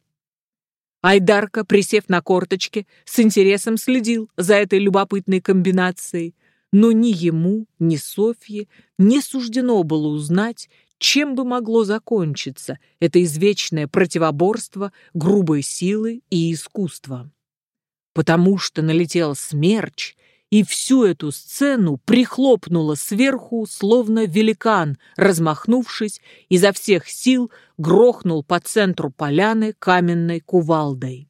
Айдарка, присев на корточки, с интересом следил за этой любопытной комбинацией, но ни ему, ни Софье не суждено было узнать, чем бы могло закончиться это извечное противоборство грубой силы и искусства. Потому что налетел смерч, и всю эту сцену прихлопнуло сверху, словно великан, размахнувшись, изо всех сил грохнул по центру поляны каменной кувалдой.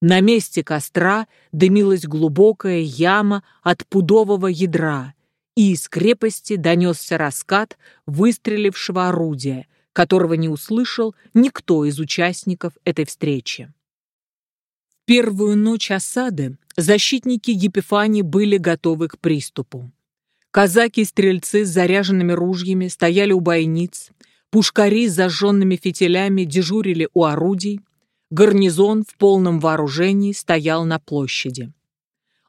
На месте костра дымилась глубокая яма от пудового ядра, и из крепости донесся раскат выстрелившего орудия, которого не услышал никто из участников этой встречи. В первую ночь осады защитники Епифании были готовы к приступу. Казаки-стрельцы с заряженными ружьями стояли у бойниц, пушкари с зажженными фитилями дежурили у орудий, гарнизон в полном вооружении стоял на площади.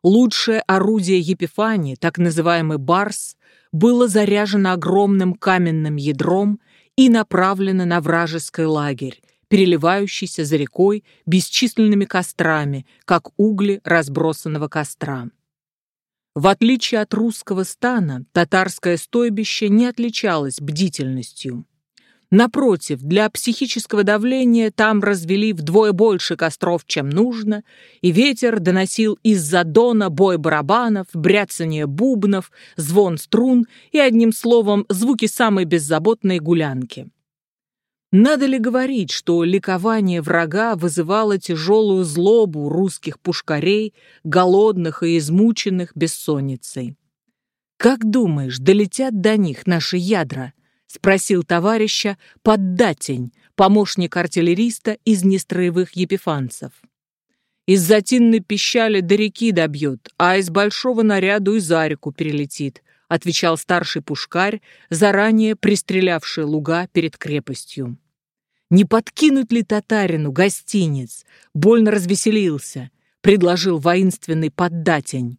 Лучшее орудие Епифании, так называемый «Барс», было заряжено огромным каменным ядром и направлено на вражеский лагерь, переливающийся за рекой бесчисленными кострами, как угли разбросанного костра. В отличие от русского стана, татарское стойбище не отличалось бдительностью. Напротив, для психического давления там развели вдвое больше костров, чем нужно, и ветер доносил из-за дона бой барабанов, бряцание бубнов, звон струн и, одним словом, звуки самой беззаботной гулянки. Надо ли говорить, что ликование врага вызывало тяжелую злобу русских пушкарей, голодных и измученных бессонницей? Как думаешь, долетят до них наши ядра? Спросил товарища Поддатень, помощник артиллериста из нестроевых епифанцев. Из затинной пищали до реки добьет, а из большого наряду и за реку перелетит, отвечал старший пушкарь, заранее пристрелявший луга перед крепостью. Не подкинуть ли татарину гостиниц? Больно развеселился, предложил воинственный поддатень.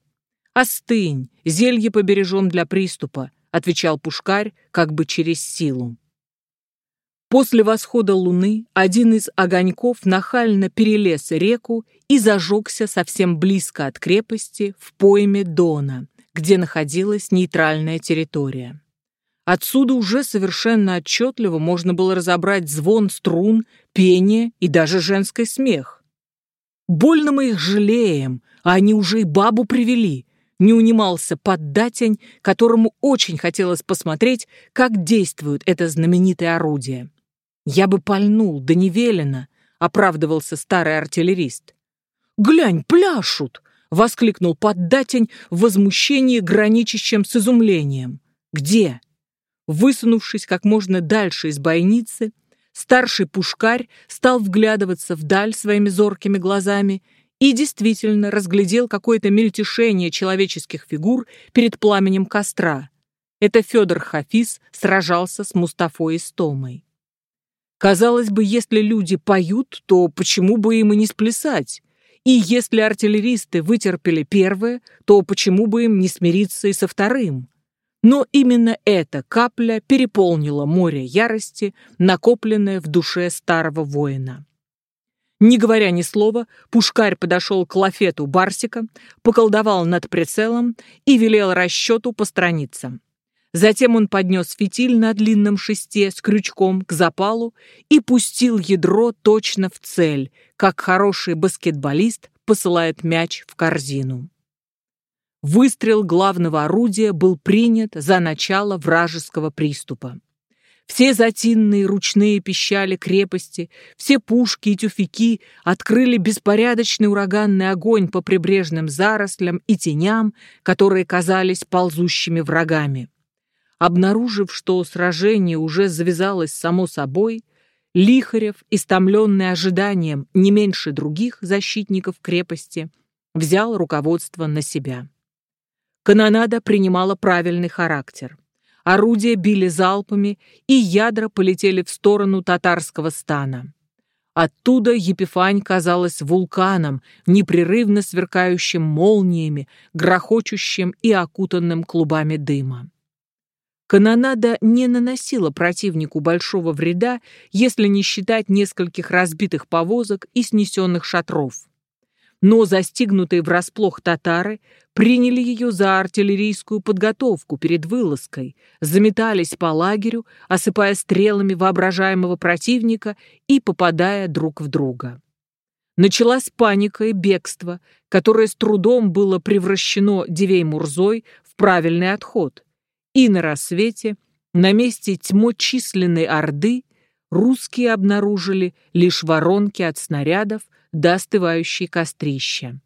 Остынь, зелье побережем для приступа, отвечал Пушкарь как бы через силу. После восхода луны один из огоньков нахально перелез реку и зажегся совсем близко от крепости в пойме Дона, где находилась нейтральная территория. Отсюда уже совершенно отчетливо можно было разобрать звон струн, пение и даже женский смех. «Больно мы их жалеем, а они уже и бабу привели», не унимался поддатень, которому очень хотелось посмотреть, как действует это знаменитое орудие. «Я бы пальнул, да не велено», — оправдывался старый артиллерист. «Глянь, пляшут!» — воскликнул поддатень в возмущении, граничащем с изумлением. «Где?» Высунувшись как можно дальше из бойницы, старший пушкарь стал вглядываться вдаль своими зоркими глазами и действительно разглядел какое-то мельтешение человеческих фигур перед пламенем костра. Это Федор Хафиз сражался с Мустафой Истомой. Казалось бы, если люди поют, то почему бы им и не сплясать? И если артиллеристы вытерпели первое, то почему бы им не смириться и со вторым? Но именно эта капля переполнила море ярости, накопленное в душе старого воина. Не говоря ни слова, пушкарь подошел к лафету Барсика, поколдовал над прицелом и велел расчету по страницам. Затем он поднес фитиль на длинном шесте с крючком к запалу и пустил ядро точно в цель, как хороший баскетболист посылает мяч в корзину. Выстрел главного орудия был принят за начало вражеского приступа. Все затинные ручные пищали крепости, все пушки и тюфяки открыли беспорядочный ураганный огонь по прибрежным зарослям и теням, которые казались ползущими врагами. Обнаружив, что сражение уже завязалось само собой, Лихарев, истомленный ожиданием не меньше других защитников крепости, взял руководство на себя. Канонада принимала правильный характер. Орудия били залпами, и ядра полетели в сторону татарского стана. Оттуда Епифань казалась вулканом, непрерывно сверкающим молниями, грохочущим и окутанным клубами дыма. Канонада не наносила противнику большого вреда, если не считать нескольких разбитых повозок и снесенных шатров но застигнутые врасплох татары приняли ее за артиллерийскую подготовку перед вылазкой, заметались по лагерю, осыпая стрелами воображаемого противника и попадая друг в друга. Началась паника и бегство, которое с трудом было превращено Дивей Мурзой в правильный отход. И на рассвете, на месте тьмочисленной орды, русские обнаружили лишь воронки от снарядов, до остывающей кострища.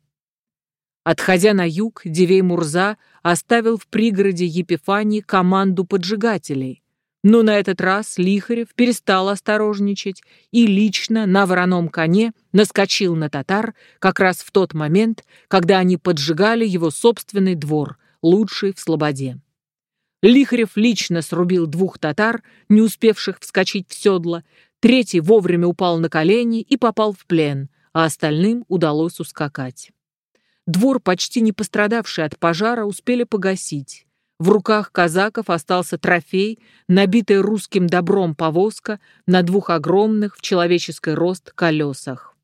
Отходя на юг, Дивей Мурза оставил в пригороде Епифании команду поджигателей, но на этот раз Лихарев перестал осторожничать и лично на вороном коне наскочил на татар как раз в тот момент, когда они поджигали его собственный двор, лучший в Слободе. Лихарев лично срубил двух татар, не успевших вскочить в седло, третий вовремя упал на колени и попал в плен, а остальным удалось ускакать. Двор, почти не пострадавший от пожара, успели погасить. В руках казаков остался трофей, набитая русским добром повозка на двух огромных в человеческий рост колесах.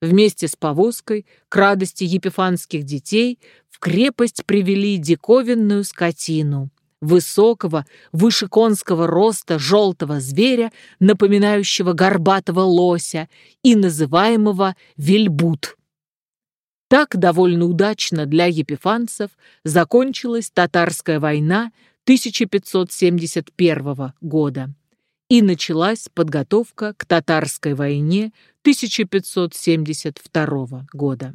Вместе с повозкой, к радости епифанских детей, в крепость привели диковинную скотину — высокого, выше конского роста желтого зверя, напоминающего горбатого лося и называемого вельбут. Так довольно удачно для епифанцев закончилась татарская война 1571 года и началась подготовка к татарской войне 1572 года.